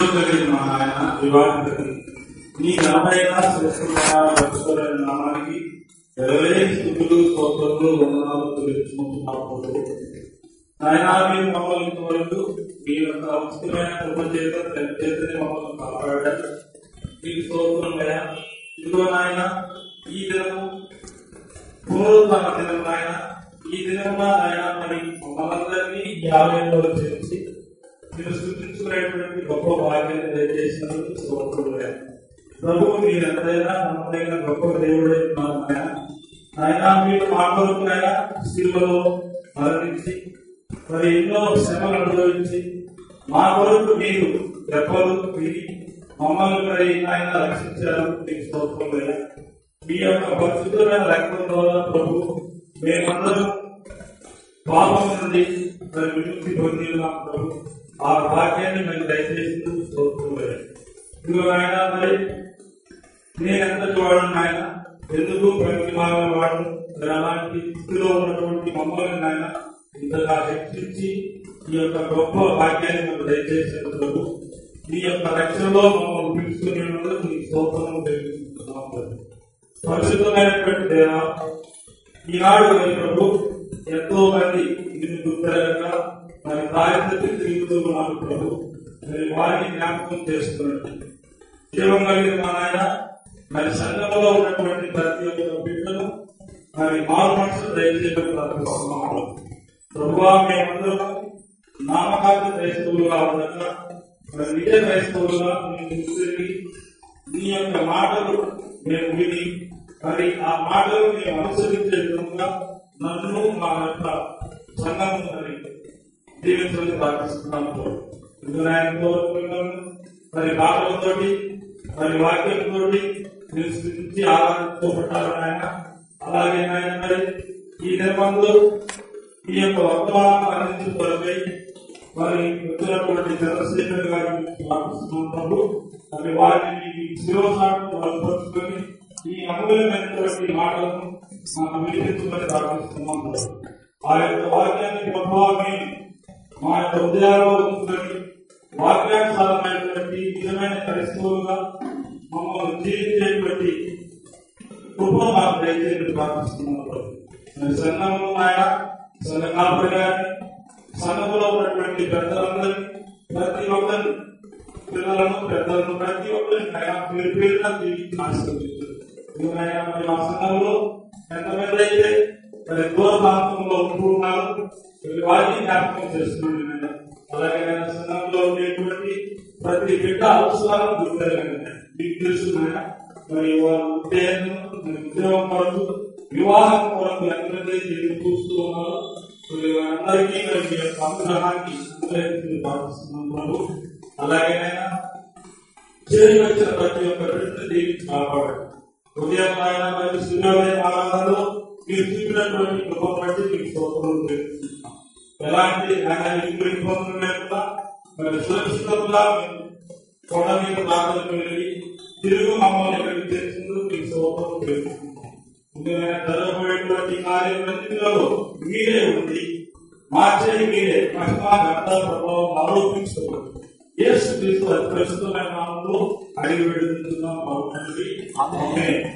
మా నాయన వివాహితకి నీ ఘనమైన శ్రేష్టమైన పరిశుభ్రమైన నామానికి ఎవరే స్థుతులు స్తోత్రములు వందనాలు తెలుసుకుంటున్నాము నాయన మీరు మమ్మల్ని ఇంతవరకు మీ యొక్క ఉచితమైన కృప చేత చేతనే మమ్మల్ని కాపాడారు మీకు స్తోత్రం అయ్యా ఇదిగో నాయన ఈ దినము పునరుద్ధరణ దినం నాయన ఈ దినమున నాయన మరి మమ్మల్ందరినీ యాభైలో చేసి మీరు సృష్టించుకునేటువంటి గొప్ప భాగ్యాన్ని దయచేసినందుకు స్తోత్రములయ్యా ప్రభు మీరు ఎంతైనా నమ్మదైన గొప్ప దేవుడే ఉన్నారు ఆయన మీరు మా కొరకు నాయన మరణించి మరి ఎన్నో శ్రమలు అనుభవించి మా కొరకు మీరు రెప్పలు విని మమ్మల్ని మరి ఆయన రక్షించారు మీకు స్తోత్రములయ్యా మీ యొక్క పరిశుద్ధమైన రక్తం ద్వారా ప్రభు మేమందరం పాపం నుండి మరి విముక్తి పొందిన ప్రభు ఆ భాగ్యాన్ని మేము దయచేసి స్తోత్రములయ్యా ఇదిగో ఆయన మరి నేను చూడను నాయన? ఎందుకు ప్రతి మానవ వాడు అలాంటి స్థితిలో ఉన్నటువంటి మమ్మల్ని ఆయన ఇంతగా హెచ్చరించి ఈ యొక్క గొప్ప భాగ్యాన్ని మేము దయచేసారు ఈ యొక్క రక్షణలో మమ్మల్ని పిలుచుకునేందుకు ఉన్నందుకు మీ స్తోత్రము తెలుసుకుంటున్నాం పరిశుద్ధమైనటువంటి దేవ ఈనాడు ప్రభు ఎంతో మంది నిన్ను గుర్తెరగక మరి దారిద్ర్యం తిరుగుతూ ఉన్నారు ప్రభు మరి వారిని జ్ఞాపకం చేస్తున్నట్టు జీవం కలిగిన మా నాయన మరి సంఘంలో ఉన్నటువంటి ప్రతి ఒక్క బిడ్డను మరి మారు మనసు దయచేయడం ప్రార్థిస్తున్నాము ప్రభువా మేమందరం నామకార్థ క్రైస్తవులుగా ఉండగా మరి నిజ క్రైస్తవులుగా మేము నీ యొక్క మాటలు మేము విని మరి ఆ మాటలు మేము అనుసరించే విధంగా నన్ను మా యొక్క సంఘం మరి దీవించమని ప్రార్థిస్తున్నాము ఇందులో మరి భాగంతో మరి వాక్యంతో మీరు స్థితించి ఆరాధించబడ్డారు ఆయన. అలాగే ఆయన మరి ఈ నిర్మాణంలో ఈ యొక్క వర్తమానం అందించిన కొరకై మరి వచ్చినటువంటి చంద్రశేఖర్ గారి ప్రార్థిస్తున్నప్పుడు మరి వారిని మీ శిరోసాలను బలపరుచుకొని ఈ అమూల్యమైనటువంటి మాటలను మనం వినిపించమని ప్రార్థిస్తున్నాం ఆ యొక్క వాక్యాన్ని ప్రభావాన్ని మా యొక్క హృదయాల్లో వాక్యానుసారమైనటువంటి నిజమైన క్రైస్తవులుగా మమ్మల్ని జీవించేటువంటి కృపను మాకు దయచేసి ప్రార్థిస్తున్నాం మరి సంఘంలో ఆయన సంఘ కాపురి గారిని సంఘంలో ఉన్నటువంటి పెద్దలందరినీ ప్రతి ఒక్కరిని పిల్లలను పెద్దలను ప్రతి ఒక్కరిని ఆయన పేరు పేరున జీవించి ఆశీర్వదించారు మా సంఘంలో ఎంతమంది అయితే మరి దూర ప్రాంతంలో ఉంటూ ఉన్నారు మరి వారిని జ్ఞాపకం చేస్తున్నాను నేను అలాగే ఆయన సంఘంలో ఉండేటువంటి ప్రతి బిడ్డ అవసరాలను గుర్తెరగండి మీకు తెలుసు నాయన. మరి వారు ఉద్యోగం మరి ఉద్యోగం కొరకు వివాహం కొరకు ఎంతమంది ఎదురు చూస్తూ ఉన్నారు మరి వారందరికీ మరి మీ యొక్క అనుగ్రహాన్ని మరి సురక్షితంగా మేము కొండ మీద ప్రాంతాలకు వెళ్ళి తిరుగు మమ్మల్ని ఇక్కడికి తెచ్చినందుకు మీకు స్తోత్రం తెలుస్తున్నాం ముందుగా జరగబోయేటువంటి కార్యక్రమంలో మీరే ఉంది మార్చే మీరే. మహిమా ఘనత ప్రభావం ఆరోపించుకోండి యేసు క్రీస్తు అతి ప్రస్తుతమైన నామంలో అడిగి పెడుతున్నాం బాగుంటుంది ఆమేన్.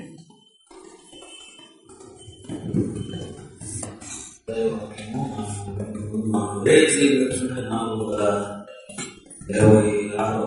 లేచి కూర్చుంటున్నాము కదా ఇరవై ఆరో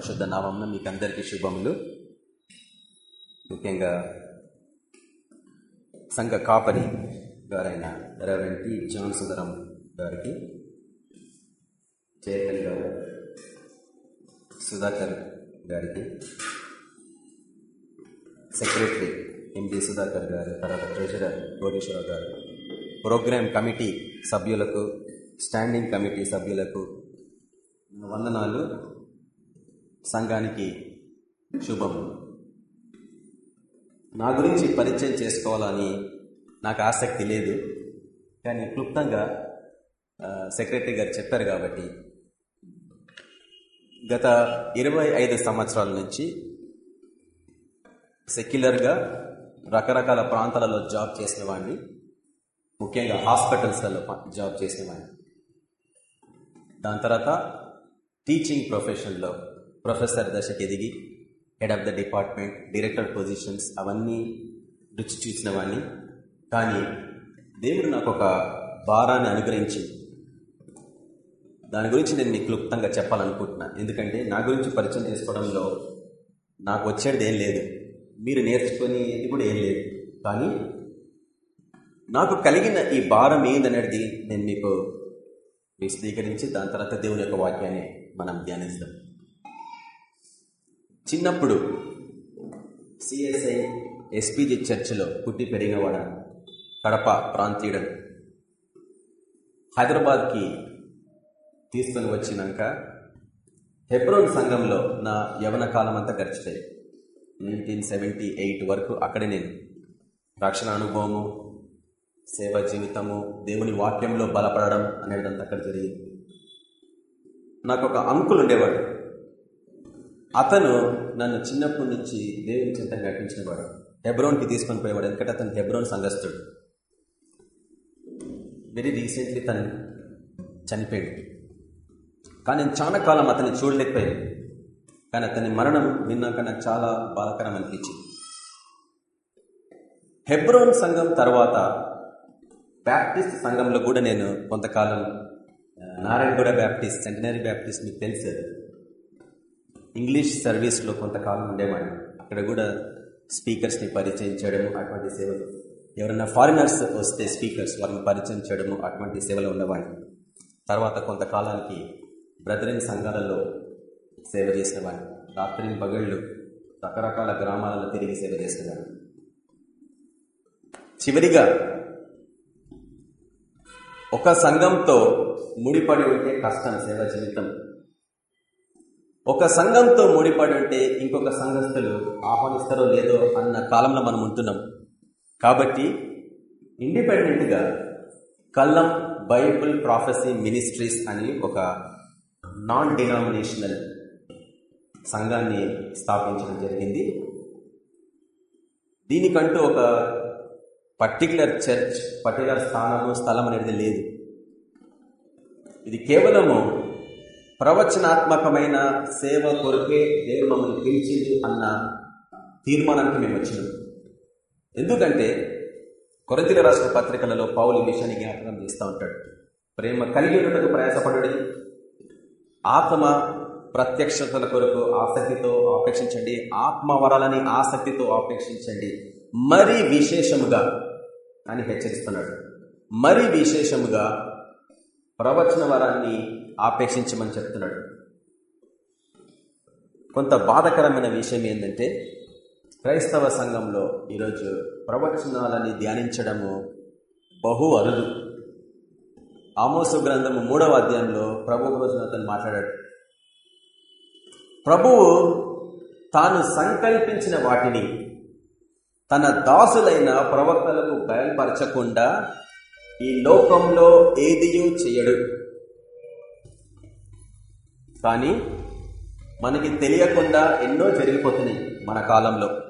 పరిశుద్ధ నామంలో మీకు అందరికీ శుభములు. ముఖ్యంగా సంఘ కాపరి గారైన రెవరెంటి జాన్ సుందరం గారికి చైర్మన్ గారు సుధాకర్ గారికి సెక్రటరీ ఎండి సుధాకర్ గారు తర్వాత treasurer Koteswararao garu program committee సభ్యులకు స్టాండింగ్ కమిటీ సభ్యులకు వందనాలు. సంఘానికి శుభము. నా గురించి పరిచయం చేసుకోవాలని నాకు ఆసక్తి లేదు. కానీ క్లుప్తంగా సెక్రటరీ గారు చెప్పారు కాబట్టి గత ఇరవై ఐదు సంవత్సరాల నుంచి సెక్యులర్గా రకరకాల ప్రాంతాలలో జాబ్ చేసిన వాడిని ముఖ్యంగా హాస్పిటల్స్లలో జాబ్ చేసిన వాడిని దాని తర్వాత టీచింగ్ ప్రొఫెషన్లో ప్రొఫెసర్ దశకి ఎదిగి head of the department director positions అవన్నీ రుచి చూసిన వాడిని కానీ దేవుడు నాకు ఒక భారాన్ని అనుగ్రహించి దాని గురించి నేను మీకు క్లుప్తంగా చెప్పాలనుకుంటున్నా. ఎందుకంటే నా గురించి పరిచయం చేసుకోవడంలో నాకు వచ్చేది ఏం లేదు. మీరు నేర్చుకునేది కూడా ఏం లేదు. కానీ నాకు కలిగిన ఈ భారం ఏందనేది నేను మీకు విశదీకరించి దాని తర్వాత దేవుని యొక్క వాక్యాన్ని మనం ధ్యానిస్తాం చిన్నప్పుడు సిఎస్ఐ ఎస్పిజి చర్చిలో పుట్టి పెరిగినవాడ కడప ప్రాంతీయుడు హైదరాబాద్కి తీసుకొని వచ్చినాక హెబ్రోన్ సంఘంలో నా యవన కాలం అంతా గడిచిపోయి నైన్టీన్ సెవెంటీ ఎయిట్ వరకు అక్కడే నేను. రక్షణ అనుభవము సేవ జీవితము దేవుని వాక్యంలో బలపడడం అనేదంతా అక్కడ జరిగింది. నాకు ఒక అంకుల్ ఉండేవాడు అతను నన్ను చిన్నప్పటి నుంచి దేవుని చింత నటించినవాడు హెబ్రోన్కి తీసుకొని పోయేవాడు. ఎందుకంటే అతను హెబ్రోన్ సంఘస్థుడు. వెరీ రీసెంట్లీ తను చనిపోయాడు. కానీ నేను చాలా కాలం అతన్ని చూడలేకపోయాను. కానీ అతని మరణం విన్నాక నాకు చాలా బాధకరం అనిపించింది. హెబ్రోన్ సంఘం తర్వాత బ్యాప్టిస్ట్ సంఘంలో కూడా నేను కొంతకాలం నారాయణగూడ బ్యాప్టిస్ట్ సెంటనరీ బ్యాప్టిస్ట్ మీకు తెలుసు. ఇంగ్లీష్ సర్వీస్లో కొంతకాలం ఉండేవాడిని. అక్కడ కూడా స్పీకర్స్ని పరిచయం చేయడము అటువంటి సేవలు. ఎవరైనా ఫారినర్స్ వస్తే స్పీకర్స్ వారిని పరిచయం చేయడము అటువంటి సేవలు ఉండేవాడిని. తర్వాత కొంతకాలానికి బ్రదరిన్ సంఘాలలో సేవ చేసేవాడిని. రాత్రి పగళ్ళు రకరకాల గ్రామాలలో తిరిగి సేవ చేసేవాడిని. చివరిగా ఒక సంఘంతో ముడిపడి ఉంటే కష్టం సేవ జీవితం. ఒక సంఘంతో ముడిపడి ఉంటే ఇంకొక సంఘస్థులు ఆహ్వానిస్తారో లేదో అన్న కాలంలో మనం ఉంటున్నాం. కాబట్టి ఇండిపెండెంట్గా కల్లం బైబుల్ ప్రాఫెసీ మినిస్ట్రీస్ అని ఒక నాన్ డినామినేషనల్ సంఘాన్ని స్థాపించడం జరిగింది. దీనికంటూ ఒక పర్టికులర్ చర్చ్ పర్టికులర్ స్థానము స్థలం అనేది లేదు. ఇది కేవలము ప్రవచనాత్మకమైన సేవ కొరకే దేవుడు మమ్మల్ని పిలిచింది అన్న తీర్మానానికి మేము వచ్చినాం. ఎందుకంటే కొరతీల రాష్ట్ర పత్రికలలో పౌలు విషయాన్ని జ్ఞాపకం చేస్తూ ఉంటాడు. ప్రేమ కలిగి ఉండటకు ప్రయాసపడు ఆత్మ ప్రత్యక్షతల కొరకు ఆసక్తితో ఆపేక్షించండి ఆత్మ వరాలని ఆసక్తితో ఆపేక్షించండి. మరి విశేషముగా అని హెచ్చరిస్తున్నాడు. మరి విశేషముగా ప్రవచన వరాన్ని ఆపేక్షించమని చెప్తున్నాడు. కొంత బాధకరమైన విషయం ఏంటంటే క్రైస్తవ సంఘంలో ఈరోజు ప్రవచనాలని ధ్యానించడము బహు అరుదు. ఆమోసు గ్రంథము మూడవ అధ్యాయంలో ప్రభు రోజున అతను మాట్లాడాడు. ప్రభువు తాను సంకల్పించిన వాటిని తన దాసులైన ప్రవక్తలకు బయలుపరచకుండా ఈ లోకంలో ఏదియూ చేయడు. కానీ మనకి తెలియకుండా ఎన్నో జరిగిపోతున్నాయి మన కాలంలో.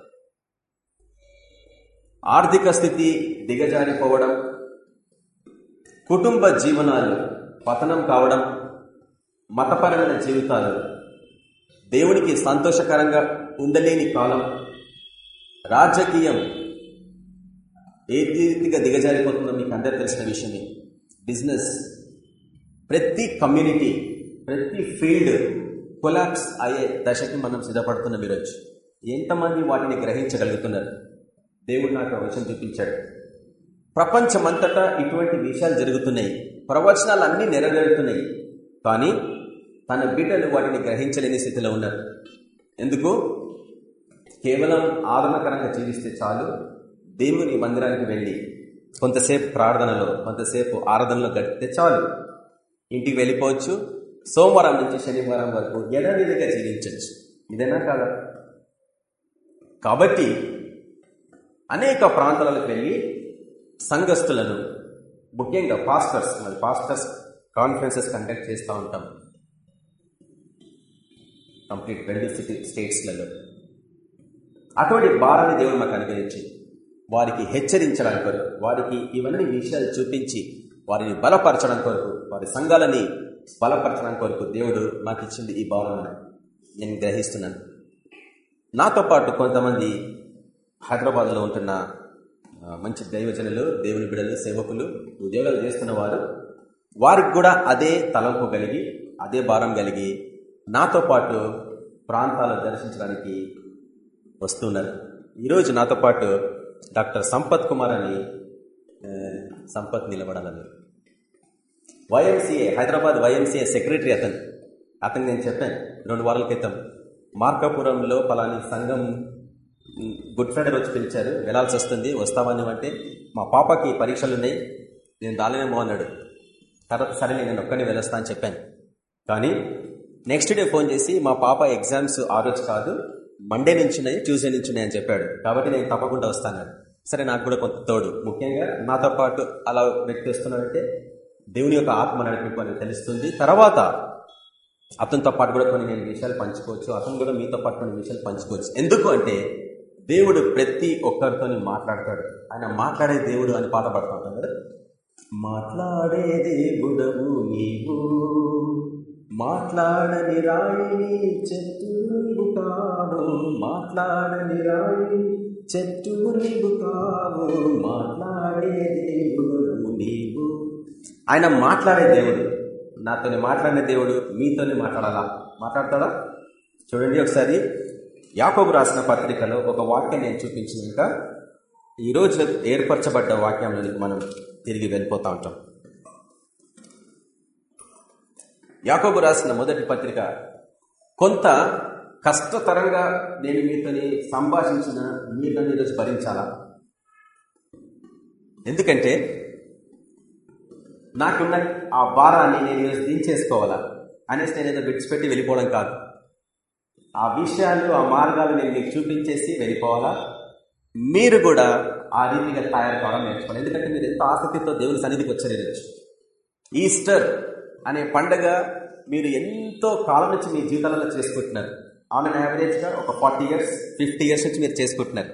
ఆర్థిక స్థితి దిగజారిపోవడం కుటుంబ జీవనాలు పతనం కావడం మతపరమైన జీవితాలు దేవునికి సంతోషకరంగా ఉండలేని కాలం. రాజకీయం ఏ రీతిగా దిగజారిపోతుందో మీకు అందరు తెలిసిన విషయమే. బిజినెస్ ప్రతి కమ్యూనిటీ ప్రతి ఫీల్డ్ కొలాప్స్ అయ్యే దశకి మనం సిద్ధపడుతున్నాం ఈరోజు ఎంతమంది వాటిని గ్రహించగలుగుతున్నారు? దేవుడు నాకు ఆ విషయం చూపించాడు. ప్రపంచమంతటా ఇటువంటి విషయాలు జరుగుతున్నాయి. ప్రవచనాలు అన్నీ నెరవేరుతున్నాయి. కానీ తన బిడ్డలు వాటిని గ్రహించలేని స్థితిలో ఉన్నారు. ఎందుకు? కేవలం ఆదరణకరంగా జీవిస్తే చాలు. దేవుని మందిరానికి వెళ్ళి కొంతసేపు ప్రార్థనలో కొంతసేపు ఆరాధనలో గడిపితే చాలు. ఇంటికి వెళ్ళిపోవచ్చు. సోమవారం నుంచి శనివారం వరకు యథావిధిగా జీవించవచ్చు. ఇదేనా కాదా? కాబట్టి అనేక ప్రాంతాలకు వెళ్ళి సంఘస్థులను ముఖ్యంగా పాస్టర్స్ మరి పాస్టర్స్ కాన్ఫరెన్సెస్ కండక్ట్ చేస్తూ ఉంటాం. కంప్లీట్ రెండు సిటీ స్టేట్స్లలో. అటువంటి భారాన్ని దేవుడు మాకు అనుగ్రహించి వారికి హెచ్చరించడానికి కొరకు వారికి ఇవన్నీ విషయాలు చూపించి వారిని బలపరచడం కొరకు వారి సంఘాలని బలపరచడం కొరకు దేవుడు మాకు ఇచ్చింది ఈ భారం నేను గ్రహిస్తున్నాను. నాతో పాటు కొంతమంది హైదరాబాద్లో ఉంటున్న మంచి దైవజనులు దేవుని బిడలు సేవకులు ఉద్యోగాలు చేస్తున్న వారు వారికి కూడా అదే తలంపు కలిగి అదే భారం కలిగి నాతో పాటు ప్రాంతాలు దర్శించడానికి వస్తున్నారు. ఈరోజు నాతో పాటు డాక్టర్ సంపత్ కుమార్ అని సంపత్ నిలబడాలన్నారు వైఎంసీఏ హైదరాబాద్ వైఎంసీఏ సెక్రటరీ అతను. అతను నేను చెప్పాను రెండు వారాల క్రితం. మార్కాపురంలో పలాని సంఘం గుడ్ ఫ్రైడే రోజు పిలిచారు వెళ్ళాల్సి వస్తుంది వస్తామని అంటే మా పాపకి పరీక్షలు ఉన్నాయి నేను రాలేనేమో అన్నాడు. తర్వాత సరే నేను ఒక్కడిని వెళ్ళొస్తా అని చెప్పాను. కానీ నెక్స్ట్ డే ఫోన్ చేసి మా పాప ఎగ్జామ్స్ ఆ రోజు కాదు మండే నుంచి ఉన్నాయి ట్యూస్డే నుంచి ఉన్నాయని చెప్పాడు. కాబట్టి నేను తప్పకుండా వస్తాను సరే నాకు కూడా కొంత తోడు. ముఖ్యంగా నాతో పాటు అలా వ్యక్తి వస్తున్నాడంటే దేవుని యొక్క ఆత్మ నడిపింపు అని తెలుస్తుంది. తర్వాత అతనితో పాటు కూడా కొన్ని నేను విషయాలు పంచుకోవచ్చు. అతను కూడా మీతో పాటు కొన్ని విషయాలు పంచుకోవచ్చు. ఎందుకు అంటే దేవుడు ప్రతి ఒక్కరితో మాట్లాడతాడు. ఆయన మాట్లాడే దేవుడు అని పాట పడుతూ కదా. మాట్లాడే దేవుడవు నీవు. మాట్లాడని రాయిని చెట్టు మాట్లాడని రాయిని చెట్టు నిబుతావు మాట్లాడే దేవుడవు నీవు. ఆయన మాట్లాడే దేవుడు. నాతోని మాట్లాడిన దేవుడు మీతోనే మాట్లాడాలా? మాట్లాడతాడా? చూడండి ఒకసారి. యాకోబు రాసిన పత్రికలో ఒక వాక్యం నేను చూపించినాక ఈరోజు ఏర్పరచబడ్డ వాక్యంలోనికి మనం తిరిగి వెళ్ళిపోతా ఉంటాం. యాకోబు రాసిన మొదటి పత్రిక కొంత కష్టతరంగా నేను మీతోని సంభాషించిన మీరు నన్ను ఈరోజు భరించాలా? ఎందుకంటే నాకున్న ఆ భారాన్ని నేను ఈరోజు దించేసుకోవాలా? అనేసి నేను ఏదో విడిచిపెట్టి వెళ్ళిపోవడం కాదు. ఆ విషయాలు ఆ మార్గాలు నేను మీకు చూపించేసి వెళ్ళిపోవాలా? మీరు కూడా ఆ రీతిగా తయారు కావడం నేర్చుకోవాలి. ఎందుకంటే మీరు ఎంత ఆసక్తితో దేవుని సన్నిధికి వచ్చారు ఈరోజు. ఈస్టర్ అనే పండగ మీరు ఎంతో కాలం నుంచి మీ జీవితాలలో చేసుకుంటున్నారు. ఆమె యావరేజ్గా ఒక ఫార్టీ ఇయర్స్ ఫిఫ్టీ ఇయర్స్ నుంచి మీరు చేసుకుంటున్నారు.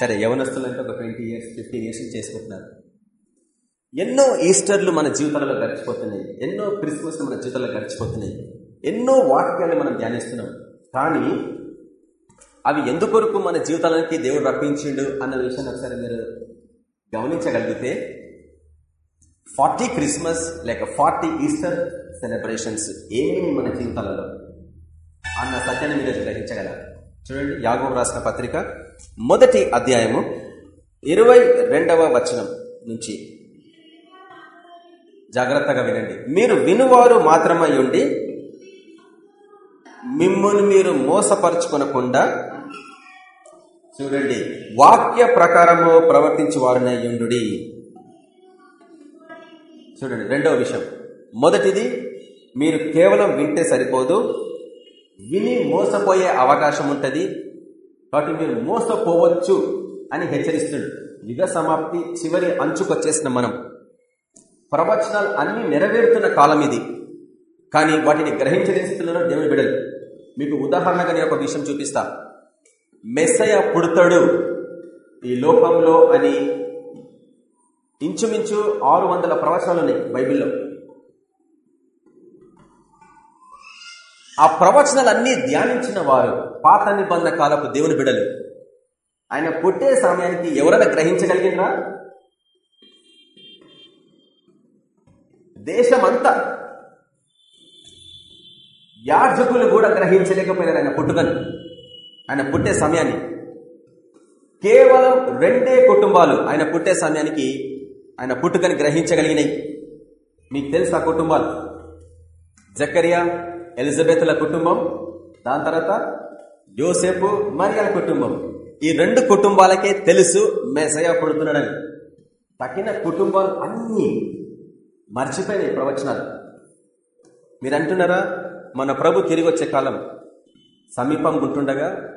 సరే యవనస్తులంటే ఒక ట్వంటీ ఇయర్స్ ఫిఫ్టీన్ ఇయర్స్ నుంచి చేసుకుంటున్నారు. ఎన్నో ఈస్టర్లు మన జీవితాలలో గడిచిపోతున్నాయి. ఎన్నో క్రిస్మస్లు మన జీవితాల్లో గడిచిపోతున్నాయి. ఎన్నో వాక్యాలు మనం ధ్యానిస్తున్నాం. కానీ అవి ఎందుకొరకు మన జీవితాలకి దేవుడు రప్పించిండు అన్న విషయాన్ని ఒకసారి మీరు గమనించగలిగితే ఫార్టీ క్రిస్మస్ లేక ఫార్టీ ఈస్టర్ సెలబ్రేషన్స్ ఏమేమి మన జీవితాలలో అన్న సత్యాన్ని మీరు గ్రహించగల చూడండి యాగం రాసిన పత్రిక మొదటి అధ్యాయము ఇరవై రెండవ వచనం నుంచి. జాగ్రత్తగా వినండి. మీరు వినువారు మాత్రమై ఉండి మిమ్మల్ని మీరు మోసపరుచుకొనకుండా చూడండి. వాక్య ప్రకారము ప్రవర్తించి వారిన యుండు చూడండి రెండవ విషయం. మొదటిది మీరు కేవలం వింటే సరిపోదు. విని మోసపోయే అవకాశం ఉంటుంది కాబట్టి మీరు మోసపోవచ్చు అని హెచ్చరిస్తుంది యుగ సమాప్తి చివరి అంచుకొచ్చేసిన మనం. ప్రవచనాలు అన్ని నెరవేరుతున్న కాలం ఇది. కానీ వాటిని గ్రహించలేని స్థితిలో దేవుని బిడలు. మీకు ఉదాహరణగా నేను ఒక విషయం చూపిస్తా. మెస్సయ పుడతాడు ఈ లోకంలో అని ఇంచుమించు ఆరు వందల ప్రవచనాలు ఉన్నాయి బైబిల్లో. ఆ ప్రవచనాలన్నీ ధ్యానించిన వారు పాత నిబంధన కాలపు దేవుని బిడలు. ఆయన పుట్టే సమయానికి ఎవరైనా గ్రహించగలిగినరా? దేశమంతా యాజకులు కూడా గ్రహించలేకపోయినారు ఆయన పుట్టుకని. ఆయన పుట్టే సమయాన్ని. కేవలం రెండే కుటుంబాలు ఆయన పుట్టే సమయానికి ఆయన పుట్టుకని గ్రహించగలిగినాయి. మీకు తెలుసు ఆ కుటుంబాలు. జకరియా ఎలిజబెత్ల కుటుంబం దాని తర్వాత యోసేపు మరియల కుటుంబం. ఈ రెండు కుటుంబాలకే తెలుసు మెసయ పుడుతున్నాడని. తగిన కుటుంబాలు అన్నీ మర్చిపోయినాయి ప్రవచనాలు. మీరు అంటున్నారా మన ప్రభు తిరిగి వచ్చే కాలం. సమీపం గుంటుండగా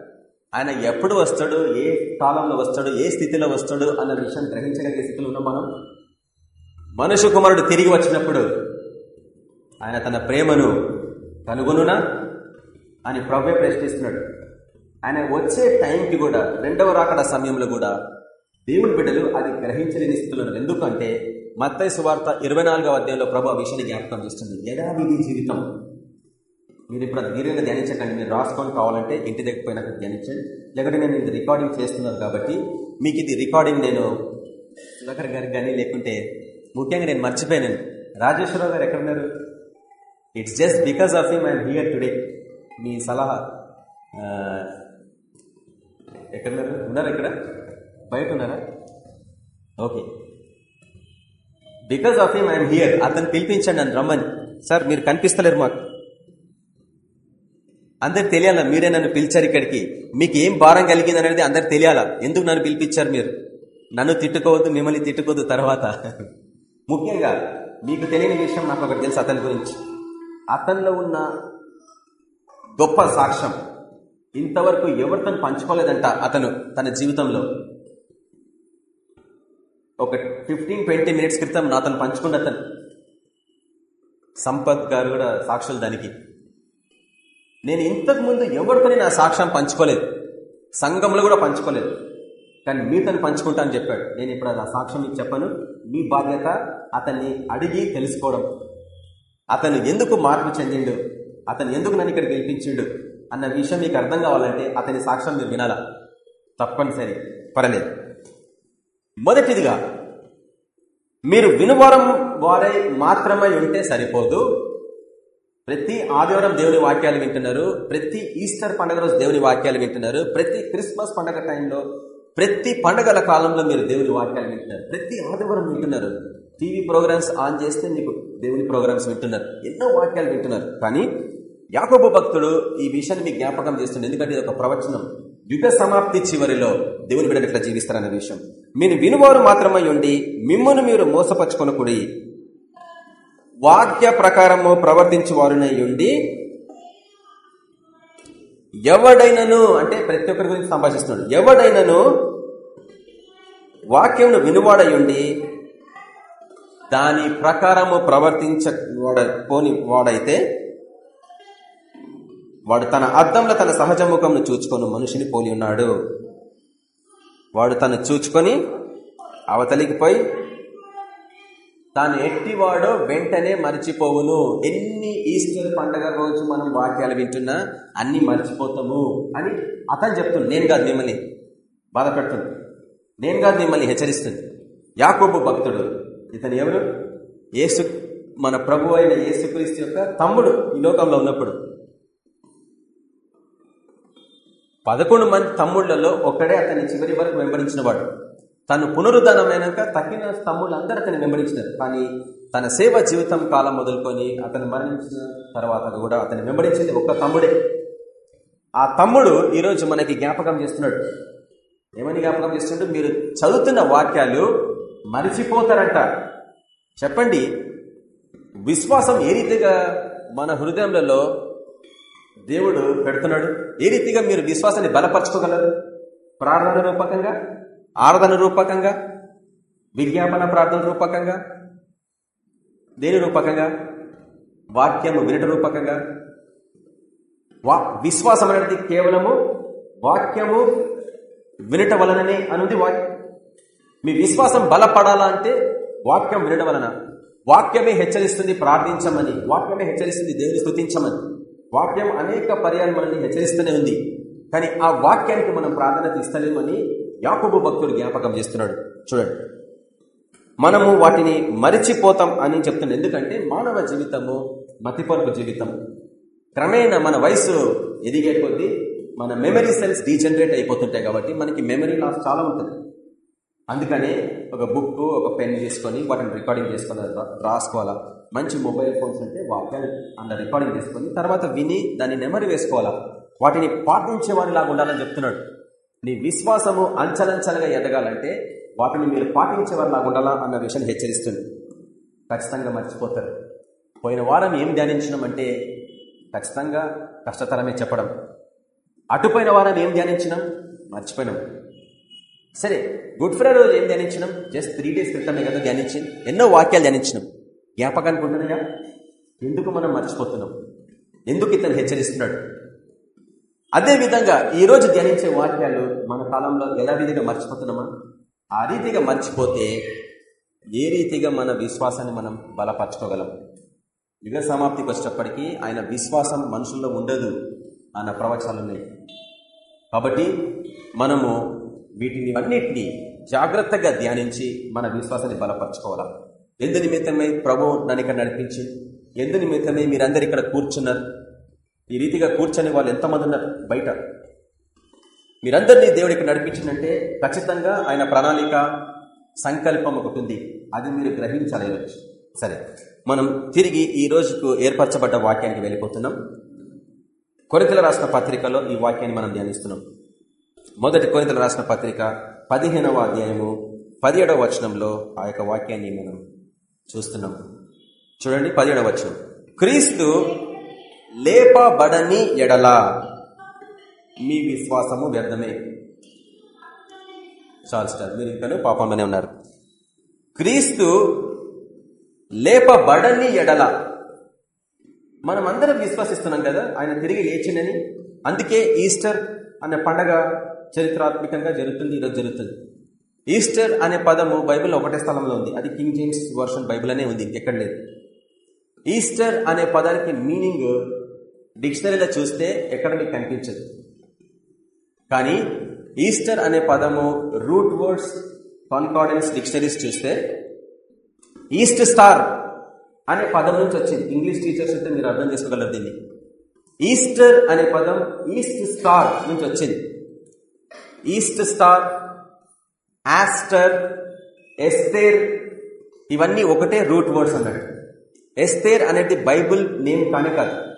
ఆయన ఎప్పుడు వస్తాడు ఏ కాలంలో వస్తాడు ఏ స్థితిలో వస్తాడు అన్న విషయం గ్రహించగలిగే స్థితిలో ఉన్నాం మనం. మనుషు కుమారుడు తిరిగి వచ్చినప్పుడు ఆయన తన ప్రేమను కనుగొనునా అని ప్రభే ప్రశ్నిస్తున్నాడు. ఆయన వచ్చే టైంకి కూడా రెండవ రాకడ సమయంలో కూడా దేవుడి బిడ్డలు అది గ్రహించలేని స్థితిలో ఎందుకంటే మత్తయ్య సువార్త ఇరవై నాలుగవ అధ్యాయంలో ప్రభు ఆ విషయాన్ని జ్ఞాపకం చేస్తుంది. యథావిధి జీవితం? మీరు ఇప్పుడు దీర్ఘంగా ధ్యానించకండి మీరు రాసుకొని కావాలంటే ఇంటి దగ్గర పోయినాక ధ్యానించండి. లేకపోతే నేను ఇది రికార్డింగ్ చేస్తున్నాను కాబట్టి మీకు ఇది రికార్డింగ్ నేను సుధాకర్ గారికి కానీ లేకుంటే ముఖ్యంగా నేను మర్చిపోయాను. రాజేశ్వరరావు గారు ఎక్కడున్నారు? It's just because of him I'm here today మీ సలహా ఎక్కడున్నారు? ఉన్నారు ఇక్కడ? బయట ఉన్నారా? Okay. Because of him I'm here అతను పిలిపించండి నన్ను రమ్మని. సార్ మీరు కనిపిస్తలేరు మాకు. అందరికి తెలియాలా? మీరే నన్ను పిలిచారు ఇక్కడికి. మీకు ఏం భారం కలిగింది అనేది అందరికి తెలియాలా? ఎందుకు నన్ను పిలిపించారు మీరు? నన్ను తిట్టుకోవద్దు మిమ్మల్ని తిట్టుకోవద్దు తర్వాత. ముఖ్యంగా మీకు తెలియని విషయం నాకు ఒకటి తెలుసు అతని గురించి. అతనిలో ఉన్న గొప్ప సాక్ష్యం. ఇంతవరకు ఎవరితో పంచుకోలేదంట అతను తన జీవితంలో. ఒక ఫిఫ్టీన్ ట్వంటీ మినిట్స్ క్రితం నా అతను పంచుకున్న అతను సంపత్ గారు కూడా సాక్షులు దానికి. నేను ఇంతకు ముందు ఎవరితోనే నా సాక్ష్యం పంచుకోలేదు. సంఘంలో కూడా పంచుకోలేదు. కానీ మీతో పంచుకుంటా అని చెప్పాడు. నేను ఇప్పుడు నా సాక్ష్యం మీకు చెప్పను. మీ బాధ్యత అతన్ని అడిగి తెలుసుకోవడం. అతను ఎందుకు మార్పు చెందిండు? అతను ఎందుకు నన్ను ఇక్కడ గెలిపించిండు? అన్న విషయం మీకు అర్థం కావాలంటే అతని సాక్ష్యం మీరు వినాలా? తప్పనిసరి. పర్లేదు మొదటిదిగా మీరు వినువరం వారై మాత్రమై ఉంటే సరిపోదు. ప్రతి ఆదివారం దేవుని వాక్యాలు వింటున్నారు ప్రతి ఈస్టర్ పండుగ రోజు దేవుని వాక్యాలు వింటున్నారు ప్రతి క్రిస్మస్ పండుగ టైంలో ప్రతి పండుగల కాలంలో మీరు దేవుని వాక్యాలు వింటున్నారు ప్రతి ఆదివారం వింటున్నారు. టీవీ ప్రోగ్రామ్స్ ఆన్ చేస్తే మీకు దేవుని ప్రోగ్రామ్స్ వింటున్నారు ఎన్నో వాక్యాలు వింటున్నారు. కానీ యాకోబు భక్తుడు ఈ విషయాన్ని మీకు జ్ఞాపకం చేస్తుంది ఎందుకంటే ఇది ఒక ప్రవచనం. యుగ సమాప్తి చివరిలో దేవుని బిడ్డలు ఎట్లా జీవిస్తారనే విషయం. మీరు వినువారు మాత్రమై ఉండి మిమ్మల్ని మీరు మోసపరుచుకొనకుడి వాక్య ప్రకారము ప్రవర్తించి వారునై ఉండి ఎవడైనను అంటే ప్రతి ఒక్కరి గురించి సంభాషిస్తున్నాడు. ఎవడైనను వాక్యంను వినువాడై ఉండి దాని ప్రకారము ప్రవర్తించ పోని వాడైతే వాడు తన అద్దంలో తన సహజ ముఖంను చూచుకొని మనిషిని పోలి ఉన్నాడు. వాడు తను చూచుకొని అవతలికి పోయి తాను ఎట్టివాడో వెంటనే మర్చిపోవును. ఎన్ని ఈస్టర్ పండగ రోజు మనం వాక్యాలు వింటున్నా అన్ని మర్చిపోతాము అని అతను చెప్తుంది. నేను కాదు మిమ్మల్ని బాధ పెడుతుంది. నేను కాదు మిమ్మల్ని హెచ్చరిస్తుంది. యాకోబు భక్తుడు. ఇతను ఎవరు? ఏసు మన ప్రభు అయిన యేసుక్రీస్తు యొక్క తమ్ముడు ఈ లోకంలో ఉన్నప్పుడు. పదకొండు మంది తమ్ముళ్ళలో ఒక్కడే అతన్ని చివరి వరకు వెంబడించిన వాడు తను పునరుద్ధరణమైనాక తక్కిన తమ్ముళ్ళు అందరూ అతన్ని వెంబడించినారు. కానీ తన సేవ జీవితం కాలం మొదలుకొని అతను మరణించిన తర్వాత కూడా అతన్ని వెంబడించింది ఒక్క తమ్ముడే. ఆ తమ్ముడు ఈరోజు మనకి జ్ఞాపకం చేస్తున్నాడు. ఏమని జ్ఞాపకం చేస్తుంటే మీరు చదువుతున్న వాక్యాలు మరిచిపోతారంట. చెప్పండి. విశ్వాసం ఏ రీతిగా మన హృదయంలో దేవుడు పెడుతున్నాడు. ఏ రీతిగా మీరు విశ్వాసాన్ని బలపరచుకోగలరు? ప్రార్థన రూపకంగా? ఆరాధన రూపకంగా? విజ్ఞాపన ప్రార్థన రూపకంగా? దేని రూపకంగా? వాక్యము వినట రూపకంగా? వా విశ్వాసం అనేది కేవలము వాక్యము వినట వలననే అనుంది వాక్యం మీ విశ్వాసం బలపడాలా అంటే వాక్యం వినడం వలన. వాక్యమే హెచ్చరిస్తుంది ప్రార్థించమని. వాక్యమే హెచ్చరిస్తుంది దేవుని స్థుతించమని వాక్యం అనేక పర్యాలు మనల్ని హెచ్చరిస్తూనే ఉంది. కానీ ఆ వాక్యానికి మనం ప్రాధాన్యత ఇస్తలేమని యాకబు భక్తుడు జ్ఞాపకం చేస్తున్నాడు. చూడండి. మనము వాటిని మరిచిపోతాం అని చెప్తున్నాడు. ఎందుకంటే మానవ జీవితము మతిపరుపు జీవితం. క్రమేణా మన వయసు ఎదిగే కొద్దీ మన మెమరీ సెల్స్ డీజనరేట్ అయిపోతుంటాయి కాబట్టి మనకి మెమరీ లాస్ చాలా ఉంటుంది. అందుకనే ఒక బుక్ ఒక పెన్ తీసుకొని వాటిని రికార్డింగ్ చేసుకొని రాసుకోవాలా. మంచి మొబైల్ ఫోన్స్ ఉంటే వాక్యాన్ని అందులో రికార్డింగ్ చేసుకొని తర్వాత విని దాన్ని నెమరి వేసుకోవాలా. వాటిని పాటించే వారిలాగా ఉండాలని చెప్తున్నాడు. నీ విశ్వాసము అంచలంచలుగా ఎదగాలంటే వాటిని మీరు పాటించే వారిలాగా ఉండాలా అన్న విషయాన్ని హెచ్చరిస్తుంది. ఖచ్చితంగా మర్చిపోతారు. పోయిన వారం ఏం ధ్యానించినామంటే ఖచ్చితంగా కష్టతరమే చెప్పడం. అటుపోయిన వారం ఏం ధ్యానించినాం? మర్చిపోయినాం. సరే గుడ్ ఫ్రైడే రోజు ఏం ధ్యానించినాం? జస్ట్ త్రీ డేస్ క్రితమే కదా ధ్యానించింది. ఎన్నో వాక్యాలు ధ్యానించినాం. జ్ఞాపకానికి ఉంటున్నాయా ఎందుకు మనం మర్చిపోతున్నాం? ఎందుకు ఇతను హెచ్చరిస్తున్నాడు? అదేవిధంగా ఈరోజు ధ్యానించే వాక్యాలు మన కాలంలో ఎలా రీతిగా మర్చిపోతున్నామా? ఆ రీతిగా మర్చిపోతే ఏ రీతిగా మన విశ్వాసాన్ని మనం బలపరచుకోగలం? యుగ సమాప్తికి వచ్చేటప్పటికీ ఆయన విశ్వాసం మనుషుల్లో ఉండదు అన్న ప్రవచనాలు ఉన్నాయి కాబట్టి మనము వీటిని అన్నిటినీ జాగ్రత్తగా ధ్యానించి మన విశ్వాసాన్ని బలపరచుకోవాలా? ఎందు నిమిత్తమై ప్రభు నన్ను ఇక్కడ నడిపించి ఎందు నిమిత్తమై మీరందరు ఇక్కడ కూర్చున్నారు? ఈ రీతిగా కూర్చొని వాళ్ళు ఎంతమంది ఉన్నారు? బయట. మీరందరినీ దేవుడు ఇక్కడ నడిపించిందంటే ఖచ్చితంగా ఆయన ప్రణాళిక సంకల్పం ఒకటి ఉంది. అది మీరు గ్రహించాలి సరే. మనం తిరిగి ఈ రోజుకు ఏర్పరచబడ్డ వాక్యానికి వెళ్ళిపోతున్నాం. కొరితల రాసిన పత్రికలో ఈ వాక్యాన్ని మనం ధ్యానిస్తున్నాం. మొదటి కొరితల రాసిన పత్రిక పదిహేనవ అధ్యాయము పదిహేడవ వచనంలో ఆ యొక్క వాక్యాన్ని మనం చూస్తున్నాం. చూడండి పదిహేడవ వచనం. క్రీస్తు లేపబడని ఎడల మీ విశ్వాసము వ్యర్థమే. చాలు స్టార్ మీరు ఇంకా పాపంలోనే ఉన్నారు. క్రీస్తు లేపబడని ఎడల. మనం అందరం విశ్వసిస్తున్నాం కదా ఆయన తిరిగి లేచిండని. అందుకే ఈస్టర్ అనే పండగ చరిత్రాత్మకంగా జరుగుతుంది ఈరోజు జరుగుతుంది. ఈస్టర్ అనే పదము బైబిల్ ఒకటే స్థలంలో ఉంది. అది కింగ్ జేమ్స్ వర్షన్ బైబిల్ అనే ఉంది ఇంకెక్కడ లేదు. ఈస్టర్ అనే పదానికి మీనింగ్ డిక్షనరీలో చూస్తే ఎక్కడ మీకు కనిపించదు. కానీ ఈస్టర్ అనే పదము రూట్ వర్డ్స్ కాన్కార్డెన్స్ డిక్షనరీస్ చూస్తే ఈస్ట్ స్టార్ అనే పదం నుంచి వచ్చింది. ఇంగ్లీష్ టీచర్స్ అయితే మీరు అర్థం చేసుకోగలరు దీన్ని. ఈస్టర్ అనే పదం ఈస్ట్ స్టార్ నుంచి వచ్చింది. ఈస్ట్ స్టార్ ఆస్టర్ ఎస్తేర్ ఇవన్నీ ఒకటే రూట్ వర్డ్స్ అన్నట్టు ఎస్తేర్ అనేది బైబుల్ నేమ్ కానే కాదు.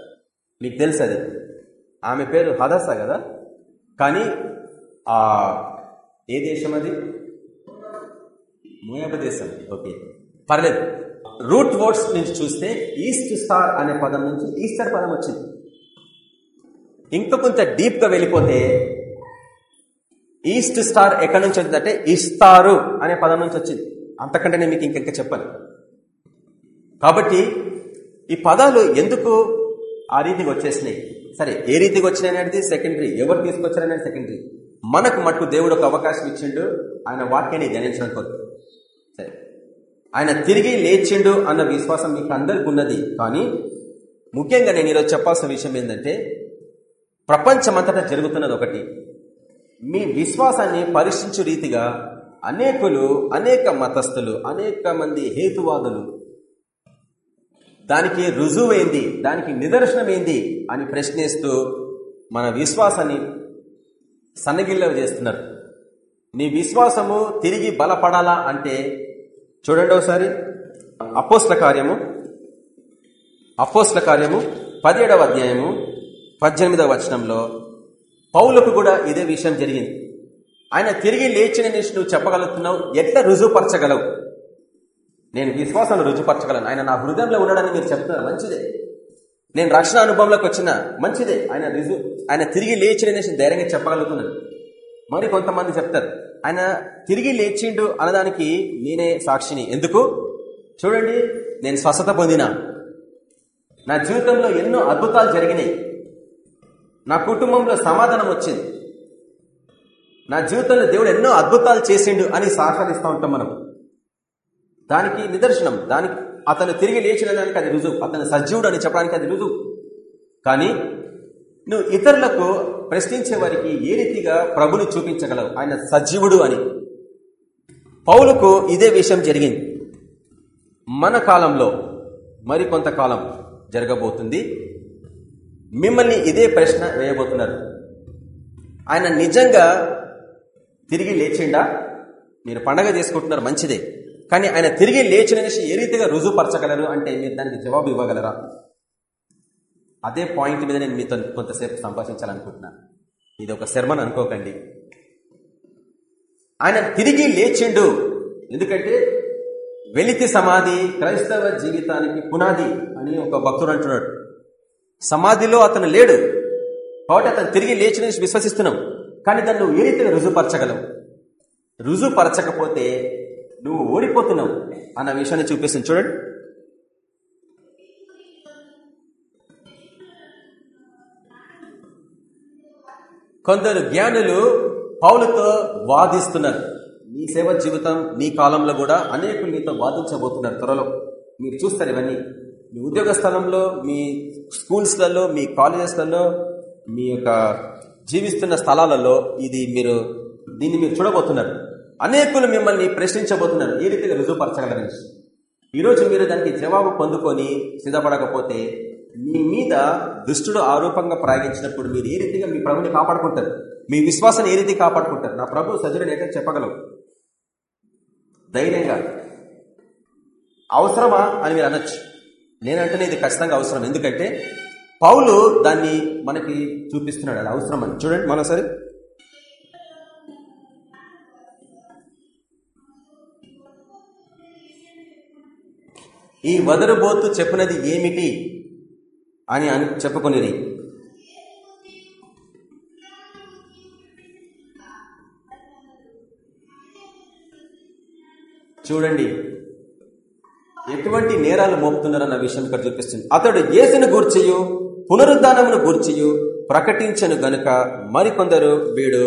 మీకు తెలుసు అది. ఆమె పేరు హదస కదా? కానీ ఆ ఏ దేశం అది? మోయాబ దేశం. ఓకే. పర్లేదు. రూట్ వర్డ్స్ నుంచి చూస్తే ఈస్ట్ స్టార్ అనే పదం నుంచి ఈస్టర్ పదం వచ్చింది. ఇంకా కొంచెం డీప్గా వెళ్ళిపోతే ఈస్ట్ స్టార్ ఎక్కడి నుంచి వచ్చిందంటే ఇస్తారు అనే పదం నుంచి వచ్చింది. అంతకంటే నేను మీకు ఇంకెంక చెప్పాను. కాబట్టి ఈ పదాలు ఎందుకు ఆ రీతికి వచ్చేసినాయి? సరే ఏ రీతికి వచ్చినాయి అనేది సెకండరీ ఎవరు తీసుకొచ్చారనేది సెకండరీ మనకు మటుకు దేవుడు ఒక అవకాశం ఇచ్చిండు ఆయన వాక్యాన్ని ధ్యానించడం కొరకు. సరే. ఆయన తిరిగి లేచిండు అన్న విశ్వాసం మీకు అందరికి ఉన్నది. కానీ ముఖ్యంగా నేను ఈరోజు చెప్పాల్సిన విషయం ఏంటంటే ప్రపంచమంతటా జరుగుతున్నది ఒకటి. మీ విశ్వాసాన్ని పరీక్షించు రీతిగా అనేకులు అనేక మతస్థులు అనేక మంది హేతువాదులు. దానికి రుజువైంది దానికి నిదర్శనం ఏంది అని ప్రశ్నిస్తూ మన విశ్వాసాన్ని సన్నగిల్ల చేస్తున్నారు. నీ విశ్వాసము తిరిగి బలపడాలా అంటే చూడండి ఒకసారి. అపోస్ల కార్యము అపోస్ల కార్యము పదిహేడవ అధ్యాయము పద్దెనిమిదవ వచనంలో పౌలకు కూడా ఇదే విషయం జరిగింది. ఆయన తిరిగి లేచిన నువ్వు చెప్పగలుగుతున్నావు? ఎట్లా రుజువుపరచగలవు? నేను విశ్వాసాన్ని రుజువుపరచగలను. ఆయన నా హృదయంలో ఉన్నాడని మీరు చెప్తున్నారు. మంచిదే. నేను రక్షణ అనుభవంలోకి వచ్చిన మంచిదే. ఆయన రుజువు ఆయన తిరిగి లేచిన ధైర్యంగా చెప్పగలుగుతున్నాను. మరి కొంతమంది చెప్తారు ఆయన తిరిగి లేచిండు అనడానికి నేనే సాక్షిని. ఎందుకు? చూడండి నేను స్వస్థత పొందిన. నా జీవితంలో ఎన్నో అద్భుతాలు జరిగినాయి. నా కుటుంబంలో సమాధానం వచ్చింది. నా జీవితంలో దేవుడు ఎన్నో అద్భుతాలు చేసిండు అని సాక్షాదిస్తూ ఉంటాం మనం. దానికి నిదర్శనం దానికి అతను తిరిగి లేచిన దానికి అది రుజువు అతను సజీవుడు అని చెప్పడానికి అది రుజువు. కానీ నువ్వు ఇతరులకు ప్రశ్నించే వారికి ఏ రీతిగా ప్రభుని చూపించగలవు? ఆయన సజీవుడు అని. పౌలకు ఇదే విషయం జరిగింది. మన కాలంలో మరి కొంతకాలం జరగబోతుంది. మిమ్మల్ని ఇదే ప్రశ్న వేయబోతున్నారు. ఆయన నిజంగా తిరిగి లేచిండా? మీరు పండగ చేసుకుంటున్నారు మంచిదే. కానీ ఆయన తిరిగి లేచిన ఏ రీతిగా రుజువుపరచగలరు అంటే మీరు దానికి జవాబు ఇవ్వగలరా? అదే పాయింట్ మీద నేను మీతో కొంతసేపు సంభాషించాలనుకుంటున్నాను. ఇది ఒక శర్మను అనుకోకండి. ఆయన తిరిగి లేచిండు. ఎందుకంటే వెలితి సమాధి క్రైస్తవ జీవితానికి పునాది అని ఒక భక్తుడు అంటున్నాడు. సమాధిలో అతను లేడు. కాబట్టి అతను తిరిగి లేచిన విశ్వసిస్తున్నాం. కానీ దాన్ని నువ్వు ఏ రీతిగా రుజువుపరచగలవు? రుజువుపరచకపోతే నువ్వు ఓడిపోతున్నావు అన్న విషయాన్ని చూపిస్తుంది. చూడండి. కొందరు జ్ఞానులు పౌలతో వాదిస్తున్నారు. నీ సేవ జీవితం నీ కాలంలో కూడా అనేకులు నీతో వాదించబోతున్నారు త్వరలో. మీరు చూస్తారు ఇవన్నీ. మీ ఉద్యోగ స్థలంలో మీ స్కూల్స్లలో మీ కాలేజెస్లలో మీ యొక్క జీవిస్తున్న స్థలాలలో ఇది మీరు దీన్ని మీరు చూడబోతున్నారు. అనేకులు మిమ్మల్ని ప్రశ్నించబోతున్నారు. ఏ రీతిగా రుజువుపరచగలరని ఈరోజు మీరు దానికి జవాబు పొందుకొని సిద్ధపడకపోతే మీ మీద దుష్టుడు ఆరూపంగా ప్రయోగించినప్పుడు మీరు ఏ రీతిగా మీ ప్రభుని కాపాడుకుంటారు? మీ విశ్వాసాన్ని ఏ రీతి కాపాడుకుంటారు? నా ప్రభు సజుడు ఏంటో చెప్పగలవు. ధైర్యంగా. అవసరమా అని మీరు అనొచ్చు. నేనంటేనే ఇది ఖచ్చితంగా అవసరం. ఎందుకంటే పౌలు దాన్ని మనకి చూపిస్తున్నాడు. అది అవసరం అని. చూడండి మనసరి ఈ వదరుబోతు చెప్పినది ఏమిటి అని అని చెప్పుకునేది. చూడండి. ఎటువంటి నేరాలు మోపుతున్నారన్న విషయం ఇక్కడ చూపిస్తుంది. అతడు ఏసును గూర్చియు పునరుద్ధానమును గూర్చియు ప్రకటించను గనుక మరికొందరు వీడు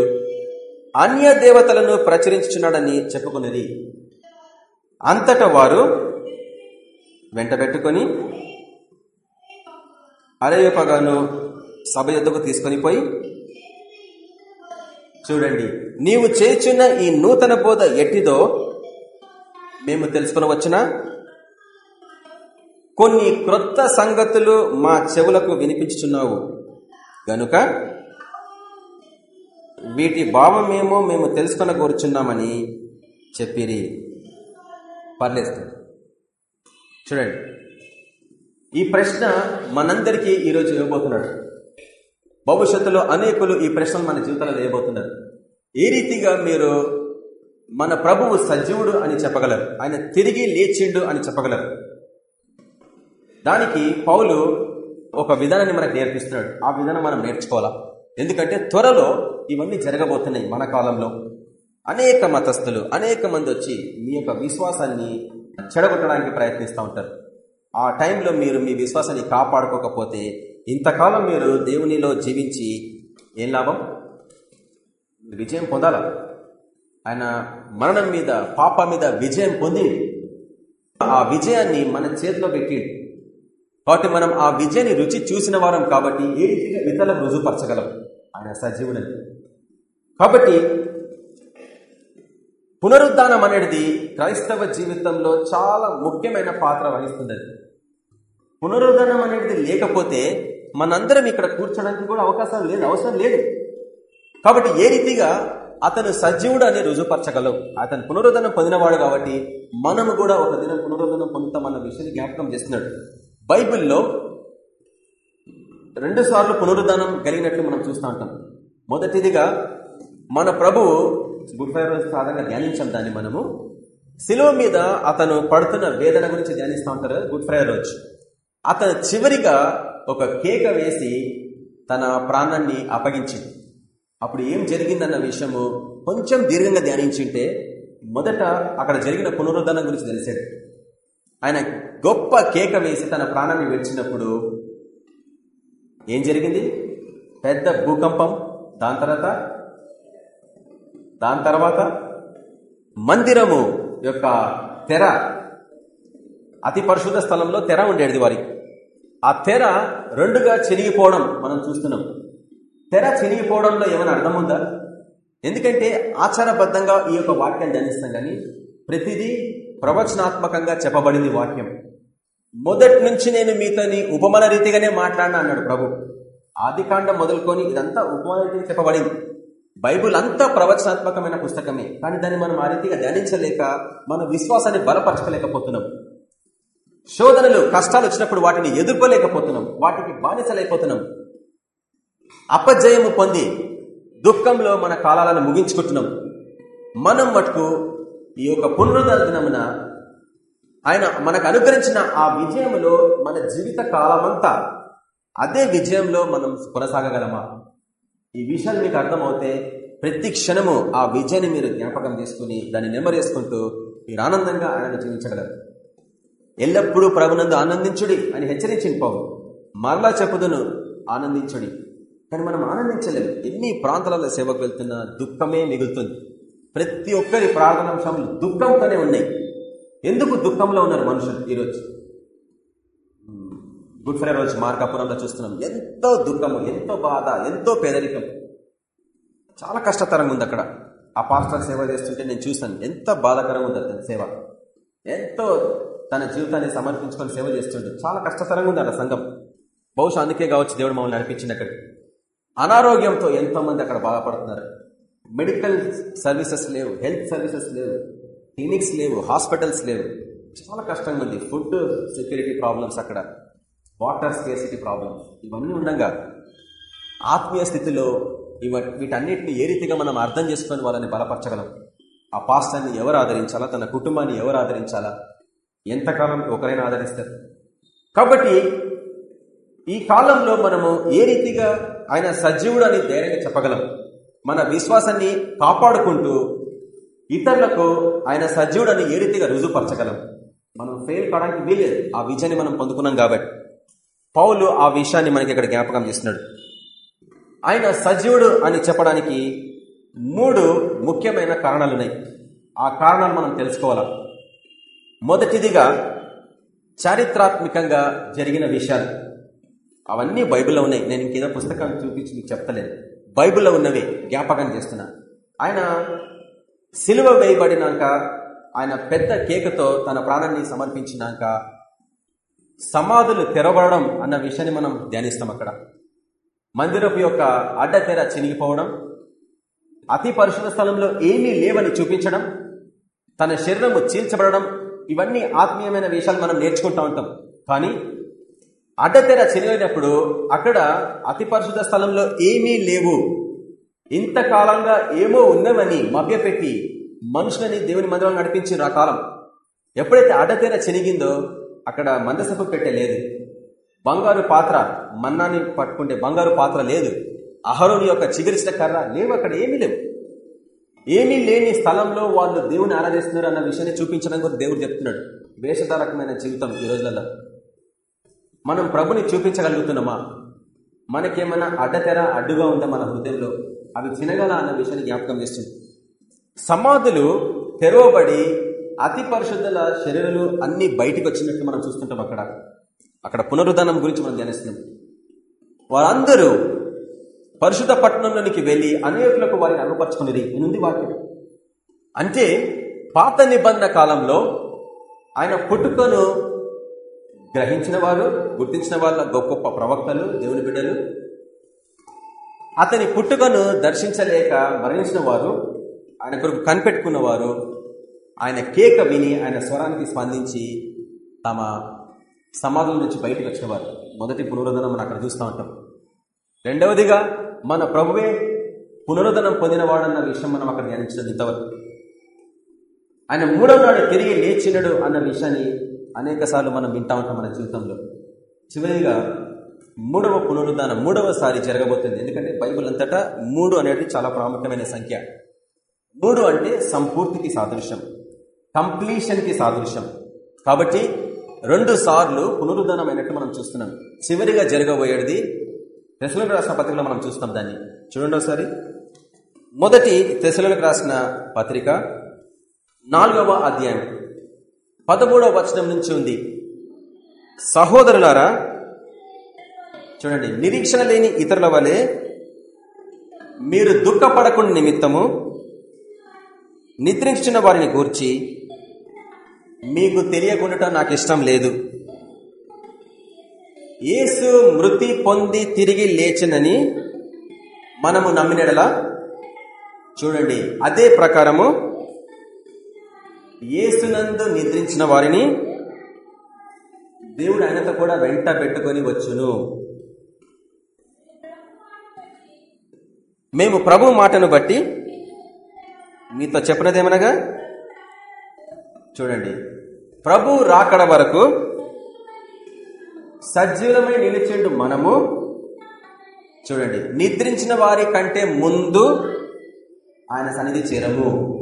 అన్య దేవతలను ప్రచురించుచున్నాడని చెప్పుకున్నది. అంతటా వారు వెంట పెట్టుకొని అరయపగాను సభ యుద్ధకు తీసుకొని పోయి చూడండి నీవు చేర్చున్న ఈ నూతన బోధ ఎట్టిదో మేము తెలుసుకునవచ్చునా? కొన్ని క్రొత్త సంగతులు మా చెవులకు వినిపించుచున్నావు. గనుక వీటి భావమేమో మేము తెలుసుకొని కోరుచున్నామని చెప్పిరి. పర్లేదు. చూడండి. ఈ ప్రశ్న మనందరికీ ఈరోజు ఇవ్వబోతున్నాడు భవిష్యత్తులో అనేకులు ఈ ప్రశ్నలు మన జీవితంలో వేయబోతున్నారు. ఏ రీతిగా మీరు మన ప్రభువు సజీవుడు అని చెప్పగలరు? ఆయన తిరిగి లేచిండు అని చెప్పగలరు? దానికి పౌలు ఒక విధానాన్ని మనకు నేర్పిస్తున్నాడు. ఆ విధానం మనం నేర్చుకోవాలా? ఎందుకంటే త్వరలో ఇవన్నీ జరగబోతున్నాయి మన కాలంలో. అనేక మతస్థులు అనేక మంది వచ్చి మీ యొక్క విశ్వాసాన్ని చెడగొట్టడానికి ప్రయత్నిస్తూ ఉంటారు. ఆ టైంలో మీరు మీ విశ్వాసాన్ని కాపాడుకోకపోతే ఇంతకాలం మీరు దేవునిలో జీవించి ఏం లాభం? విజయం పొందాల? ఆయన మరణం మీద పాప మీద విజయం పొంది ఆ విజయాన్ని మన చేతిలో పెట్టి కాబట్టి మనం ఆ విజయాన్ని రుచి చూసిన వారం కాబట్టి ఏ రీతిగా ఇతరులకు రుజుపరచగలం ఆయన సజీవుడని. కాబట్టి పునరుద్ధానం అనేది క్రైస్తవ జీవితంలో చాలా ముఖ్యమైన పాత్ర వహిస్తుంది పునరుద్ధానం అనేది లేకపోతే మనందరం ఇక్కడ కూర్చోడానికి కూడా అవకాశం లేదు అవసరం లేదు. కాబట్టి ఏ రీతిగా అతను సజీవుడు అని రుజుపరచగలవు అతను పునరుద్ధరణం పొందినవాడు కాబట్టి మనము కూడా ఒక దినం పునరుద్ధరణం పొందుతామన్న విషయాన్ని జ్ఞాపకం చేస్తున్నాడు. బైబిల్లో రెండు సార్లు పునరుద్ధానం కలిగినట్లు మనం చూస్తూ ఉంటాం. మొదటిదిగా మన ప్రభువు గుడ్ ఫ్రైడే రోజు సాధారణంగా ధ్యానించాం దాన్ని మనము. శిలువ మీద అతను పడుతున్న వేదన గురించి ధ్యానిస్తూ ఉంటారు గుడ్ ఫ్రైడే రోజు అతను చివరిగా ఒక కేక వేసి తన ప్రాణాన్ని అప్పగించింది. అప్పుడు ఏం జరిగిందన్న విషయము కొంచెం దీర్ఘంగా ధ్యానించింటే మొదట అక్కడ జరిగిన పునరుద్ధరణ గురించి తెలిసేది. ఆయన గొప్ప కేక వేసి తన ప్రాణాన్ని విడిచినప్పుడు ఏం జరిగింది? పెద్ద భూకంపం. దాని తర్వాత? దాని తర్వాత మందిరము యొక్క తెర అతి పరిశుద్ధ స్థలంలో తెర ఉండేది వారికి. ఆ తెర రెండుగా చినిగిపోవడం మనం చూస్తున్నాం. తెర చినిగిపోవడంలో ఏమైనా అర్థం ఉందా? ఎందుకంటే ఆచారబద్ధంగా ఈ యొక్క వాక్యాన్ని ధ్యానిస్తాం కానీ ప్రతిదీ ప్రవచనాత్మకంగా చెప్పబడింది వాక్యం. మొదటి నుంచి నేను మీతోని ఉపమాన రీతిగానే మాట్లాడినా అన్నాడు ప్రభు. ఆదికాండం మొదలుకొని ఇదంతా ఉపమాన రీతిగా చెప్పబడింది. బైబుల్ అంతా ప్రవచనాత్మకమైన పుస్తకమే. కానీ దాన్ని మనం ఆ రీతిగా ధ్యానించలేక మన విశ్వాసాన్ని బలపరచలేకపోతున్నాం. శోధనలు కష్టాలు వచ్చినప్పుడు వాటిని ఎదుర్కోలేకపోతున్నాం. వాటికి బానిసలైపోతున్నాం. అపజయము పొంది దుఃఖంలో మన కాలాలను ముగించుకుంటున్నాం. మనం మటుకు ఈ యొక్క పునరుద్ధరణ దినమున ఆయన మనకు అనుగ్రహించిన ఆ విజయములో మన జీవిత కాలమంతా అదే విజయంలో మనం కొనసాగగలమా? ఈ విషయాలు మీకు అర్థమవుతే ప్రతి క్షణము ఆ విజయాన్ని మీరు జ్ఞాపకం చేసుకుని దాన్ని నెమ్మరేసుకుంటూ మీరు ఆనందంగా ఆయనను జీవించగలరు. ఎల్లప్పుడూ ప్రభునందు ఆనందించుడి అని హెచ్చరించింది పౌరు మరలా చెప్పుదును ఆనందించుడి. కానీ మనం ఆనందించలేము. ఎన్ని ప్రాంతాలలో సేవకు వెళ్తున్నా దుఃఖమే మిగులుతుంది. ప్రతి ఒక్కరి ప్రార్థనాంశములు దుఃఖంతోనే ఉన్నాయి. ఎందుకు దుఃఖంలో ఉన్నారు మనుషులు ఈరోజు? గుడ్ ఫ్రైడే రోజు మార్కాపురంలో చూస్తున్నాం. ఎంతో దుఃఖము ఎంతో బాధ ఎంతో పేదరికం. చాలా కష్టతరంగా ఉంది అక్కడ. ఆ పాస్టర్ సేవ చేస్తుంటే నేను చూశాను. ఎంత బాధాకరంగా ఉంది అతని సేవ. ఎంతో తన జీవితాన్ని సమర్పించుకొని సేవ చేస్తుండే. చాలా కష్టతరంగా ఉంది అక్కడ సంఘం. బహుశా అందుకే కావచ్చు దేవుడు మమ్మల్ని నడిపించింది అక్కడ అనారోగ్యంతో ఎంతో మంది అక్కడ బాధపడుతున్నారు. మెడికల్ సర్వీసెస్ లేవు హెల్త్ సర్వీసెస్ లేవు క్లినిక్స్ లేవు హాస్పిటల్స్ లేవు. చాలా కష్టంగా ఉంది. ఫుడ్ సెక్యూరిటీ ప్రాబ్లమ్స్ అక్కడ వాటర్ స్కేసిటీ ప్రాబ్లమ్స్ ఇవన్నీ ఉండగా. ఆత్మీయ స్థితిలో ఇవ వీటన్నిటిని ఏ రీతిగా మనం అర్థం చేసుకొని వాళ్ళని బలపరచగలం? ఆ పాస్టాన్ని ఎవరు ఆదరించాలా? తన కుటుంబాన్ని ఎవరు ఆదరించాలా? ఎంతకాలం ఒకరైనా ఆదరిస్తారు? కాబట్టి ఈ కాలంలో మనము ఏ రీతిగా ఆయన సజీవుడు అని ధైర్యంగా చెప్పగలం. మన విశ్వాసాన్ని కాపాడుకుంటూ ఇతరులకు ఆయన సజీవుడు అని ఏ రీతిగా రుజువుపరచగలం. మనం ఫెయిల్ కావడానికి వీలేదు ఆ విజయాన్ని మనం పొందుకున్నాం కాబట్టి. పౌలు ఆ విషయాన్ని మనకి ఇక్కడ జ్ఞాపకం చేస్తున్నాడు. ఆయన సజీవుడు అని చెప్పడానికి మూడు ముఖ్యమైన కారణాలు ఉన్నాయి ఆ కారణాలు మనం తెలుసుకోవాలా? మొదటిదిగా చారిత్రాత్మకంగా జరిగిన విషయాలు. అవన్నీ బైబిల్లో ఉన్నాయి. నేను ఇంకేదో పుస్తకాన్ని చూపించి మీకు చెప్తలేదు బైబిల్లో ఉన్నవి జ్ఞాపకం చేస్తున్నా. ఆయన సిలువ వేయబడినాక ఆయన పెద్ద కేకతో తన ప్రాణాన్ని సమర్పించినాక సమాధులు తెరవడం అన్న విషయాన్ని మనం ధ్యానిస్తాం అక్కడ. మందిరపు యొక్క అడ్డతెర చినిగిపోవడం అతి పరిశుద్ధ స్థలంలో ఏమీ లేవని చూపించడం తన శరీరము చీల్చబడడం ఇవన్నీ ఆత్మీయమైన విషయాలు మనం నేర్చుకుంటూ ఉంటాం. కానీ అడ్డతెర చెరిగినప్పుడు అక్కడ అతి పరిశుద్ధ స్థలంలో ఏమీ లేవు. ఇంతకాలంగా ఏమో ఉన్నవని మభ్యపెట్టి మనుషులని దేవుని మందిరం నడిపించారు ఆ కాలం. ఎప్పుడైతే అడ్డతెర చెరిగిందో అక్కడ మందసపు పెట్టలేదు బంగారు పాత్ర మన్నాన్ని పట్టుకుంటే బంగారు పాత్ర లేదు. అహరోని యొక్క చిగురిసిన కర్ర లేవు అక్కడ ఏమీ లేవు. ఏమీ లేని స్థలంలో వాళ్ళు దేవుని ఆరాధిస్తున్నారు అన్న విషయాన్ని చూపించడం కూడా దేవుడు చెప్తున్నాడు. వేషధారకమైన జీవితం ఈ రోజులలో. మనం ప్రభుని చూపించగలుగుతున్నామా? మనకేమైనా అడ్డతెర అడ్డుగా ఉందా మన హృదయంలో అవి తినగల అన్న విషయాన్ని జ్ఞాపకం చేస్తుంది. సమాధులు తెరవబడి అతి పరిశుద్ధుల శరీరాలు అన్ని బయటికి వచ్చినట్టు మనం చూస్తుంటాం అక్కడ. అక్కడ పునరుద్ధానం గురించి మనం ధ్యానిస్తున్నాం. వారందరూ పరిశుద్ధ పట్టణంలోనికి వెళ్ళి అనేకులకు వారిని అనుపరచుకునేది ఉంది వాక్యం. అంటే పాత నిబంధన కాలంలో ఆయన పుట్టుకను గ్రహించిన వారు గుర్తించిన వాళ్ళ గొప్ప గొప్ప ప్రవక్తలు దేవుని బిడ్డలు. అతని పుట్టుకను దర్శించలేక మరణించిన వారు ఆయన కొరకు కనిపెట్టుకున్నవారు ఆయన కేక విని ఆయన స్వరానికి స్పందించి తమ సమాధుల నుంచి బయటకు వచ్చినవారు మొదటి పునరుద్ధరణ మనం అక్కడ చూస్తూ ఉంటాం. రెండవదిగా మన ప్రభువే పునరుద్ధనం పొందినవాడన్న విషయం మనం అక్కడ ధ్యానించడం ఇంతవరకు. ఆయన మూడవ నాడు తిరిగి లేచినడు అన్న విషయాన్ని అనేక సార్లు మనం వింటా ఉంటాం మన జీవితంలో. చివరిగా మూడవ పునరుద్ధానం మూడవసారి జరగబోతుంది. ఎందుకంటే బైబుల్ అంతటా మూడు అనేది చాలా ప్రాముఖ్యమైన సంఖ్య. మూడు అంటే సంపూర్తికి సాదృశ్యం కంప్లీషన్కి సాదృశ్యం. కాబట్టి రెండు సార్లు పునరుద్ధానం అయినట్టు మనం చూస్తున్నాం. చివరిగా జరగబోయేది తెసలకు రాసిన పత్రికలో మనం చూస్తాం దాన్ని. చూడండి ఒకసారి. మొదటి తెసలకు రాసిన పత్రిక నాలుగవ అధ్యాయం. పదమూడవ వచనం నుంచి ఉంది. సహోదరులారా చూడండి నిరీక్షణ లేని ఇతరుల వలె మీరు దుఃఖపడకుండా నిమిత్తము నిద్రించిన వారిని గూర్చి మీకు తెలియకుండా నాకు ఇష్టం లేదు. యేసు మృతి పొంది తిరిగి లేచినని మనము నమ్మినడలా? చూడండి అదే ప్రకారము ఏసునందు నిద్రించిన వారిని దేవుడు ఆయనతో కూడా వెంట పెట్టుకొని వచ్చును. మేము ప్రభు మాటను బట్టి మీతో చెప్పినదేమనగా? చూడండి. ప్రభు రాకడ వరకు సజీవమై నిలిచిండు మనము. చూడండి. నిద్రించిన వారి కంటే ముందు ఆయన సన్నిధి చేరము.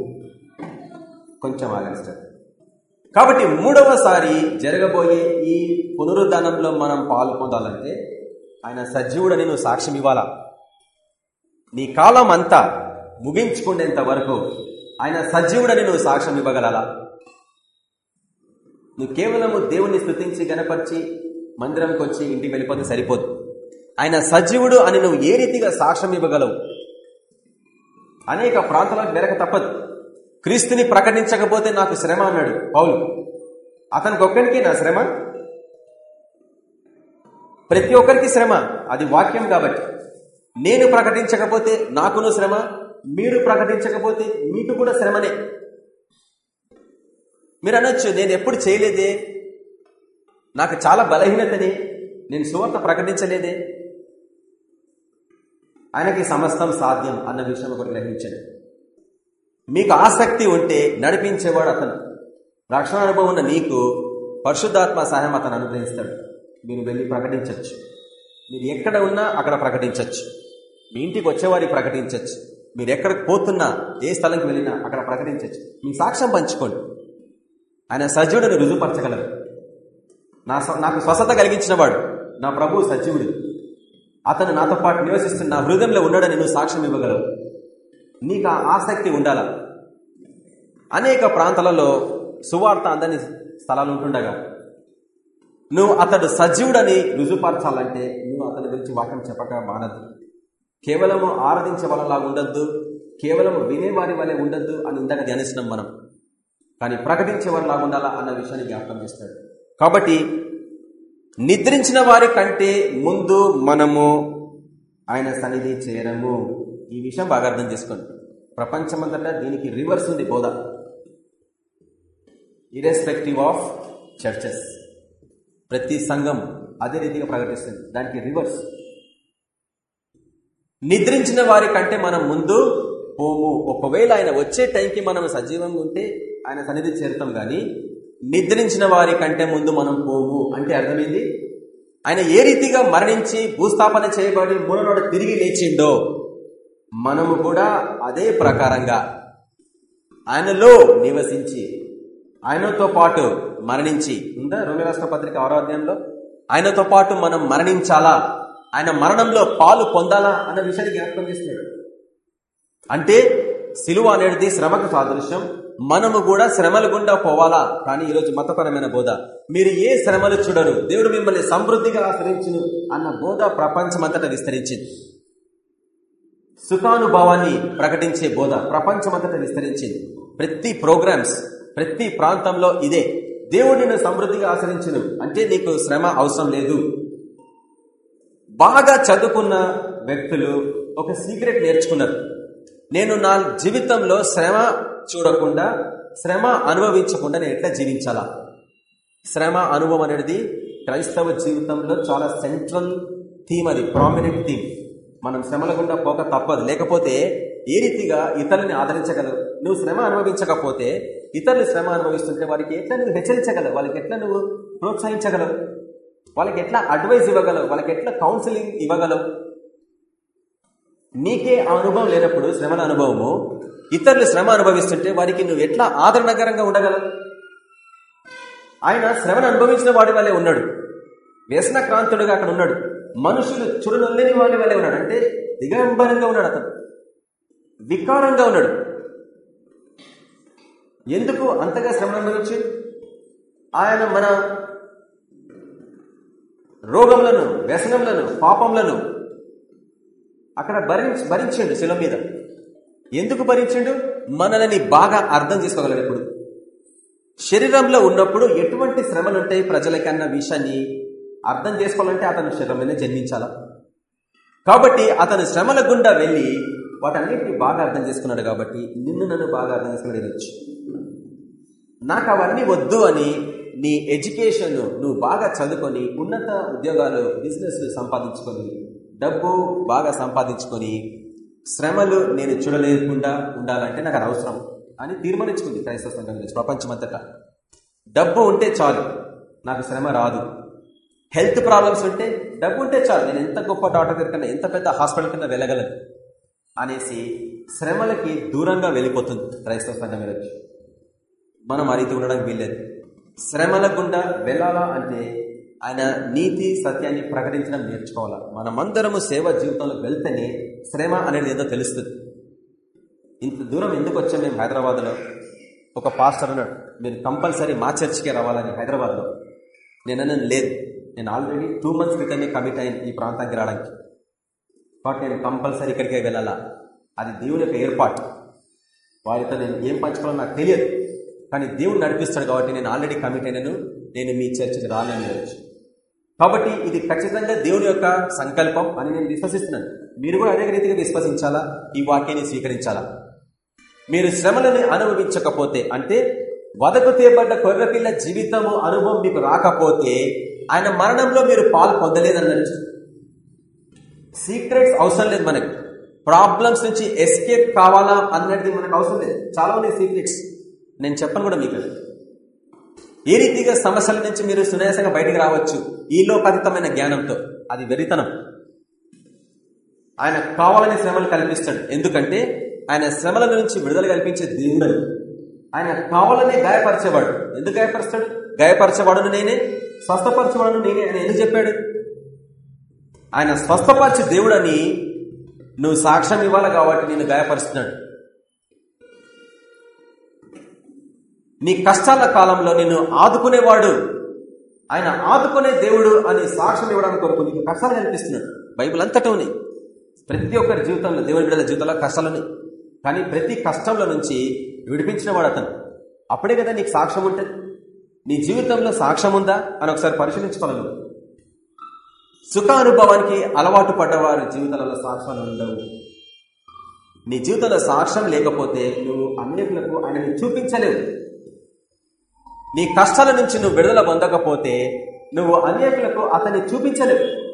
కొంచెం ఆగండి కాబట్టి మూడవసారి జరగబోయే ఈ పునరుద్ధానంలో మనం పాలు పొందాలంటే ఆయన సజీవుడని నువ్వు సాక్ష్యం ఇవ్వాలా? నీ కాలం అంతా ముగించుకునేంత వరకు ఆయన సజీవుడని నువ్వు సాక్ష్యం ఇవ్వగలలా నువ్వు కేవలము దేవుణ్ణి స్థుతించి గనపరిచి మందిరంకి వచ్చి ఇంటికి వెళ్ళిపోతే సరిపోదు. ఆయన సజీవుడు అని నువ్వు ఏ రీతిగా సాక్ష్యం ఇవ్వగలవు? అనేక ప్రాంతాలకు వెరక తప్పదు. క్రీస్తుని ప్రకటించకపోతే నాకు శ్రమ అన్నాడు పౌలు. అతనికి ఒక్కడికి నా శ్రమ? ప్రతి ఒక్కరికి శ్రమ. అది వాక్యం కాబట్టి. నేను ప్రకటించకపోతే నాకును శ్రమ మీరు ప్రకటించకపోతే మీకు కూడా శ్రమనే. మీరు అనొచ్చు నేను ఎప్పుడు చేయలేదే? నాకు చాలా బలహీనతని. నేను సువార్త ప్రకటించలేదే? ఆయనకి సమస్తం సాధ్యం అన్న విషయం ఒకటి గ్రహించండి. మీకు ఆసక్తి ఉంటే నడిపించేవాడు అతను. రక్షణ అనుభవం ఉన్న నీకు పరిశుద్ధాత్మ సహాయం అతను అనుగ్రహిస్తాడు. మీరు వెళ్ళి ప్రకటించవచ్చు. మీరు ఎక్కడ ఉన్నా అక్కడ ప్రకటించవచ్చు. మీ ఇంటికి వచ్చేవారికి ప్రకటించవచ్చు. మీరు ఎక్కడికి పోతున్నా ఏ స్థలంకి వెళ్ళినా అక్కడ ప్రకటించవచ్చు. మీ సాక్ష్యం పంచుకోండి. ఆయన సజీవుడిని రుజుపరచగలరు నా నాకు స్వస్థత కలిగించిన వాడు నా ప్రభు సజీవుడు. అతను నాతో పాటు నివసిస్తున్న నా హృదయంలో ఉన్నాడని నువ్వు సాక్ష్యం ఇవ్వగలవు. నీకు ఆ ఆసక్తి ఉండాల. అనేక ప్రాంతాలలో సువార్త అందని స్థలాలు ఉంటుండగా నువ్వు అతడు సజీవుడని రుజుపరచాలంటే నువ్వు అతని గురించి వాక్యం చెప్పక మానద్దు. కేవలము ఆరాధించే వాళ్ళలా ఉండద్దు కేవలం వినేవారి వలె ఉండద్దు అని ఇందాక ధ్యానిస్తున్నాం మనం. కానీ ప్రకటించే వారిలా ఉండాలా అన్న విషయాన్ని జ్ఞాపకం చేస్తాడు. కాబట్టి నిద్రించిన వారి కంటే ముందు మనము ఆయన సన్నిధి చేయడము ఈ విషయం బాగా అర్థం చేసుకోండి. ప్రపంచమంతటా దీనికి రివర్స్ ఉంది బోధ. ఇరెస్పెక్టివ్ ఆఫ్ చర్చెస్ ప్రతి సంఘం అదే రీతిగా ప్రకటిస్తుంది. దానికి రివర్స్ నిద్రించిన వారి కంటే మనం ముందు పోము. ఒకవేళ ఆయన వచ్చే టైంకి మనం సజీవంగా ఉంటే ఆయన సన్నిధి చేరుతాం కానీ నిద్రించిన వారి కంటే ముందు మనం పోము అంటే అర్థమైంది? ఆయన ఏ రీతిగా మరణించి భూస్థాపన చేయబడి మూడనాడు తిరిగి లేచిండో మనము కూడా అదే ప్రకారంగా ఆయనలో నివసించి ఆయనతో పాటు మరణించి ఉందా? రోమి రాష్ట్ర పత్రిక ఆరో అధ్యాయంలో? ఆయనతో పాటు మనం మరణించాలా? ఆయన మరణంలో పాలు పొందాలా? అన్న విషయాన్ని జ్ఞాపకం చేస్తున్నాడు. అంటే సిలువ అనేది శ్రమకు సాదృశ్యం. మనము కూడా శ్రమలు గుండా పోవాలా? కానీ ఈరోజు మతపరమైన బోధ. మీరు ఏ శ్రమలు చూడరు? దేవుడు మిమ్మల్ని సమృద్ధిగా ఆశ్రయించును అన్న బోధ ప్రపంచమంతటా విస్తరించింది. సుఖానుభవాన్ని ప్రకటించే బోధ ప్రపంచమంతటా విస్తరించింది. ప్రతి ప్రోగ్రామ్స్ ప్రతి ప్రాంతంలో ఇదే. దేవుడు నిన్ను సమృద్ధిగా ఆచరించను అంటే నీకు శ్రమ అవసరం లేదు. బాగా చదువుకున్న వ్యక్తులు ఒక సీక్రెట్ నేర్చుకున్నారు. నేను నా జీవితంలో శ్రమ చూడకుండా శ్రమ అనుభవించకుండా నేను ఎట్లా జీవించాలా? శ్రమ అనుభవం అనేది క్రైస్తవ జీవితంలో చాలా సెంట్రల్ థీమ్ అది ప్రామినెంట్ థీమ్ మనం శ్రమల గుండా పోక తప్పదు. లేకపోతే ఏ రీతిగా ఇతరులని ఆదరించగలవు నువ్వు శ్రమ అనుభవించకపోతే ఇతరులు శ్రమ అనుభవిస్తుంటే వారికి ఎట్లా నువ్వు హెచ్చరించగలవు? వాళ్ళకి ఎట్లా నువ్వు ప్రోత్సహించగలవు? వాళ్ళకి ఎట్లా అడ్వైస్ ఇవ్వగలవు? వాళ్ళకి ఎట్లా కౌన్సిలింగ్ ఇవ్వగలవు? నీకే ఆ అనుభవం లేనప్పుడు శ్రమల అనుభవము ఇతరులు శ్రమ అనుభవిస్తుంటే వారికి నువ్వు ఎట్లా ఆదరణకరంగా ఉండగలవు? ఆయన శ్రమను అనుభవించిన వాడి వల్లే ఉన్నాడు. వ్యసన క్రాంతుడుగా అక్కడ ఉన్నాడు. మనుషులు చురునొల్లేని వాడి వల్లే ఉన్నాడు. అంటే దిగంబరంగా ఉన్నాడు అతను. వికారంగా ఉన్నాడు. ఎందుకు అంతగా శ్రమ అనుభవించి ఆయన మన రోగములను వ్యసనములను పాపములను అక్కడ భరించి భరించిండు శిల మీద. ఎందుకు భరించిండు? మనల్ని బాగా అర్థం చేసుకోగలడు ఇప్పుడు శరీరంలో ఉన్నప్పుడు ఎటువంటి శ్రమలు ఉంటాయి ప్రజలకన్న విషయాన్ని అర్థం చేసుకోవాలంటే అతను శరీరంలోనే జన్మించాలా? కాబట్టి అతను శ్రమల గుండా వెళ్ళి వాటన్నిటిని బాగా అర్థం చేసుకున్నాడు కాబట్టి నిన్ను నన్ను బాగా అర్థం చేసుకున్నాడు వినొచ్చు నాకు అవన్నీ వద్దు అని నీ ఎడ్యుకేషన్ నువ్వు బాగా చదువుకొని ఉన్నత ఉద్యోగాలు బిజినెస్ సంపాదించుకొని డబ్బు బాగా సంపాదించుకొని శ్రమలు నేను చూడలేకుండా ఉండాలంటే నాకు అది అవసరం అని తీర్మానించుకుంది క్రైస్తవ సంఘం గురించి ప్రపంచమంతటా. డబ్బు ఉంటే చాలు నాకు శ్రమ రాదు. హెల్త్ ప్రాబ్లమ్స్ ఉంటే డబ్బు ఉంటే చాలు. నేను ఎంత గొప్ప డాక్టర్ దగ్గర కన్నా ఎంత పెద్ద హాస్పిటల్ కన్నా వెళ్ళగలను? అనేసి శ్రమలకి దూరంగా వెళ్ళిపోతుంది క్రైస్తవ సంఘం వెళ్ళచ్చు మనం ఆ రీతి ఉండడానికి వీల్లేదు. శ్రమల గుండా వెళ్ళాలా అంటే ఆయన నీతి సత్యాన్ని ప్రకటించడం నేర్చుకోవాలా? మనమందరము సేవ జీవితంలో వెళ్తేనే శ్రమ అనేది ఏదో తెలుస్తుంది. ఇంత దూరం ఎందుకు వచ్చాం మేము హైదరాబాద్లో? ఒక పాస్టర్ అన్నాడు మీరు కంపల్సరీ మా చర్చికే రావాలని హైదరాబాద్లో. నేను లేదు. నేను ఆల్రెడీ టూ మంత్స్ క్రితమే కమిట్ అయ్యాను ఈ ప్రాంతానికి రావడానికి. కాబట్టి నేను కంపల్సరీ ఇక్కడికే వెళ్ళాలా? అది దేవుని యొక్క ఏర్పాటు. వారితో నేను ఏం పంచుకోవాలో నాకు తెలియదు. కానీ దేవుడు నడిపిస్తాడు కాబట్టి నేను ఆల్రెడీ కమిట్ అయినాను. నేను మీ చర్చకి రాలేను కాబట్టి ఇది ఖచ్చితంగా దేవుని యొక్క సంకల్పం అని నేను విశ్వసిస్తున్నాను. మీరు కూడా అదే రీతిగా విశ్వసించాలా? ఈ వాక్యాన్ని స్వీకరించాలా? మీరు శ్రమలను అనుభవించకపోతే అంటే వదకు తీయబడ్డ కొర్రపిల్ల జీవితము అనుభవం మీకు రాకపోతే ఆయన మరణంలో మీరు పాలు పొందలేదన్నట్టు సీక్రెట్స్ అవసరం లేదు మనకి. ప్రాబ్లమ్స్ నుంచి ఎస్కేప్ కావాలా అన్నది మనకు అవసరం లేదు. చాలా ఉన్నాయి సీక్రెట్స్. నేను చెప్పను కూడా మీకు. ఏ రీతిగా సమస్యల నుంచి మీరు సునాయాసంగా బయటికి రావచ్చు? ఈ లోకాతీతమైన జ్ఞానంతో. అది వెరితనం. ఆయన కావాలని శ్రమలు కల్పిస్తాడు. ఎందుకంటే ఆయన శ్రమల నుంచి విడుదల కల్పించే దేవుడు ఆయన కావాలనే గాయపరిచేవాడు. ఎందుకు గాయపరుస్తాడు? గాయపరచవాడును నేనే స్వస్థపరచేవాడును నేనే అని ఎందుకు చెప్పాడు? ఆయన స్వస్థపరిచే దేవుడని నువ్వు సాక్ష్యం ఇవ్వాలి కాబట్టి నేను గాయపరుస్తున్నాడు. నీ కష్టాల కాలంలో నిన్ను ఆదుకునేవాడు. ఆయన ఆదుకునే దేవుడు అని సాక్ష్యం ఇవ్వడానికి కొరకు నీకు కష్టాలు కనిపిస్తున్నాడు బైబిల్ అంతటా ప్రతి ఒక్కరి జీవితంలో దేవుని బిడ్డల జీవితంలో కష్టాలని కానీ ప్రతి కష్టంలో నుంచి విడిపించిన వాడు అతను. అప్పుడే కదా నీకు సాక్ష్యం ఉంటుంది. నీ జీవితంలో సాక్ష్యం ఉందా అని ఒకసారి పరిశీలించుకోవాలి సుఖానుభవానికి సుఖ అనుభవానికి అలవాటు పడ్డవారి జీవితాలలో సాక్ష్యాలు ఉండవు. నీ జీవితంలో సాక్ష్యం లేకపోతే నువ్వు అనేకులకు ఆయనని చూపించలేవు. నీ కష్టాల నుంచి నువ్వు విడుదల పొందకపోతే నువ్వు అనేకులకు అతన్ని చూపించలేవు.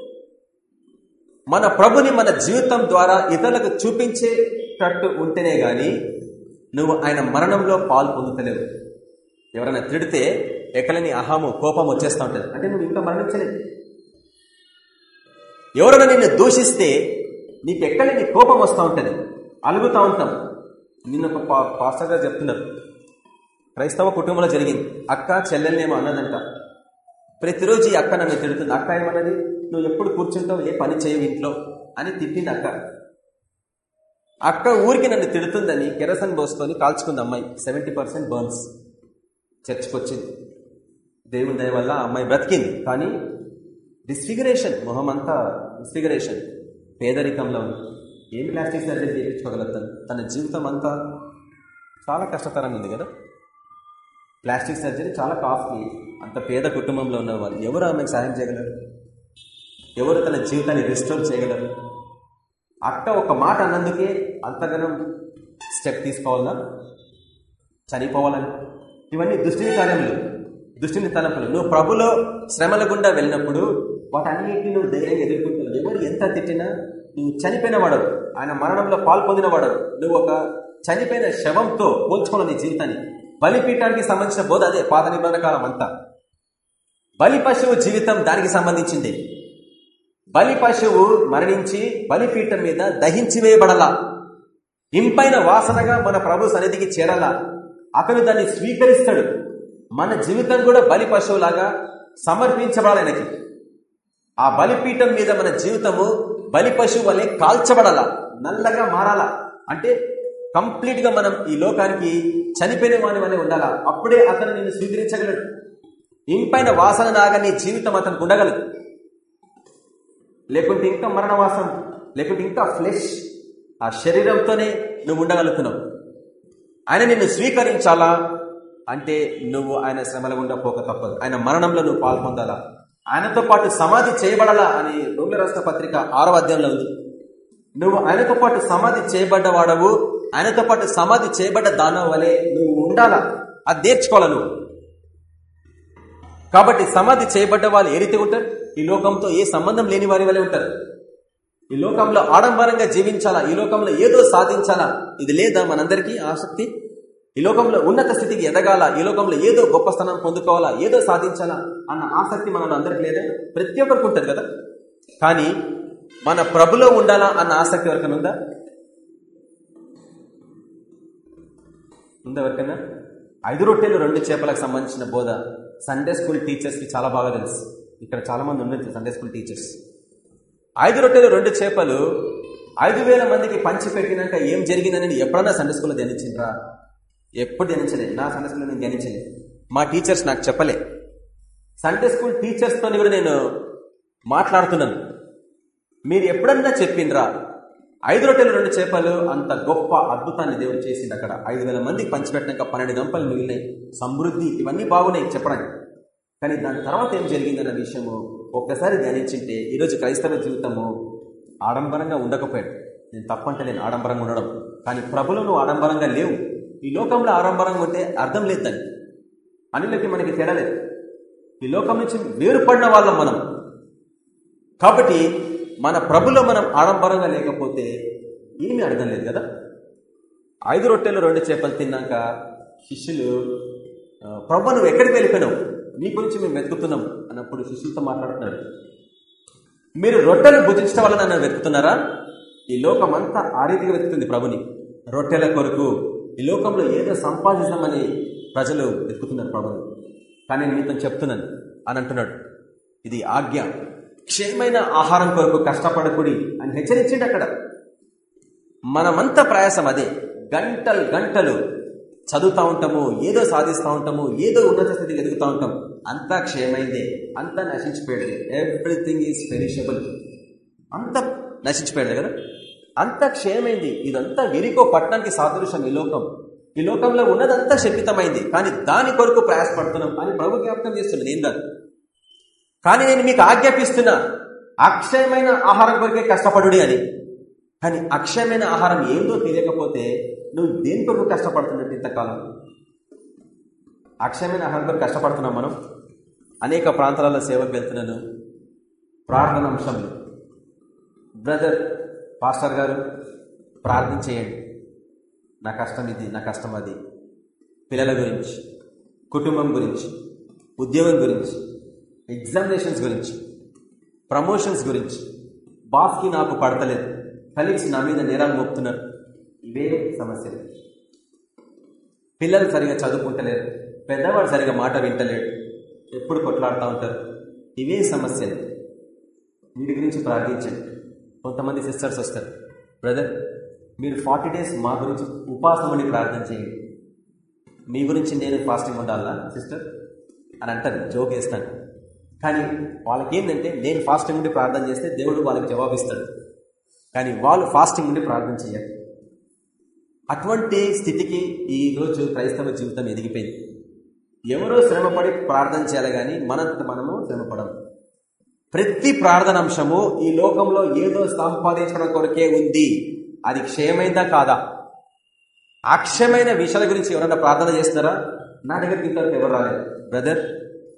మన ప్రభుని మన జీవితం ద్వారా ఇతరులకు చూపించేటట్టు ఉంటేనే గాని నువ్వు ఆయన మరణంలో పాలు పొందుతలేవు. ఎవరైనా తిడితే ఎక్కలేని అహము కోపం వచ్చేస్తూ ఉంటుంది. అంటే నువ్వు ఇంకా మరణించలేదు. ఎవరైనా నిన్ను దూషిస్తే నీకు ఎక్కలేని కోపం వస్తూ ఉంటుంది. అలుగుతూ ఉంటాం. నిన్న ఒక పా పాస్టర్ గారు చెప్తున్నారు. క్రైస్తవ కుటుంబంలో జరిగింది. అక్క చెల్లెల్నేమో అన్నదంట. ప్రతిరోజు ఈ అక్క నన్ను తిడుతుంది. అక్క ఏమన్నది? నువ్వు ఎప్పుడు కూర్చుంటావు? ఏ పని చేయవు ఇంట్లో? అని తిట్టింది అక్క. అక్క ఊరికి నన్ను తిడుతుందని కెరసన్ పోసుకొని కాల్చుకుంది అమ్మాయి. సెవెంటీ పర్సెంట్ బర్న్స్ చర్చ్కి వచ్చింది దేవుని దయ వల్ల అమ్మాయి బ్రతికింది. కానీ డిస్ఫిగరేషన్ మొహం అంతా డిస్ఫిగరేషన్ పేదరికంలో ఉంది. ఏం ప్లాస్టిక్ సర్జరీ చేయించుకోగలుగుతాను తన? జీవితం అంతా చాలా కష్టతరంగా ఉంది కదా? ప్లాస్టిక్ సర్జరీ చాలా కాస్ట్లీ. అంత పేద కుటుంబంలో ఉన్న వాళ్ళు ఎవరు ఆమెకు సాయం చేయగలరు? ఎవరు తన జీవితాన్ని రిస్టోర్ చేయగలరు? అక్క ఒక మాట అన్నందుకే అంతగానం స్టెప్ తీసుకోవాలన్నా చనిపోవాలని? ఇవన్నీ దుష్టి కార్యములు. దుష్టిని తలపులు నువ్వు ప్రభులో శ్రమల గుండా వెళ్ళినప్పుడు వాటన్నిటిని నువ్వు ధైర్యంగా ఎదుర్కొంటున్నావు. ఎవరు ఎంత తిట్టినా నువ్వు చనిపోయిన వాడవు ఆయన మరణంలో పాల్పొందిన వాడవు నువ్వు ఒక చనిపోయిన శవంతో పోల్చుకోవాలి నీ జీవితాన్ని. బలిపీఠానికి సంబంధించిన బోధ అదే పాత నిబంధన కాలం అంతా. బలి పశువు జీవితం దానికి సంబంధించింది. బలి పశువు మరణించి బలిపీఠం మీద దహించి వేయబడలా. ఇంపైన వాసనగా మన ప్రభు సన్నిధికి చేరాలా. అతను దాన్ని స్వీకరిస్తాడు. మన జీవితం కూడా బలి పశువులాగా సమర్పించబడాలనకి ఆ బలిపీఠం మీద మన జీవితము బలి పశువు వల్లే కాల్చబడాలా నల్లగా మారాలా. అంటే కంప్లీట్గా మనం ఈ లోకానికి చనిపోయిన వాని వల్లే ఉండాలా. అప్పుడే అతను నిన్ను స్వీకరించగలడు. ఇంపైన వాసన నాగా నీ జీవితం అతనికి ఉండగలదు. లేకుంటే ఇంకా మరణవాసం లేకుంటే ఇంకా ఫ్లెష్ ఆ శరీరంతోనే నువ్వు ఉండగలుగుతున్నావు. ఆయన నిన్ను స్వీకరించాలా? అంటే నువ్వు ఆయన శ్రమల గుండా పోక తప్పదు. ఆయన మరణంలో నువ్వు పాల్పొందాలా? ఆయనతో పాటు సమాధి చేయబడాలా అని రోమిల రాష్ట్ర పత్రిక ఆరవ అధ్యాయంలో ఉంది. నువ్వు ఆయనతో పాటు సమాధి చేయబడ్డవాడవు ఆయనతో పాటు సమాధి చేయబడ్డ దానం వలె నువ్వు ఉండాలా? అది నేర్చుకోవాలి నువ్వు? కాబట్టి సమాధి చేయబడ్డ వాళ్ళు ఏ ఉంటారు? ఈ లోకంతో ఏ సంబంధం లేని వారి వల్లే ఉంటారు. ఈ లోకంలో ఆడంబరంగా జీవించాలా? ఈ లోకంలో ఏదో సాధించాలా? ఇది లేదా మనందరికీ ఆసక్తి? ఈ లోకంలో ఉన్నత స్థితికి ఎదగాల? ఈ లోకంలో ఏదో గొప్ప స్థానం పొందుకోవాలా? ఏదో సాధించాలా? అన్న ఆసక్తి మనలో అందరికి లేదా? ప్రతి ఒక్కరికి ఉంటుంది కదా? కానీ మన ప్రభులో ఉండాలా అన్న ఆసక్తి ఎవరికైనా ఉందా? ఉందా ఎవరికైనా? ఐదు రొట్టెలు రెండు చేపలకు సంబంధించిన బోధ. సండే స్కూల్ టీచర్స్కి చాలా బాగా తెలుసు. ఇక్కడ చాలా మంది ఉన్నారు సండే స్కూల్ టీచర్స్ ఐదు రొట్టెలు రెండు చేపలు ఐదు వేల మందికి పంచి పెట్టినాక ఏం జరిగిందని ఎప్పుడన్నా సండే స్కూల్లో ధ్యానించిండ్రా? ఎప్పుడు ధ్యానించలే నా సండే స్కూల్లో నేను ధ్యానించలే మా టీచర్స్ నాకు చెప్పలే. సండే స్కూల్ టీచర్స్తో కూడా నేను మాట్లాడుతున్నాను. మీరు ఎప్పుడన్నా చెప్పిండ్రా ఐదు రొట్టెలు రెండు చేపలు అంత గొప్ప అద్భుతాన్ని దేవుడు చేసిండు అక్కడ. ఐదు వేల మందికి పంచిపెట్టినాక పన్నెండు గంపలు మిగిలినాయి. సమృద్ధి ఇవన్నీ బాగున్నాయి చెప్పడానికి. కానీ దాని తర్వాత ఏం జరిగిందన్న విషయము ఒక్కసారి ధ్యానించింటే ఈరోజు క్రైస్తవ జీవితము ఆడంబరంగా ఉండకపోయాడు. నేను తప్పంటే నేను ఆడంబరంగా ఉండడం. కానీ ప్రభులు నువ్వు ఆడంబరంగా లేవు. ఈ లోకంలో ఆడంబరంగా ఉంటే అర్థం లేదు దానికి. అనులకి మనకి తేడా లేదు. ఈ లోకం నుంచి వేరుపడిన వాళ్ళం మనం. కాబట్టి మన ప్రభులో మనం ఆడంబరంగా లేకపోతే ఏమీ అర్థం లేదు కదా? ఐదు రొట్టెలు రెండు చేపలు తిన్నాక శిష్యులు ప్రభు నువ్వు ఎక్కడికి వెళ్ళిపోయినావు? నీ గురించి మేము వెతుకుతున్నాం అన్నప్పుడు శిష్యులతో మాట్లాడుతున్నారు. మీరు రొట్టెలు భుజించడం వల్ల నన్ను వెతుకుతున్నారా? ఈ లోకం అంతా ఆ రీతిగా వెతుకుతుంది ప్రభుని. రొట్టెల కొరకు ఈ లోకంలో ఏదో సంపాదిస్తామని ప్రజలు వెతుకుతున్నారు ప్రభుని కానీ నేను చెప్తున్నాను అని అంటున్నాడు. ఇది ఆజ్ఞ. క్షయమైన ఆహారం కొరకు కష్టపడకుడి అని హెచ్చరించండి అక్కడ. మనమంతా ప్రయాసం అదే. గంటలు గంటలు చదువుతూ ఉంటాము ఏదో సాధిస్తూ ఉంటాము ఏదో ఉన్నత స్థితికి ఎదుగుతూ ఉంటాం. అంతా క్షయమైందే అంతా నశించిపోయాడు ఎవ్రీథింగ్ ఈజ్ పెరిషబుల్ అంత నశించిపోయాడు కదా. అంత క్షయమైంది. ఇదంతా వెరికో పట్టణానికి సాదృశ్యం ఈ లోకం. ఈ లోకంలో ఉన్నదంతా శపితమైంది. కానీ దాని కొరకు ప్రయాసపడుతున్నాం. అని ప్రభు జ్ఞాపకం చేస్తున్నాను నేను కానీ నేను మీకు ఆజ్ఞాపిస్తున్నా అక్షయమైన ఆహారం కొరకే కష్టపడుడి అని. కానీ అక్షయమైన ఆహారం ఏందో తెలియకపోతే నువ్వు దేని కొరకు కష్టపడుతున్నట్టు ఇంతకాలం? అక్షయమైన ఆహారం కొరకు కష్టపడుతున్నాం మనం? అనేక ప్రాంతాలలో సేవకు వెళ్తున్నాను. ప్రార్థన అంశంలో. బ్రదర్ పాస్టర్ గారు ప్రార్థన చేయండి. నా కష్టం ఇది నా కష్టం అది. పిల్లల గురించి కుటుంబం గురించి ఉద్యోగం గురించి ఎగ్జామినేషన్స్ గురించి ప్రమోషన్స్ గురించి. బాస్కి నాకు పడతలేదు. కలీగ్స్ నా మీద నేరాలు మోపుతున్నారు. ఇవే సమస్యలు. పిల్లలు సరిగా చదువుకుంటలేరు. పెద్దవాడు సరిగా మాట వింటలేడు. ఎప్పుడు కొట్లాడుతూ ఉంటారు. ఇవే సమస్యలు. వీటి గురించి ప్రార్థించండి. కొంతమంది సిస్టర్స్ వస్తారు. బ్రదర్ మీరు ఫార్టీ డేస్ మా గురించి ఉపాసమని ప్రార్థన చేయండి. మీ గురించి నేను ఫాస్టింగ్ ఉండాలా సిస్టర్? అని అంటారు జోక్ వేస్తాను కానీ వాళ్ళకి ఏంటంటే నేను ఫాస్టింగ్ ఉండి ప్రార్థన చేస్తే దేవుడు వాళ్ళకి జవాబిస్తాడు. కానీ వాళ్ళు ఫాస్టింగ్ ఉండి ప్రార్థన చేయాలి అటువంటి స్థితికి ఈ రోజు క్రైస్తవ జీవితం ఎదిగిపోయింది. ఎవరో శ్రమపడి ప్రార్థన చేయాలి కానీ మనంత మనము శ్రమపడం ప్రతి ప్రార్థన అంశము ఈ లోకంలో ఏదో సంపాదించడం కొరకే ఉంది. అది క్షయమైందా కాదా? అక్షయమైన విషయాల గురించి ఎవరైనా ప్రార్థన చేస్తున్నారా? నా దగ్గరికి ఇంతవరకు ఎవరు రాలేదు. బ్రదర్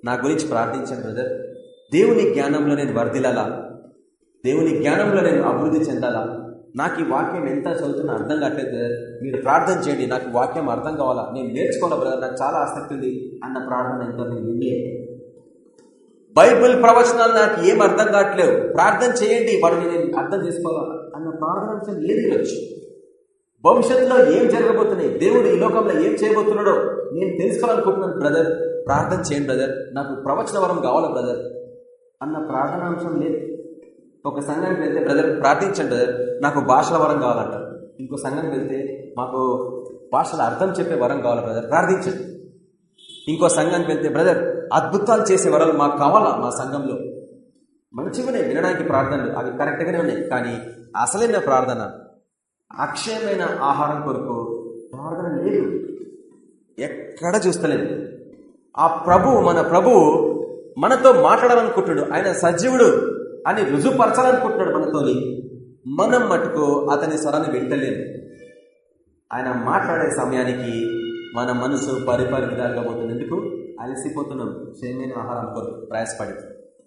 నా గురించి ప్రార్థించాను బ్రదర్. దేవుని జ్ఞానంలో నేను వర్ధిలాలా దేవుని జ్ఞానంలో నేను అభివృద్ధి చెందాలా. నాకు ఈ వాక్యం ఎంత చదువుతున్నా అర్థం కావట్లేదు బ్రదర్. మీరు ప్రార్థన చేయండి నాకు వాక్యం అర్థం కావాలా? నేను నేర్చుకోవాలా బ్రదర్? నాకు చాలా ఆసక్తి ఉంది అన్న ప్రార్థన ఎంతో నేను బైబిల్ ప్రవచనాలు నాకు ఏం అర్థం కావట్లేవు ప్రార్థన చేయండి వాటిని నేను అర్థం చేసుకోవాలా అన్న ప్రార్థన లేదు వచ్చి భవిష్యత్తులో ఏం జరగబోతున్నాయి? దేవుడు ఈ లోకంలో ఏం చేయబోతున్నాడో నేను తెలుసుకోవాలనుకుంటున్నాను బ్రదర్. ప్రార్థన చేయండి బ్రదర్. నాకు ప్రవచన వరం కావాలా బ్రదర్? అన్న ప్రార్థనాంశం లేదు. ఒక సంఘానికి వెళ్తే బ్రదర్ ప్రార్థించండి బ్రదర్. నాకు భాషల వరం కావాలంటారు ఇంకో సంఘానికి వెళ్తే మాకు భాషల అర్థం చెప్పే వరం కావాలి బ్రదర్? ప్రార్థించండి. ఇంకో సంఘానికి వెళ్తే బ్రదర్ అద్భుతాలు చేసే వరాలు మాకు కావాలా మా సంఘంలో? మంచిగానే వినడానికి ప్రార్థనలు అవి కరెక్ట్గానే ఉన్నాయి కానీ అసలైన ప్రార్థన అక్షయమైన ఆహారం కొరకు ప్రార్థన లేదు. ఎక్కడ చూస్తలేదు. ఆ ప్రభువు మన ప్రభువు మనతో మాట్లాడాలనుకుంటున్నాడు. ఆయన సజీవుడు అని రుజుపరచాలనుకుంటున్నాడు మనతోని. మనం మటుకు అతని స్వరాన్ని వింటలేదు. ఆయన మాట్లాడే సమయానికి మన మనసు పరిపరి విధాలుగా పోతుంది ఎందుకు? అలసిపోతున్నాం. క్షేమైన ఆహారం కొరకు ప్రయాసపడి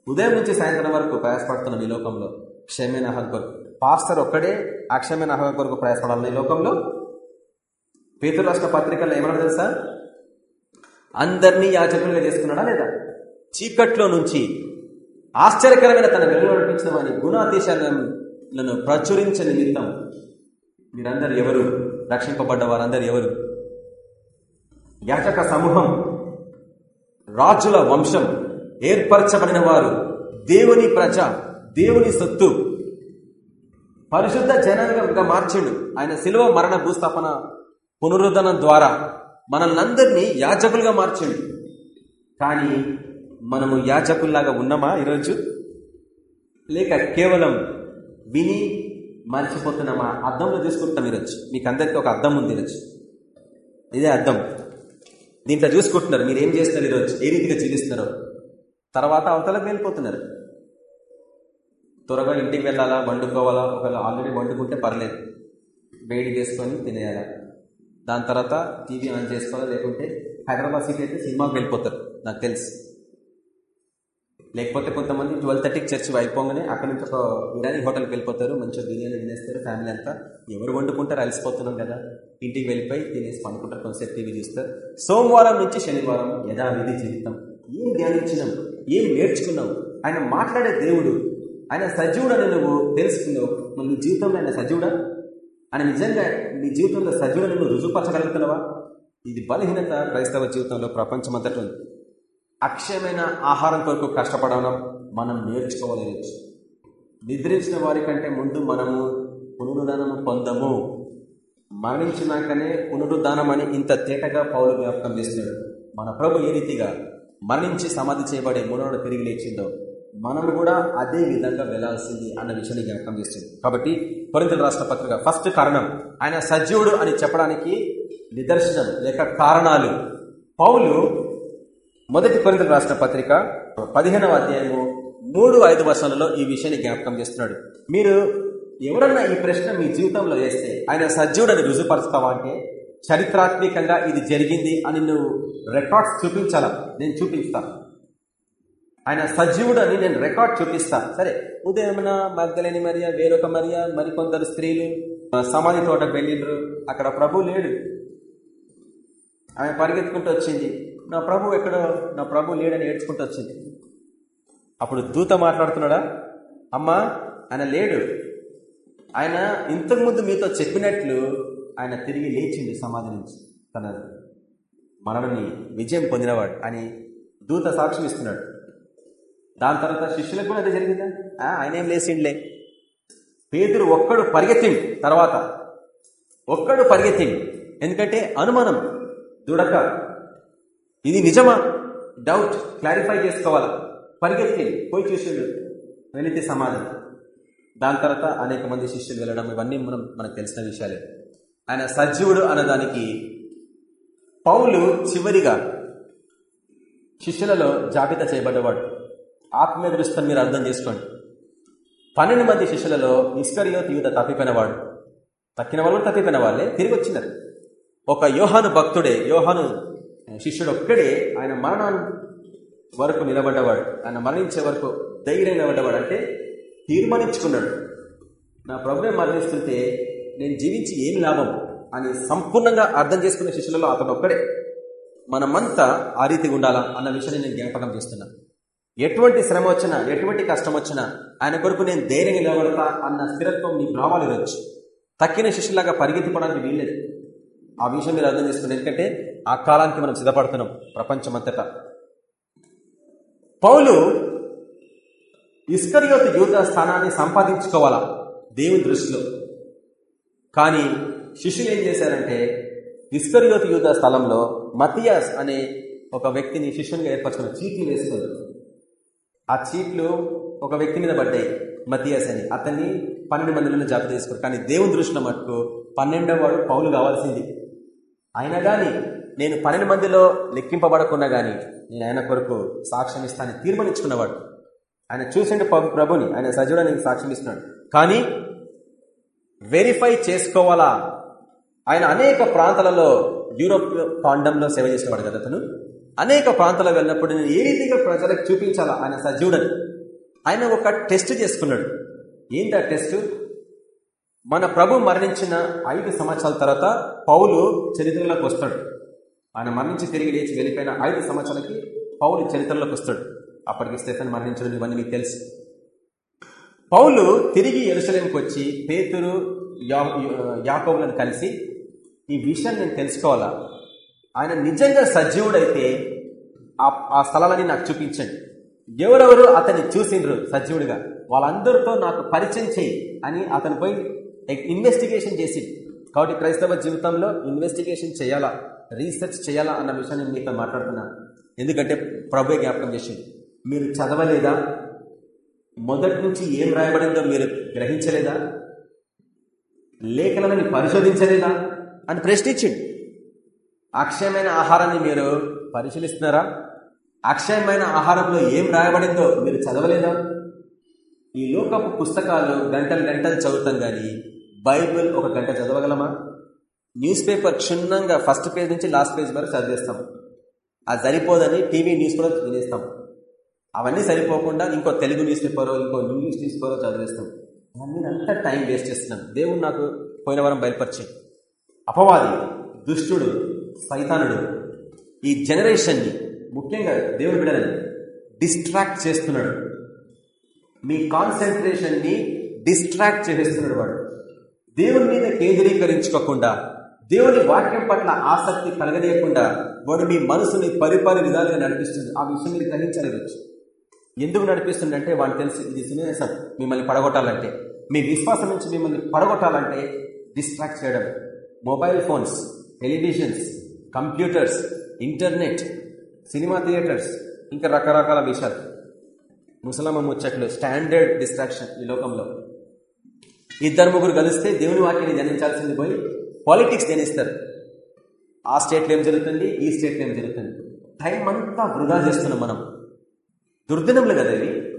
ఉదయం నుంచి సాయంత్రం వరకు ప్రయాసపడుతున్నాం ఈ లోకంలో. క్షేమైన ఆహారం కొరకు. పాస్టర్ ఒక్కడే అక్షయమైన ఆహారం కొరకు ప్రయాసపడాలి ఈ లోకంలో? పేతురు రాష్ట్ర పత్రికల్లో ఏమన్నా తెలుసా? అందరినీ యాచకులుగా చేసుకున్నాడా లేదా? చీకట్లో నుంచి ఆశ్చర్యకరమైన తన వెలుగు నడిపించిన వాని గుణాతిశాలను ప్రచురించే నిమిత్తం మీరందరు ఎవరు? రక్షింపబడ్డ వారందరు ఎవరు? యాచక సమూహం రాజుల వంశం ఏర్పరచబడిన వారు దేవుని ప్రజ దేవుని సొత్తు. పరిశుద్ధ జనంగా మార్చిండు. ఆయన శిలువ మరణ భూస్థాపన పునరుద్ధరణ ద్వారా మనల్నందరినీ యాజకులుగా మార్చిండు. కానీ మనము యాజకుల్లాగా ఉన్నామా ఈరోజు? లేక కేవలం విని మర్చిపోతున్నామా? అర్థంలో తీసుకుంటాం ఈరోజు. మీకు అందరికీ ఒక అర్థం ఉంది ఈరోజు. ఇదే అర్థం. దీంట్లో చూసుకుంటున్నారు. మీరు ఏం చేస్తున్నారు ఈరోజు? ఏ రీతిగా జీవిస్తున్నారో? తర్వాత అవతలకు వెళ్ళిపోతున్నారు. త్వరగా ఇంటికి వెళ్ళాలా? వండుకోవాలా? ఒకవేళ ఆల్రెడీ వండుకుంటే పర్లేదు. వేడి చేసుకొని తినేయాలా? దాని తర్వాత టీవీ ఆన్ చేసుకోవాలా? లేకుంటే హైదరాబాద్ సిటీ అయితే సినిమాకి వెళ్ళిపోతారు. నాకు తెలుసు. లేకపోతే కొంతమంది ట్వెల్వ్ థర్టీకి చర్చ్ అయిపోగానే అక్కడ నుంచి ఒక బిర్యానీ హోటల్కి వెళ్ళిపోతారు మంచిగా బిర్యానీ తినేస్తారు ఫ్యామిలీ అంతా. ఎవరు వండుకుంటారు అలసిపోతున్నాం కదా. ఇంటికి వెళ్ళిపోయి తినేసి పండుకుంటారు కొంతసేపు టీవీ చూస్తారు. సోమవారం నుంచి శనివారం యథావిధి జీవితం. ఏం ధ్యానించినాం? ఏం నేర్చుకున్నావు ఆయన మాట్లాడే దేవుడు ఆయన సజీవుడని నువ్వు తెలుసుకున్నావు. మరి నీ జీవితంలో ఆయన సజీవుడా? ఆయన నిజంగా నీ జీవితంలో సజీవుడు నువ్వు రుజువుపరచగలుగుతున్నావా? ఇది బలహీనత క్రైస్తవ జీవితంలో ప్రపంచమంతటా ఉంది. అక్షయమైన ఆహారం కొరకు కష్టపడడం మనం నేర్చుకోవాలి. నిద్రించిన వారి కంటే ముందు మనము పునరుద్ధానము పొందము. మరణించినాకనే పునరుద్ధానం అని ఇంత తేటగా పౌలు వ్యాప్తం చేస్తున్నాడు. మన ప్రభు ఏ రీతిగా మరణించి సమాధి చేయబడే మూడోడు తిరిగి లేచిందో మనం కూడా అదే విధంగా వెళ్ళాల్సింది అన్న విషయాన్ని జ్ఞాపకం చేస్తుంది కాబట్టి కొరింతల రాష్ట్ర పత్రిక ఫస్ట్ కారణం ఆయన సజీవుడు అని చెప్పడానికి నిదర్శనం లేక కారణాలు. పౌలు మొదటి కొరింతలు రాసిన పత్రిక పదిహేనవ అధ్యాయము మూడు ఐదు వర్షాలలో ఈ విషయాన్ని జ్ఞాపకం చేస్తున్నాడు. మీరు ఎవరన్నా ఈ ప్రశ్న మీ జీవితంలో వేస్తే ఆయన సజీవుడని రుజుపరుస్తావా అంటే చరిత్రాత్మకంగా ఇది జరిగింది అని నువ్వు రికార్డ్స్ చూపించాలా? నేను చూపిస్తాను ఆయన సజీవుడు అని నేను రికార్డ్ చూపిస్తా. సరే ఉదయమున మగ్గలేని మరియ వేరొక మరియ మరికొందరు స్త్రీలు సమాధి తోట వెళ్ళిండ్రు. అక్కడ ప్రభు లేడు. ఆమె పరిగెత్తుకుంటూ వచ్చింది. నా ప్రభు ఎక్కడో? నా ప్రభు లేడని ఏడ్చుకుంటూ వచ్చింది. అప్పుడు దూత మాట్లాడుతున్నాడా? అమ్మా ఆయన లేడు. ఆయన ఇంతకుముందు మీతో చెప్పినట్లు ఆయన తిరిగి లేచింది సమాధి నుంచి. తన మరణని విజయం పొందినవాడు అని దూత సాక్ష్యం ఇస్తున్నాడు. దాని తర్వాత శిష్యులకు కూడా అదే జరిగిందా? ఆ, ఆయన ఏం లేచిండ్లే. పేదరు ఒక్కడు పరిగెత్తిండు తర్వాత. ఒక్కడు పరిగెత్తిండు ఎందుకంటే అనుమానం దుడక. ఇది నిజమా? డౌట్ క్లారిఫై చేసుకోవాలా? పరిగెత్తింది పోయి చూసిండు. వెళితే సమాధి దాని తర్వాత అనేక మంది శిష్యులు వెళ్ళడం ఇవన్నీ మనం మనకు తెలిసిన విషయాలే. ఆయన సజీవుడు అన్నదానికి పౌలు చివరిగా శిష్యులలో జాబితా చేయబడ్డవాడు. ఆత్మీయ దృష్టిని మీరు అర్థం చేసుకోండి. పన్నెండు మంది శిష్యులలో నిష్కరియో తీవిత తప్పిపోయినవాడు. తక్కిన వాళ్ళు తప్పిపోయిన వాళ్ళే తిరిగి వచ్చినారు ఒక యోహాను భక్తుడే యోహాను శిష్యుడు ఒక్కడే ఆయన మరణం వరకు నిలబడ్డవాడు. ఆయన మరణించే వరకు ధైర్యం నిలబడ్డవాడు. అంటే తీర్మానించుకున్నాడు. నా ప్రభుత్వం మరణిస్తుంటే నేను జీవించి ఏం లాభం అని సంపూర్ణంగా అర్థం చేసుకునే శిష్యులలో అతను ఒక్కడే. మనమంతా ఆ రీతిగా ఉండాలా అన్న విషయాన్ని నేను జ్ఞాపకం చేస్తున్నా. ఎటువంటి శ్రమ వచ్చినా ఎటువంటి కష్టం వచ్చినా ఆయన కొరకు నేను ధైర్యంగా నిలబడతా అన్న స్థిరత్వం నీకు రావాలి వచ్చి తక్కిన శిష్యులాగా పరిగెత్తిపోవడానికి వీల్లేదు. ఆ విషయం మీరు అర్థం చేసుకున్నారు ఎందుకంటే ఆ కాలానికి మనం సిద్ధపడుతున్నాం ప్రపంచమంతటా. పౌలు ఇస్కరియోత్ యూత స్థానాన్ని సంపాదించుకోవాలా? దేవుని దృష్టిలో. కానీ శిష్యులు ఏం చేశారంటే ఇస్కరియోత్ యూత స్థలంలో మతియాస్ అనే ఒక వ్యక్తిని శిష్యునిగా ఏర్పరచుకున్న చీట్లు వేసుకున్నారు. ఆ చీట్లు ఒక వ్యక్తి మీద పడ్డాయి మతియాస్ అని. అతన్ని పన్నెండు మందిలో జాబితా తీసుకున్నారు కానీ దేవుని దృష్టిలో మటుకు పన్నెండవ వాడు పౌలు కావాల్సింది. అయినా కానీ నేను పన్నెండు మందిలో లెక్కింపబడకున్నా గాని నేను ఆయన కొరకు సాక్ష్యం ఇస్తాను తీర్మానించుకున్నవాడు. ఆయన చూసిండు ప్రభుని ఆయన సజీవుడానికి సాక్ష్యం ఇస్తున్నాడు. కానీ వెరిఫై చేసుకోవాలా? ఆయన అనేక ప్రాంతాలలో యూరోప్ కాండంలో సేవ చేసేవాడు కదా అతను. అనేక ప్రాంతాలకు వెళ్ళినప్పుడు నేను ఏ రీతిగా ప్రజలకు చూపించాలా? ఆయన సజీవుడని. ఆయన ఒక టెస్ట్ చేసుకున్నాడు. ఏంటి ఆ టెస్ట్? మన ప్రభు మరణించిన ఐదు సంవత్సరాల తర్వాత పౌలు చరిత్రలోకి వస్తాడు. ఆయన మరణించి తిరిగి లేచి వెళ్ళిపోయిన ఐదు సంవత్సరాలకి పౌలు చరిత్రలోకి వస్తాడు. అప్పటికి స్టెఫెన్ మరణించడం ఇవన్నీ మీకు తెలుసు. పౌలు తిరిగి ఎరుసలేంకి వచ్చి పేతురు యాకోబులను కలిసి ఈ విషయాన్ని నేను తెలుసుకోవాలా? ఆయన నిజంగా సజీవుడైతే ఆ స్థలాలని నాకు చూపించండి. ఎవరెవరు అతన్ని చూసిండ్రు సజీవుడిగా? వాళ్ళందరితో నాకు పరిచయం చేయి అని అతను పోయి ఇన్వెస్టిగేషన్ చేసి కాబట్టి క్రైస్తవ జీవితంలో ఇన్వెస్టిగేషన్ చేయాలా? రీసెర్చ్ చేయాలా అన్న విషయాన్ని మీతో మాట్లాడుతున్నా. ఎందుకంటే ప్రభు జ్ఞాపకం చేసింది. మీరు చదవలేదా? మొదటి నుంచి ఏం రాయబడిందో మీరు గ్రహించలేదా? లేఖనాన్ని పరిశోధించలేదా? అని ప్రశ్నించింది. అక్షయమైన ఆహారాన్ని మీరు పరిశీలిస్తున్నారా? అక్షయమైన ఆహారంలో ఏం రాయబడిందో మీరు చదవలేదా? ఈ లోకపు పుస్తకాలు గంటలు గంటలు చదువుతాం కానీ బైబిల్ ఒక గంట చదవగలమా? న్యూస్ పేపర్ క్షుణ్ణంగా ఫస్ట్ పేజ్ నుంచి లాస్ట్ పేజ్ వరకు చదివేస్తాం. అది సరిపోదని టీవీ న్యూస్ కూడా వినేస్తాం. అవన్నీ సరిపోకుండా ఇంకో తెలుగు న్యూస్ పేపర్ ఇంకో ఇంగ్లీష్ న్యూస్ పేపర్ చదివేస్తాం. అవన్నీ అంతా టైం వేస్ట్ చేస్తున్నాం. దేవుడు నాకు పోయిన వారం బయలుపరిచి అపవాది దుష్టుడు సైతానుడు ఈ జనరేషన్ని ముఖ్యంగా దేవుడు బిడ్డలని డిస్ట్రాక్ట్ చేస్తున్నాడు. మీ కాన్సన్ట్రేషన్ని డిస్ట్రాక్ట్ చేసేస్తున్నాడు వాడు. దేవుని మీద కేంద్రీకరించుకోకుండా దేవుని వాక్యం పట్ల ఆసక్తి కలగనీయకుండా వాడు మీ మనసుని పరిపరి విధాలుగా నడిపిస్తుంది. ఆ విషయం మీరు గ్రహించాలి ఎందుకు నడిపిస్తుందంటే వాళ్ళు తెలిసి ఇది సన్నివేశం మిమ్మల్ని పడగొట్టాలంటే. మీ విశ్వాసం నుంచి మిమ్మల్ని పడగొట్టాలంటే డిస్ట్రాక్ట్ చేయడం. Mobile phones televisions computers internet cinema theatres ఇంకా రకరకాల విషయాలు. ముసలమ్మ ముచ్చట్లు స్టాండర్డ్ డిస్ట్రాక్షన్ ఈ లోకంలో. ఇద్దరు ముగ్గురు కలిస్తే దేవుని వాక్యాన్ని ధ్యానించాల్సింది పోయి పాలిటిక్స్ ధ్యానిస్తారు ఆ స్టేట్లో ఏం జరుగుతుంది? ఈ స్టేట్లో ఏం జరుగుతుంది? టైం అంతా వృధా చేస్తున్నాం మనం. దుర్దినంలు కదా ఇవి.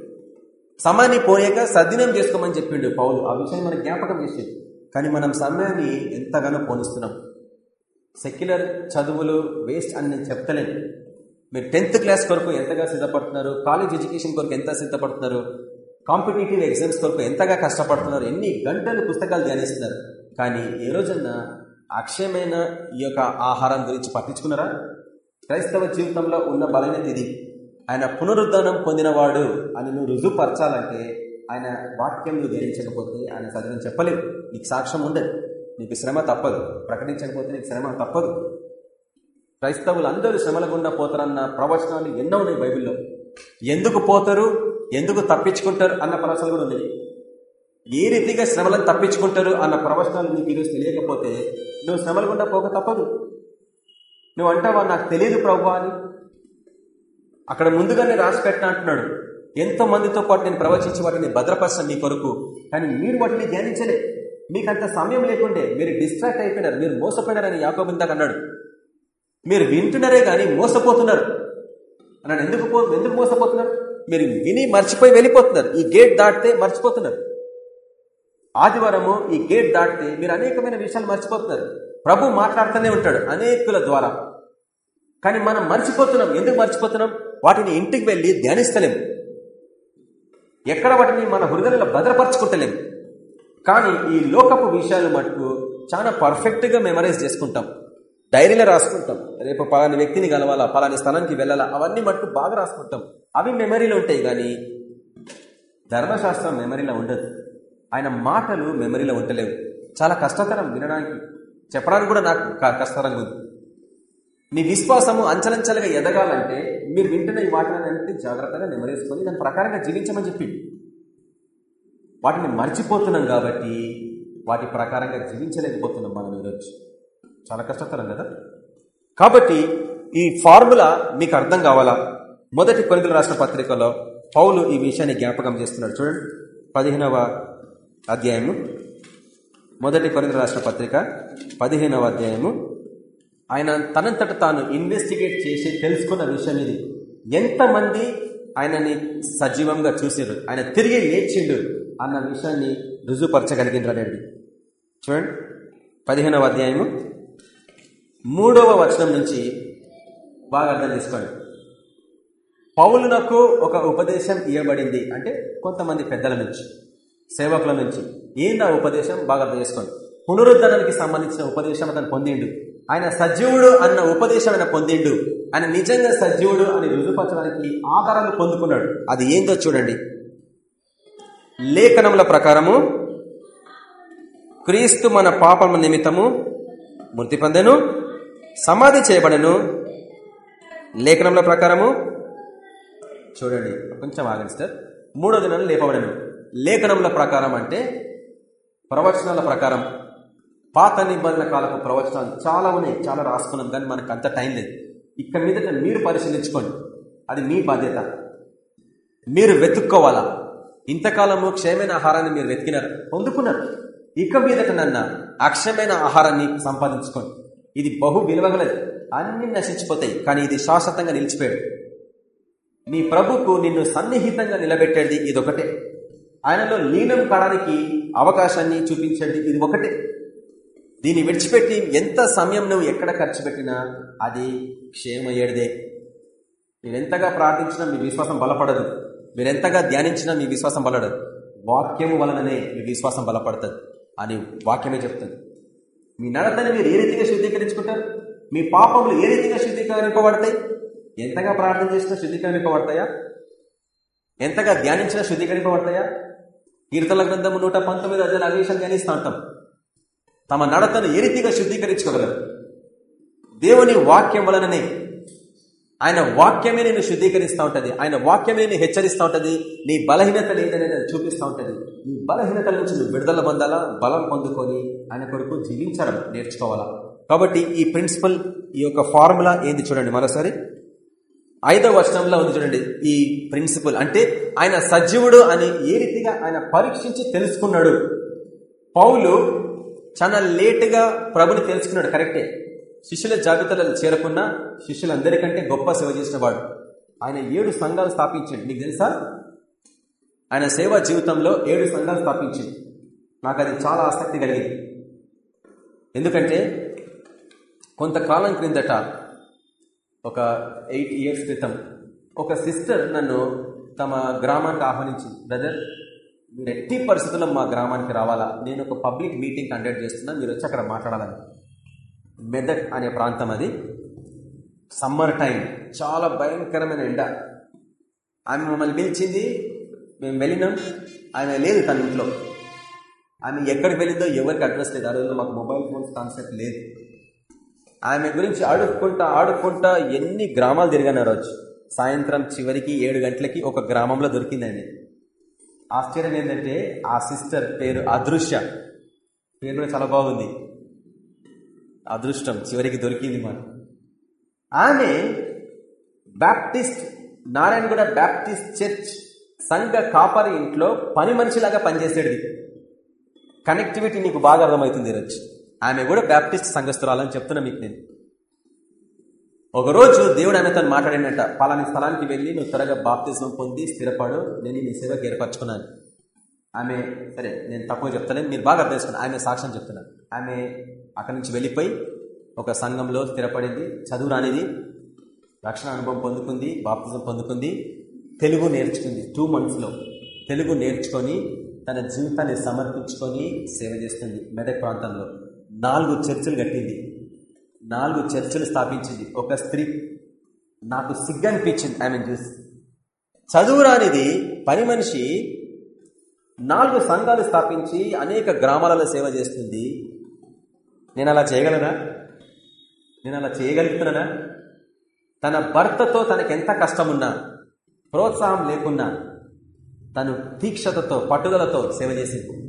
సమయాన్ని పోయాక సద్దినం చేసుకోమని చెప్పిండు పౌలు. ఆ విషయాన్ని మనం జ్ఞాపకం చేసేది కానీ మనం సమయాన్ని ఎంతగానో పోనిస్తున్నాం. సెక్యులర్ చదువులు వేస్ట్ అని నేను చెప్తలేను. మీరు టెన్త్ క్లాస్ కొరకు ఎంతగా సిద్ధపడుతున్నారు? కాలేజ్ ఎడ్యుకేషన్ కొరకు ఎంత సిద్ధపడుతున్నారు? కాంపిటేటివ్ ఎగ్జామ్స్ కొరకు ఎంతగా కష్టపడుతున్నారు? ఎన్ని గంటలు పుస్తకాలు ధ్యానిస్తున్నారు? కానీ ఏ రోజన్నా అక్షయమైన ఈ యొక్క ఆహారం గురించి పట్టించుకున్నారా? క్రైస్తవ జీవితంలో ఉన్న బలమైనది ఇది ఆయన పునరుద్ధానం పొందినవాడు అని నువ్వు రుజువుపరచాలంటే ఆయన వాక్యం నువ్వు ధ్యానించకపోతే ఆయన చదివని చెప్పలేవు నీకు సాక్ష్యం ఉండదు. నీకు శ్రమ తప్పదు. ప్రకటించకపోతే నీకు శ్రమ తప్పదు. క్రైస్తవులు అందరూ శ్రమల గుండా పోతారన్న ప్రవచనాలు ఎన్నో ఉన్నాయి బైబిల్లో. ఎందుకు పోతారు? ఎందుకు తప్పించుకుంటారు? అన్న ప్రవచనాలు కూడా ఉన్నాయి. ఏ రీతిగా శ్రమలను తప్పించుకుంటారు అన్న ప్రవచనాలు నీకు ఈరోజు తెలియకపోతే నువ్వు శ్రమలు గుండా పోక తప్పదు. నువ్వు అంటావా నాకు తెలియదు ప్రభు అని. అక్కడ ముందుగానే రాసి పెట్టిన అంటున్నాడు. ఎంతో మందితో పాటు నేను ప్రవచించి వాటిని భద్రపరచను మీ కొరకు. కానీ మీరు వాటిని ధ్యానించలే. మీకు అంత సమయం లేకుండే. మీరు డిస్ట్రాక్ట్ అయిపోయినారు. మీరు మోసపోయినారని యాకోబిందాక అన్నాడు. మీరు వింటున్నారే కానీ మోసపోతున్నారు. అన్నాడు. ఎందుకు పో ఎందుకు మోసపోతున్నారు? మీరు విని మర్చిపోయి వెళ్ళిపోతున్నారు. ఈ గేట్ దాటితే మర్చిపోతున్నారు. ఆదివారము ఈ గేట్ దాటితే మీరు అనేకమైన విషయాలు మర్చిపోతున్నారు. ప్రభు మాట్లాడుతూనే ఉంటాడు అనేకుల ద్వారా. కానీ మనం మర్చిపోతున్నాం. ఎందుకు మర్చిపోతున్నాం? వాటిని ఇంటికి వెళ్ళి ధ్యానిస్తలేము ఎక్కడ వాటిని మన హృదయంలో భద్రపరచుకుంటలేము కానీ ఈ లోకపు విషయాలు మటుకు చాలా పర్ఫెక్ట్గా మెమరైజ్ చేసుకుంటాం. డైరీలో రాసుకుంటాం. రేపు పలాని వ్యక్తిని కలవాలా పలాని స్థలానికి వెళ్ళాలా అవన్నీ మటుకు బాగా రాసుకుంటాం. అవి మెమరీలో ఉంటాయి కానీ ధర్మశాస్త్రం మెమరీలో ఉండదు. ఆయన మాటలు మెమరీలో ఉండలేవు. చాలా కష్టతరం వినడానికి. చెప్పడానికి కూడా నాకు క- కష్టతరంగా ఉంది. నీ విశ్వాసము అంచలంచలుగా ఎదగాలంటే మీరు వింటున్న ఈ వాటిని జాగ్రత్తగా నెమరేసుకొని దాని ప్రకారంగా జీవించమని చెప్పి వాటిని మర్చిపోతున్నాం కాబట్టి వాటి ప్రకారంగా జీవించలేకపోతున్నాం మనం ఈరోజు. చాలా కష్టతరం కదా? కాబట్టి ఈ ఫార్ములా మీకు అర్థం కావాలా? మొదటి కొనుగోలు రాష్ట్ర పత్రికలో పౌలు ఈ విషయాన్ని జ్ఞాపకం చేస్తున్నాడు. చూడండి. పదిహేనవ అధ్యాయము మొదటి కొరింతలు రాష్ట్ర పత్రిక పదిహేనవ అధ్యాయము. ఆయన తనంతట తాను ఇన్వెస్టిగేట్ చేసి తెలుసుకున్న విషయం ఇది. ఎంతమంది ఆయనని సజీవంగా చూసారు ఆయన తిరిగి లేచిండు అన్న విషయాన్ని రుజుపరచగలిగినరండి చూడండి పదిహేనవ అధ్యాయము మూడవ వచనం నుంచి బాగా అర్థం చేసుకోండి. పౌలునకు ఒక ఉపదేశం ఇవ్వబడింది. అంటే కొంతమంది పెద్దల నుంచి. సేవకుల నుంచి. ఏందా ఉపదేశం? బాగా అర్థం చేసుకోండి. పునరుద్ధరణకి సంబంధించిన ఉపదేశం అతను పొందిండు. ఆయన సజీవుడు అన్న ఉపదేశం ఆయన పొందిండు. ఆయన నిజంగా సజీవుడు అని రుజుపరచడానికి ఆధారాలు పొందుకున్నాడు. అది ఏందో చూడండి. లేఖనముల ప్రకారము క్రీస్తు మన పాపము నిమిత్తము మృతి పొందెను సమాధి చేయబడను. లేఖనముల ప్రకారము చూడండి. కొంచెం ఆగండి సార్ మూడో దినాలు లేపబడను. లేఖనముల ప్రకారం అంటే ప్రవచనాల ప్రకారం. పాత నిబంధన కాలపు ప్రవచనాలు చాలా ఉన్నాయి చాలా రాసుకున్నాం కానీ మనకు అంత టైం లేదు. ఇక్కడ మీద మీరు పరిశీలించుకోండి. అది మీ బాధ్యత. మీరు వెతుక్కోవాలా? ఇంతకాలము క్షయమైన ఆహారాన్ని మీరు వెతికినారు? పొందుకున్నారు? ఇక మీదట నన్న అక్షయమైన ఆహారాన్ని సంపాదించుకోండి. ఇది బహు విలువగలది. అన్ని నశించిపోతాయి కానీ ఇది శాశ్వతంగా నిలిచిపోయాడు. నీ ప్రభుకు నిన్ను సన్నిహితంగా నిలబెట్టేది ఇది ఒకటే ఆయనలో లీనం కావడానికి అవకాశాన్ని చూపించేది ఇది ఒకటే. దీన్ని విడిచిపెట్టి ఎంత సమయం నువ్వు ఎక్కడ ఖర్చు పెట్టినా అది క్షేమయ్యేదే మీరెంతగా ప్రార్థించినా మీ విశ్వాసం బలపడదు. మీరెంతగా ధ్యానించినా మీ విశ్వాసం బలపడదు. వాక్యము వలననే మీ విశ్వాసం బలపడుతుంది. అని వాక్యమే చెప్తుంది. మీ నడతని మీరు ఏ రీతిగా శుద్ధీకరించుకుంటారు? మీ పాపములు ఏ రీతిగా శుద్ధీకరింపబడతాయి? ఎంతగా ప్రార్థన చేసినా శుద్ధీకరింపబడతాయా? ఎంతగా ధ్యానించినా శుద్ధీకరింపబడతాయా? కీర్తన గ్రంథము నూట పంతొమ్మిది అధ్యాయులు అదే విషయం ధ్యానిస్తూ ఉంటాం తమ నడతను ఏ రీతిగా శుద్ధీకరించుకోగలరు? దేవుని వాక్యం వలననే. ఆయన వాక్యమే నేను శుద్ధీకరిస్తూ ఉంటుంది. ఆయన వాక్యమే నేను హెచ్చరిస్తూ ఉంటుంది. నీ బలహీనత లేదనే చూపిస్తూ ఉంటుంది. నీ బలహీనతల నుంచి నువ్వు విడుదల పొందాలా? బలం పొందుకొని ఆయన కొరకు జీవించడం నేర్చుకోవాలా? కాబట్టి ఈ ప్రిన్సిపల్ ఈ యొక్క ఫార్ములా ఏంది చూడండి మరోసారి. ఐదవ వచనంలో ఉంది చూడండి ఈ ప్రిన్సిపల్ అంటే ఆయన సజీవుడు అని ఏ రీతిగా ఆయన పరీక్షించి తెలుసుకున్నాడు. పౌలు చాలా లేటుగా ప్రభుని తెలుసుకున్నాడు కరెక్టే. శిష్యుల జాబితాలో చేరకున్న శిష్యులందరికంటే గొప్ప సేవ చేసిన వాడు. ఆయన ఏడు సంఘాలు స్థాపించాడు. నీకు తెలుసా? ఆయన సేవా జీవితంలో ఏడు సంఘాలు స్థాపించింది నాకు అది చాలా ఆసక్తి కలిగింది. ఎందుకంటే కొంతకాలం క్రిందట ఒక ఎయిట్ ఇయర్స్ క్రితం ఒక సిస్టర్ నన్ను తమ గ్రామానికి ఆహ్వానించింది. బ్రదర్ మీరు ఎట్టి పరిస్థితుల్లో మా గ్రామానికి రావాలా? నేను ఒక పబ్లిక్ మీటింగ్ కండక్ట్ చేస్తున్నా మీరు వచ్చి అక్కడ మాట్లాడాలని. మెదక్ అనే ప్రాంతం అది. సమ్మర్ టైం చాలా భయంకరమైన ఎండ. ఆమె మమ్మల్ని పిలిచింది మేము వెళ్ళినాం. ఆమె లేదు తన ఇంట్లో. ఆమె ఎక్కడికి వెళ్ళిందో ఎవరికి అడ్రస్ లేదు. ఆ రోజుల్లో మాకు మొబైల్ ఫోన్స్ కాన్సెప్ట్ లేదు. ఆమె గురించి అడుక్కుంటా ఆడుకుంటా ఎన్ని గ్రామాలు తిరిగాను రోజు. సాయంత్రం చివరికి ఏడు గంటలకి ఒక గ్రామంలో దొరికిందండి. ఆశ్చర్యం ఏంటంటే ఆ సిస్టర్ పేరు అదృశ్య. పేరు కూడా చాలా బాగుంది. అదృష్టం చివరికి దొరికింది మనం ఆమె బ్యాప్టిస్ట్ నారాయణగూడ బ్యాప్టిస్ట్ చర్చ్ సంఘ కాపరి ఇంట్లో పని మనిషిలాగా పనిచేసేది. కనెక్టివిటీ నీకు బాగా అర్థమవుతుంది ఈరోజు ఆమె కూడా బ్యాప్టిస్ట్ సంఘస్థురాలని చెప్తున్నా మీకు నేను. ఒకరోజు దేవుడు ఆమె తను మాట్లాడినట్ట పలాని స్థలానికి వెళ్ళి నువ్వు త్వరగా బాప్తిజం పొంది స్థిరపడు నేను నీ సేవకు ఏర్పరచుకున్నాను. ఆమె సరే నేను తక్కువ చెప్తాను మీరు బాగా అర్థం ఆమె సాక్ష్యం చెప్తున్నాను ఆమె అక్కడి నుంచి వెళ్ళిపోయి ఒక సంఘంలో స్థిరపడింది చదువు రానిది రక్షణ అనుభవం పొందుకుంది బాప్తిజం పొందుకుంది తెలుగు నేర్చుకుంది టూ మంత్స్లో తెలుగు నేర్చుకొని తన జీవితాన్ని సమర్పించుకొని సేవ చేస్తుంది మెదక్ ప్రాంతంలో. నాలుగు చర్చలు కట్టింది. నాలుగు చర్చలు స్థాపించింది. ఒక స్త్రీ. నాకు సిగ్గనిపించింది ఆమెను చూసి. చదువు రానిది పని మనిషి. నాలుగు సంఘాలు స్థాపించి అనేక గ్రామాలలో సేవ చేస్తుంది. నేను అలా చేయగలనా? నేను అలా చేయగలుగుతున్నానా? తన భర్తతో తనకెంత కష్టమున్నా ప్రోత్సాహం లేకున్నా తను తీక్షతతో పట్టుదలతో సేవ చేసింది.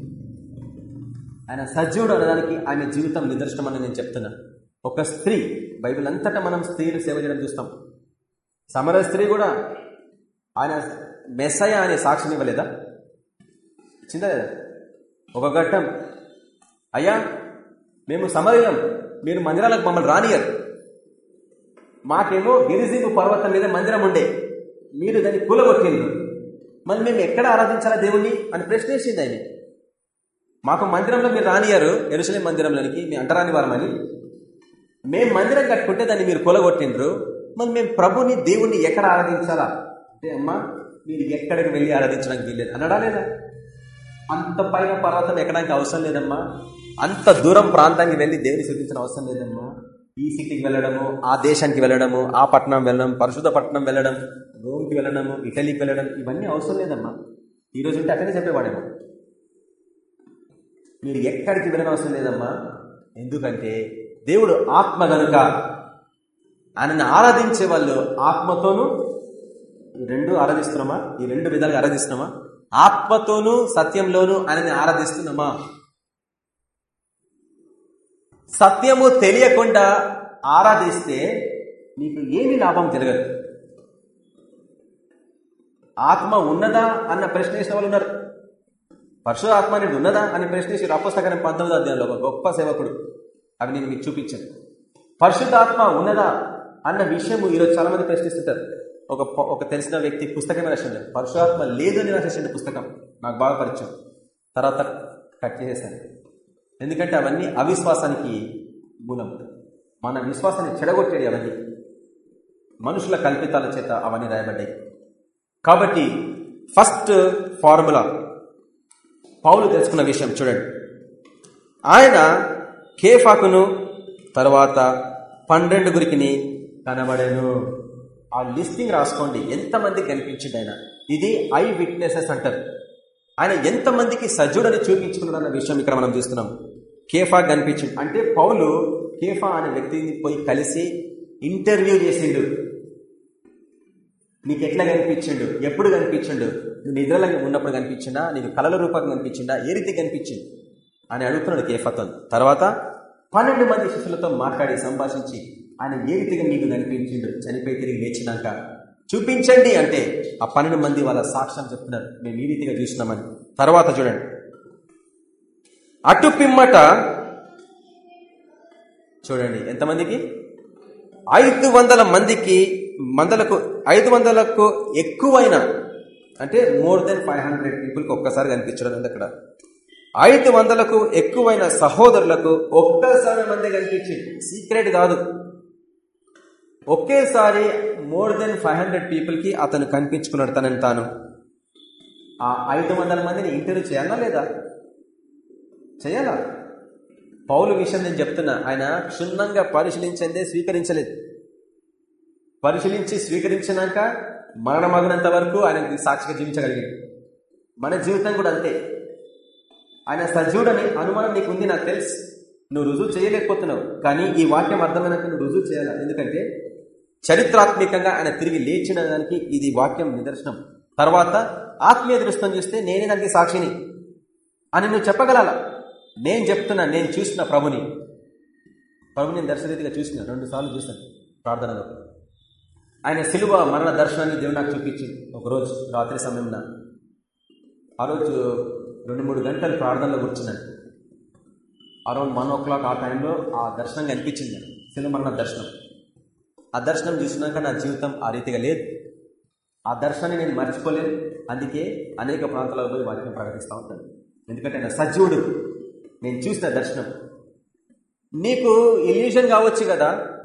ఆయన సజీవుడు అనడానికి ఆయన జీవితం నిదర్శనం అని నేను చెప్తున్నా. ఒక స్త్రీ బైబిల్ అంతటా మనం స్త్రీలు సేవ చేయడం చూస్తాం. సమర స్త్రీ కూడా ఆయన మెస్సయ అనే సాక్ష్యం ఇవ్వలేదా? ఇచ్చిందా లేదా? ఒక ఘట్టం. అయ్యా మేము సమరయం మీరు మందిరాలకు మమ్మల్ని రానియరు మాకేమో గిరిజీవు పర్వతం మీద మందిరం ఉండే. మీరు దాన్ని కూలగొట్టిండ్రు. మళ్ళీ మేము ఎక్కడ ఆరాధించాలా దేవుణ్ణి అని ప్రశ్నేసింది ఆయన. మాకు మందిరంలో మీరు రానియారు ఎరుసలేం మందిరంలోనికి మీ అంటరాని వారమని మేము మందిరం కట్టుకుంటే దాన్ని మీరు కొలగొట్టిండ్రు. మరి మేము ప్రభుని దేవుణ్ణి ఎక్కడ ఆరాధించాలా? అంటే అమ్మా మీరు ఎక్కడికి వెళ్ళి ఆరాధించడానికి వీల్లేదు. అనడా లేదా? అంత పైన పర్వతం ఎక్కడానికి అవసరం లేదమ్మా. అంత దూరం ప్రాంతానికి వెళ్ళి దేవుని శుద్ధించిన అవసరం లేదమ్మా. ఈ సిటీకి వెళ్ళడము ఆ దేశానికి వెళ్ళడము ఆ పట్టణం వెళ్ళడం పరిశుద్ధ పట్టణం వెళ్ళడం రోమ్కి వెళ్ళడము ఇటలీకి వెళ్ళడం ఇవన్నీ అవసరం లేదమ్మా. ఈరోజు ఉంటే అక్కడే చెప్పేవాడేమో. మీరు ఎక్కడికి వెళ్ళనవసరం లేదమ్మా. ఎందుకంటే దేవుడు ఆత్మ గనుక ఆయనని ఆరాధించే వాళ్ళు ఆత్మతోనూ రెండు ఆరాధిస్తున్నామా? ఈ రెండు విధాలుగా ఆరాధిస్తున్నామా? ఆత్మతోనూ సత్యంలోనూ ఆయనని ఆరాధిస్తున్నామా? సత్యము తెలియకుండా ఆరాధిస్తే నీకు ఏమి లాభం జరగదు. ఆత్మ ఉన్నదా అన్న ప్రశ్న వేసిన వాళ్ళు ఉన్నారు. పరశుర ఆత్మ అనేది ఉన్నదా అని ప్రశ్నించి అపుస్తకం పంతొమ్మిదో అధ్యాయంలో ఒక గొప్ప సేవకుడు అవి నేను మీకు చూపించాను. పరిశుద్ధాత్మ ఉన్నదా అన్న విషయము ఈరోజు చాలా మంది ప్రశ్నిస్తుంటారు. ఒక ఒక తెలిసిన వ్యక్తి పుస్తకమే రాసిండు? పరశురాత్మ లేదు అని రాసేసిండు పుస్తకం? నాకు బాగా పరిచయం. తర్వాత కట్ చేసేసాను. ఎందుకంటే అవన్నీ అవిశ్వాసానికి మూలం మన విశ్వాసాన్ని చెడగొట్టేది అవన్నీ. మనుషుల కల్పితాల చేత అవన్నీ రాయబడ్డాయి. కాబట్టి ఫస్ట్ ఫార్ములా పౌలు తెలుసుకున్న విషయం చూడండి. ఆయన కేఫాకును తర్వాత పన్నెండు గురికిని కనబడేను. ఆ లిస్టింగ్ రాసుకోండి. ఎంతమందికి కనిపించింది ఆయన? ఇది ఐ విట్నెసెస్ అంటారు. ఆయన ఎంతమందికి సజ్జుడని చూపించుకున్నాడు అన్న విషయం ఇక్కడ మనం చూస్తున్నాం. కేఫా కనిపించింది. అంటే పౌలు కేఫా అనే వ్యక్తిని పోయి కలిసి ఇంటర్వ్యూ చేసిండు. నీకు ఎట్లా కనిపించిండు? ఎప్పుడు కనిపించిండు? నువ్వు నిద్రలో ఉన్నప్పుడు కనిపించిందా నీకు కళల రూపంగా కనిపించిందా ఏ రీతి కనిపించింది? అని అడుగుతున్నాడు కేఫాతో తర్వాత పన్నెండు మంది శిష్యులతో మాట్లాడి సంభాషించి ఆయన ఏ రీతిగా మీకు కనిపించిండు? చనిపోయి తిరిగి లేచినాక చూపించండి అంటే ఆ పన్నెండు మంది వాళ్ళ సాక్ష్యం చెప్తున్నారు. మేము ఈ రీతిగా చూసినామని తర్వాత చూడండి. అటు పిమ్మట చూడండి ఎంతమందికి? ఐదు వందల మందికి మందలకు ఐదు వందలకు ఎక్కువైన అంటే మోర్ దెన్ ఫైవ్ హండ్రెడ్ పీపుల్కి ఒక్కసారి కనిపించడం ఉంది అక్కడ? ఐదు వందలకు ఎక్కువైన సహోదరులకు ఒక్కసారి మంది కనిపించింది. సీక్రెట్ కాదు. ఒకేసారి మోర్ దెన్ ఫైవ్ హండ్రెడ్ పీపుల్కి అతను కనిపించుకున్నాడు తనని తాను. ఆ ఐదు వందల మందిని ఇంటర్వ్యూ చేయాలా లేదా? చేయాలా? పౌలు విషయం నేను చెప్తున్నా ఆయన క్షుణ్ణంగా పరిశీలించిందే స్వీకరించలేదు. పరిశీలించి స్వీకరించినాక మరణమగినంత వరకు ఆయన సాక్షిగా జీవించగలిగింది మన జీవితం కూడా అంతే. ఆయన సజీవుడని అనుమానం నీకు ఉంది నాకు తెలుసు. నువ్వు రుజువు చేయలేకపోతున్నావు. కానీ ఈ వాక్యం అర్థమైనాక నువ్వు రుజువు చేయాలి? ఎందుకంటే చరిత్రాత్మకంగా ఆయన తిరిగి లేచిన దానికి ఇది వాక్యం నిదర్శనం. తర్వాత ఆత్మీయ దృష్టం చూస్తే నేనే దానికి సాక్షిని అని నువ్వు చెప్పగలాల? నేను చెప్తున్నా నేను చూసిన ప్రభుని. ప్రభుని దర్శనరీతిగా చూసిన రెండు సార్లు చూశాను ప్రార్థనలో ఆయన సిలువ మరణ దర్శనాన్ని దేవుడు నాకు చూపించింది ఒకరోజు రాత్రి సమయంలో ఆ రోజు రెండు మూడు గంటలు ప్రార్థనలో కూర్చున్నాను అరౌండ్ వన్ ఓ క్లాక్ ఆ టైంలో ఆ దర్శనం కనిపించింది సిలువ మరణ దర్శనం. ఆ దర్శనం చూసినాక నా జీవితం ఆ రీతిగా లేదు. ఆ దర్శనాన్ని నేను మర్చిపోలేను. అందుకే అనేక ప్రాంతాలలో పోయి వాటిని ప్రకటిస్తూ ఉంటాను. ఎందుకంటే నా సజీవుడు. నేను చూసిన దర్శనం. నీకు ఇల్యూషన్ కావచ్చు కదా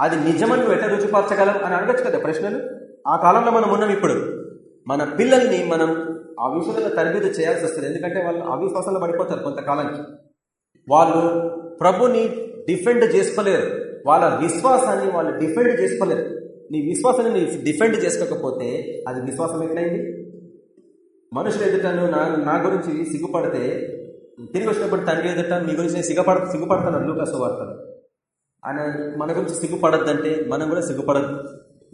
అది నిజమని నువ్వు ఎట్లా రుచిపరచగలం అని అడగచ్చు కదా ప్రశ్నలు? ఆ కాలంలో మనం ఉన్నాం ఇప్పుడు. మన పిల్లల్ని మనం ఆ విషయంలో తరబిదు చేయాల్సి వస్తుంది. ఎందుకంటే వాళ్ళు అవిశ్వాసంలో పడిపోతారు కొంతకాలానికి. వాళ్ళు ప్రభుని డిఫెండ్ చేసుకోలేరు. వాళ్ళ విశ్వాసాన్ని వాళ్ళు డిఫెండ్ చేసుకోలేరు. నీ విశ్వాసాన్ని నీ డిఫెండ్ చేసుకోకపోతే అది విశ్వాసం ఎట్లయింది మనుషులు ఎదుట నా నా గురించి సిగ్గుపడితే తిరిగి వచ్చినప్పుడు తండ్రి ఎదుట నీ గురించి నేను సిగ్గుపడ సిగ్గుపడతాను లూకాసు వార్తలు. ఆయన మన గురించి సిగ్గుపడద్దంటే మనం కూడా సిగ్గుపడద్దు.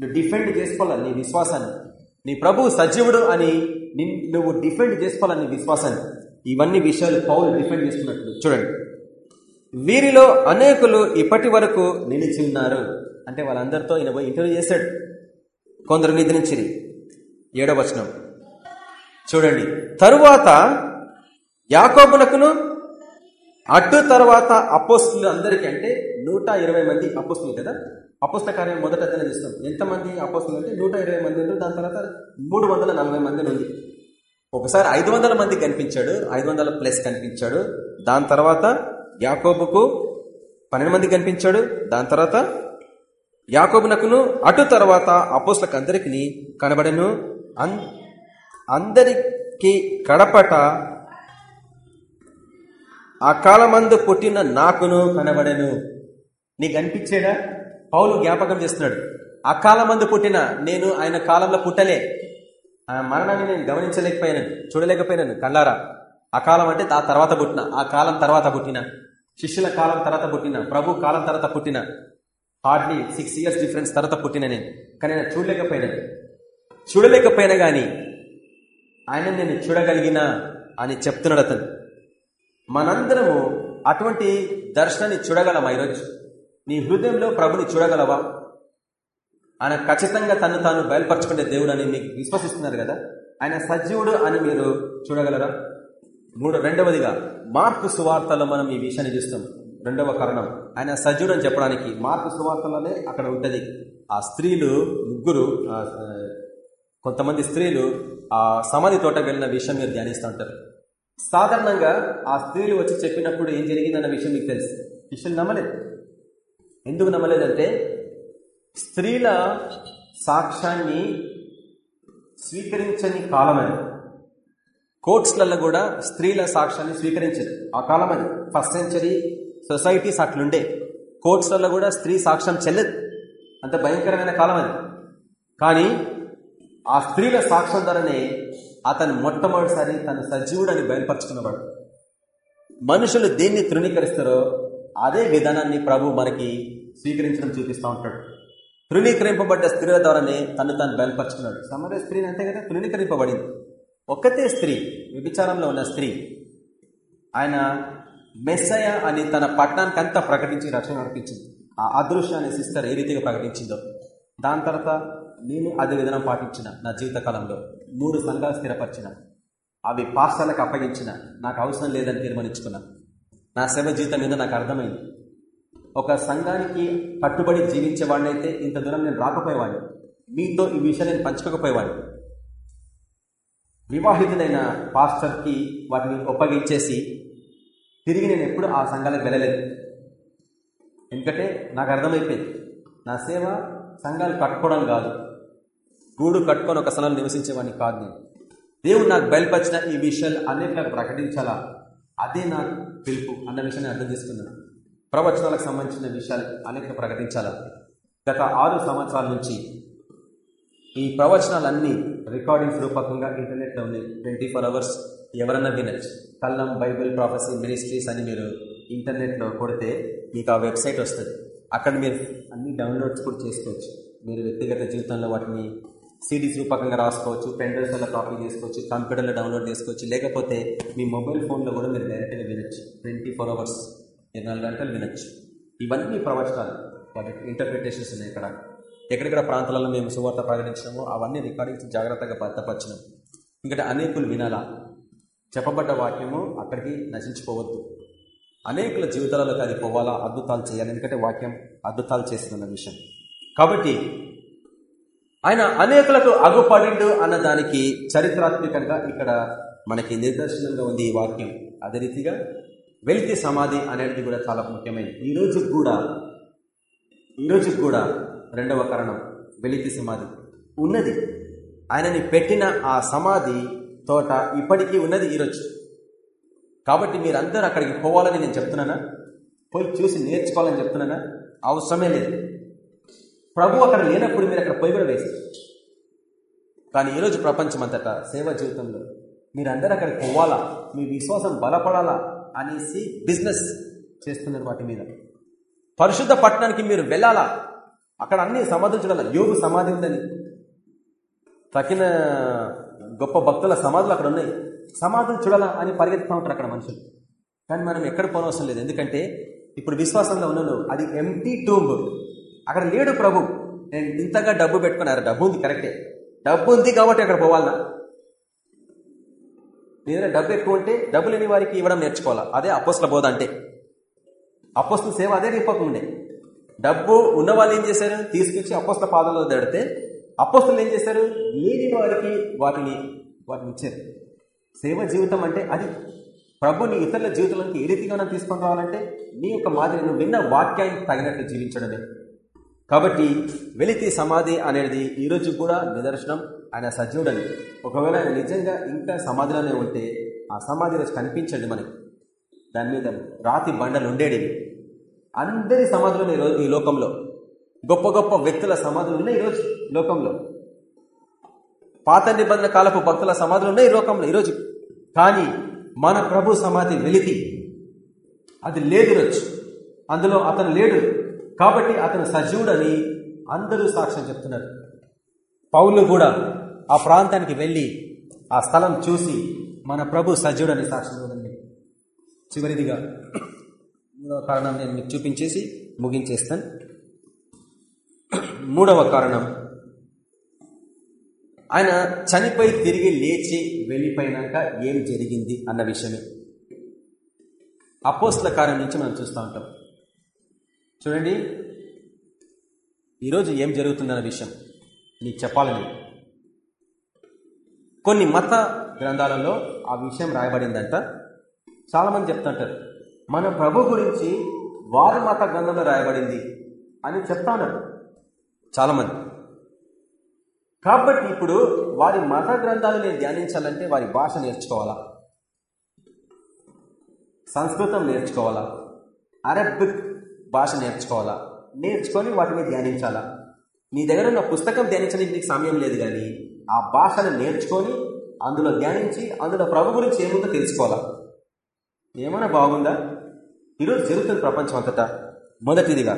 నువ్వు డిఫెండ్ చేసుకోవాలి నీ విశ్వాసాన్ని? నీ ప్రభు సజీవుడు అని నువ్వు డిఫెండ్ చేసుకోవాలి నీ విశ్వాసాన్ని? ఇవన్నీ విషయాలు పౌరులు డిఫెండ్ చేసుకున్నట్టు చూడండి. వీరిలో అనేకులు ఇప్పటి వరకు నిలిచి ఉన్నారు. అంటే వాళ్ళందరితో ఈయన పోయి ఇంటర్వ్యూ చేశాడు. కొందరు నిద్రించిరి ఏడో వచనం. చూడండి. తరువాత యాకోబునకును అటు తర్వాత అపోస్తులు అందరికీ అంటే నూట ఇరవై మంది అపోస్తులు కదా? అపోస్త కార్యం మొదట అతనే చూస్తాం? ఎంతమంది అపోస్తులు అంటే నూట ఇరవై మంది ఉన్నారు దాని తర్వాత మూడు వందల నలభై మంది ఉంది. ఒకసారి ఐదు వందల మంది కనిపించాడు ఐదు వందల ప్లస్ కనిపించాడు. దాని తర్వాత యాకోబుకు పన్నెండు మంది కనిపించాడు. దాని తర్వాత యాకోబునకును అటు తర్వాత అపోస్లకు అందరికి కనబడను. అన్- అందరికి కడపట ఆ కాలమందు పుట్టిన నాకును కనబడను. నీకు అనిపించేడా పౌలు జ్ఞాపకం చేస్తున్నాడు. ఆ కాలమందు పుట్టిన నేను ఆయన కాలంలో పుట్టలే. ఆ మరణాన్ని నేను గమనించలేకపోయాను చూడలేకపోయినాను కళ్ళారా. ఆ కాలం అంటే ఆ తర్వాత పుట్టిన ఆ కాలం తర్వాత పుట్టిన శిష్యుల కాలం తర్వాత పుట్టిన ప్రభు కాలం తర్వాత పుట్టిన. హార్డ్లీ సిక్స్ ఇయర్స్ డిఫరెన్స్ తర్వాత పుట్టిన నేను కానీ నేను చూడలేకపోయినాను చూడలేకపోయినా కానీ ఆయన నేను చూడగలిగిన అని చెప్తున్నాడు అతను. మనందరము అటువంటి దర్శనాన్ని చూడగలమా ఈరోజు? నీ హృదయంలో ప్రభుని చూడగలవా? ఆయన ఖచ్చితంగా తను తాను బయలుపరచుకునే దేవుడు అని మీకు విశ్వసిస్తున్నారు కదా? ఆయన సజీవుడు అని మీరు చూడగలరా? మూడు రెండవదిగా మార్పు సువార్తలో మనం ఈ విషయాన్ని చూస్తాం. రెండవ కారణం ఆయన సజీవుడు అని చెప్పడానికి. మార్పు సువార్తలోనే అక్కడ ఉంటుంది. ఆ స్త్రీలు ముగ్గురు కొంతమంది స్త్రీలు ఆ సమాధి తోట వెళ్ళిన విషయం మీరు ధ్యానిస్తూ ఉంటారు. సాధారణంగా ఆ స్త్రీలు వచ్చి చెప్పినప్పుడు ఏం జరిగిందన్న విషయం మీకు తెలుసు. శిష్యులు నమ్మలేదు. ఎందుకు నమ్మలేదంటే స్త్రీల సాక్ష్యాన్ని స్వీకరించని కాలం కోర్ట్స్లలో కూడా స్త్రీల సాక్ష్యాన్ని స్వీకరించదు ఆ కాలం అది. ఫస్ట్ సెంచరీ సొసైటీస్ అట్లుండే కోర్ట్స్లలో కూడా స్త్రీ సాక్ష్యం చెల్లదు. అంత భయంకరమైన కాలం అది. కానీ ఆ స్త్రీల సాక్ష్యం ద్వారానే అతను మొట్టమొదటిసారి తన సజీవుడని బయలుపరుచుకున్నవాడు. మనుషులు దేన్ని తృణీకరిస్తారో అదే విధానాన్ని ప్రభు మనకి స్వీకరించడం చూపిస్తూ ఉంటాడు. తృణీకరింపబడ్డ స్త్రీల ద్వారానే తను తాను బయలుపరుచుకున్నాడు. సమర స్త్రీని అంతే కదా తృణీకరింపబడింది. ఒక్కతే స్త్రీ విభిచారంలో ఉన్న స్త్రీ. ఆయన మెస్సయ అని తన పట్టణానికి అంతా ప్రకటించి రక్షణ నడిపించింది ఆ అదృశ్యాన్ని సిస్టర్ ఏ రీతిగా ప్రకటించిందో. దాని తర్వాత నేను అదే విధానం పాటించిన నా జీవిత కాలంలో మూడు సంఘాలు స్థిరపరిచిన అవి పాస్టర్లకు అప్పగించిన నాకు అవసరం లేదని తీర్మానించుకున్నా నా సేవ జీవితం మీద నాకు అర్థమైంది. ఒక సంఘానికి కట్టుబడి జీవించేవాడినైతే ఇంత దూరం నేను రాకపోయేవాడిని. మీతో ఈ విషయాన్ని నేను పంచుకోకపోయేవాడిని. వివాహితుడైన పాస్టర్కి వాటిని ఒప్పగించేసి తిరిగి నేను ఎప్పుడు ఆ సంఘాలకు వెళ్ళలేదు. ఎందుకంటే నాకు అర్థమైపోయింది నా సేవ సంఘాలు కట్టుకోవడం కాదు. గూడు కట్టుకొని ఒక స్థలంలో నివసించేవాడిని కాదు నేను. దేవుడు నాకు బయలుపరిచిన ఈ విషయాలు అన్నిట్లకు ప్రకటించాలా? అదే నాకు పిలుపు అన్న విషయాన్ని అర్థం చేసుకున్నాను. ప్రవచనాలకు సంబంధించిన విషయాలు అనేక ప్రకటించాలా? గత ఆరు సంవత్సరాల నుంచి ఈ ప్రవచనాలన్నీ రికార్డింగ్స్ రూపకంగా ఇంటర్నెట్లో ఉన్నాయి. ట్వంటీ ఫోర్ అవర్స్ ఎవరన్నా వినొచ్చు. కల్లం బైబిల్ ప్రాఫెసీ మినిస్ట్రీస్ అని మీరు ఇంటర్నెట్లో కొడితే మీకు ఆ వెబ్సైట్ వస్తుంది. అక్కడ మీరు అన్ని డౌన్లోడ్స్ కూడా చేసుకోవచ్చు. మీరు వ్యక్తిగత జీవితంలో వాటిని సిడీస్ రూపకంగా రాసుకోవచ్చు పెన్ డ్రైవ్స్లో కాపీ చేసుకోవచ్చు కంప్యూటర్లో డౌన్లోడ్ చేసుకోవచ్చు. లేకపోతే మీ మొబైల్ ఫోన్లో కూడా మీరు డైరెక్ట్గా వినొచ్చు. ట్వంటీ ఫోర్ అవర్స్ ఇరవై నాలుగు గంటలు వినొచ్చు. ఇవన్నీ ప్రవచనాలు వాటి ఇంటర్ప్రిటేషన్స్ ఉన్నాయి ఇక్కడ. ఎక్కడెక్కడ ప్రాంతాలలో మేము సువార్త ప్రకటించినామో అవన్నీ రికార్డింగ్స్ జాగ్రత్తగా భద్రపరిచినాం. ఇంకా అనేకులు వినాలా? చెప్పబడ్డ వాక్యము అక్కడికి నశించిపోవద్దు. అనేకుల జీవితాలలోకి అది పోవాలా? అద్భుతాలు చేయాలి. ఎందుకంటే వాక్యం అద్భుతాలు చేస్తున్న విషయం. కాబట్టి ఆయన అనేకులకు అగుపడిండు అన్న దానికి చరిత్రాత్మకంగా ఇక్కడ మనకి నిదర్శనంగా ఉంది ఈ వాక్యం. అదే రీతిగా వెలితి సమాధి అనేది కూడా చాలా ముఖ్యమైనది. ఈరోజు కూడా ఈ కూడా రెండవ కారణం వెలితి సమాధి ఉన్నది. ఆయనని పెట్టిన ఆ సమాధి తోట ఇప్పటికీ ఉన్నది ఈరోజు కాబట్టి మీరందరూ అక్కడికి పోవాలని నేను చెప్తున్నానా? పోయి చూసి నేర్చుకోవాలని చెప్తున్నానా? అవసరమే లేదు. ప్రభు అక్కడ లేనప్పుడు మీరు అక్కడ పోయి కూడా వేసి. కానీ ఈరోజు ప్రపంచం అంతటా సేవ జీవితంలో మీరందరూ అక్కడికి పోవాలా? మీ విశ్వాసం బలపడాలా? అనేసి బిజినెస్ చేస్తున్నారు వాటి మీద. పరిశుద్ధ పట్టణానికి మీరు వెళ్ళాలా? అక్కడ అన్ని సమాధులు చూడాలి? యోగు సమాధి ఉందని. తగిన గొప్ప భక్తుల సమాధులు అక్కడ ఉన్నాయి. సమాధులు చూడాలా అని పరిగెత్తుతూ ఉంటారు అక్కడ మనుషులు. కానీ మనం ఎక్కడ పోనవసరం లేదు. ఎందుకంటే ఇప్పుడు విశ్వాసంలో ఉన్నాను అది ఎంటీ టూంబ్ అక్కడ లేడు ప్రభు. నేను ఇంతగా డబ్బు పెట్టుకున్నారు డబ్బు ఉంది కరెక్టే. డబ్బు ఉంది కాబట్టి అక్కడ పోవాలనా నేను డబ్బు ఎక్కువ ఉంటే డబ్బు లేని వారికి ఇవ్వడం నేర్చుకోవాలా? అదే అపోస్ల బోధ అంటే. అపోస్ల సేవ అదే నింపకుండే డబ్బు ఉన్న వాళ్ళు ఏం చేశారు? తీసుకొచ్చి అపోస్ల పాదంలో దడితే అపోస్తులు ఏం చేశారు? లేని వారికి వాటిని వాటిని ఇచ్చారు. సేవ జీవితం అంటే అది. ప్రభుని ఇతరుల జీవితంలోకి ఏ రీతిగా మనం తీసుకొని రావాలంటే నీ యొక్క మాదిరి నువ్వు విన్న వాక్యాన్ని తగినట్లు జీవించడమే. కాబట్టి వెలితి సమాధి అనేది ఈరోజు కూడా నిదర్శనం. ఆయన సజీవుడని. ఒకవేళ ఆయన నిజంగా ఇంకా సమాధిలోనే ఉంటే ఆ సమాధి రోజు కనిపించండి మనకి. దాని మీద రాతి బండలు ఉండేటివి. అందరి సమాధులు ఈరోజు ఈ లోకంలో. గొప్ప గొప్ప వ్యక్తుల సమాధులు ఉన్నాయి ఈరోజు లోకంలో. పాత నిబంధన కాలపు భక్తుల సమాధులు ఉన్నాయి ఈ లోకంలో ఈరోజు కానీ మన ప్రభు సమాధి వెలితి. అది లేదు ఈరోజు అందులో అతను లేడు. కాబట్టి అతను సజీవుడని అందరూ సాక్ష్యం చెప్తున్నారు. పౌలు కూడా ఆ ప్రాంతానికి వెళ్ళి ఆ స్థలం చూసి మన ప్రభు సజీవుడని సాక్ష్యం చూడండి చివరిదిగా మూడవ కారణం నేను మీకు చూపించేసి ముగించేస్తాను. మూడవ కారణం ఆయన చనిపోయి తిరిగి లేచి వెళ్ళిపోయినాక ఏం జరిగింది అన్న విషయమే. అపోస్ల కారణం నుంచి మనం చూస్తూ ఉంటాం. చూడండి. ఈరోజు ఏం జరుగుతుందన్న విషయం నీకు చెప్పాలని. కొన్ని మత గ్రంథాలలో ఆ విషయం రాయబడిందంట. చాలామంది చెప్తుంటారు మన ప్రభు గురించి వారి మత గ్రంథంలో రాయబడింది అని చెప్తాను చాలామంది. కాబట్టి ఇప్పుడు వారి మత గ్రంథాలు నేను ధ్యానించాలంటే వారి భాష నేర్చుకోవాలా? సంస్కృతం నేర్చుకోవాలా? అరబిక్ భాష నేర్చుకోవాలా? నేర్చుకొని వాటిని ధ్యానించాలా? నీ దగ్గర ఉన్న పుస్తకం ధ్యానించడానికి నీకు సమయం లేదు కానీ ఆ భాషను నేర్చుకొని అందులో ధ్యానించి అందులో ప్రభు గురించి ఏముందో తెలుసుకోవాలా? ఏమైనా బాగుందా? ఈరోజు జరుగుతుంది ప్రపంచం అంతటా. మొదటిదిగా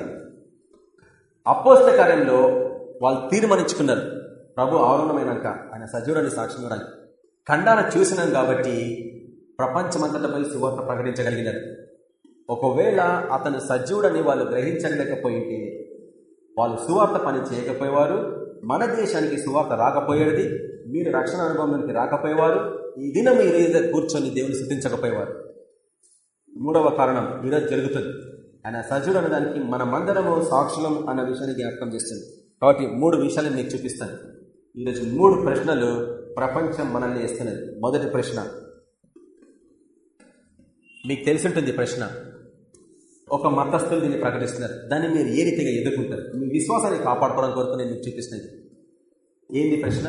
అపోస్త కార్యంలో వాళ్ళు తీర్మానించుకున్నారు. ప్రభు ఆవరణమైనాక ఆయన సజీవుడని సాక్ష్యం ఇవ్వడానికి ఖండాన చూసినాం కాబట్టి ప్రపంచమంతటా పోయి సువార్త ప్రకటించగలిగినారు. ఒకవేళ అతను సజీవుడని వాళ్ళు గ్రహించలేకపోయింటే వాళ్ళు సువార్త పని చేయకపోయేవారు మన దేశానికి సువార్త రాకపోయేది మీరు రక్షణ అనుభవంలోకి రాకపోయేవారు ఈ దినం మీరు కూర్చొని దేవుని శుద్ధించకపోయేవారు మూడవ కారణం ఈరోజు జరుగుతుంది. ఆయన సజీవుడు అనడానికి మనమందరము సాక్షులం అన్న విషయాన్ని జ్ఞాపకం చేస్తుంది. కాబట్టి మూడు విషయాలు మీకు చూపిస్తాను. ఈరోజు మూడు ప్రశ్నలు ప్రపంచం మనల్ని వేస్తున్నది. మొదటి ప్రశ్న మీకు తెలిసింటుంది ప్రశ్న. ఒక మతస్థులు దీన్ని ప్రకటిస్తున్నారు. దాన్ని మీరు ఏ రీతిగా ఎదుర్కొంటారు? మీ విశ్వాసాన్ని కాపాడుకోవడం కొరకు నేను మీకు చూపిస్తున్నది. ఏంది ప్రశ్న?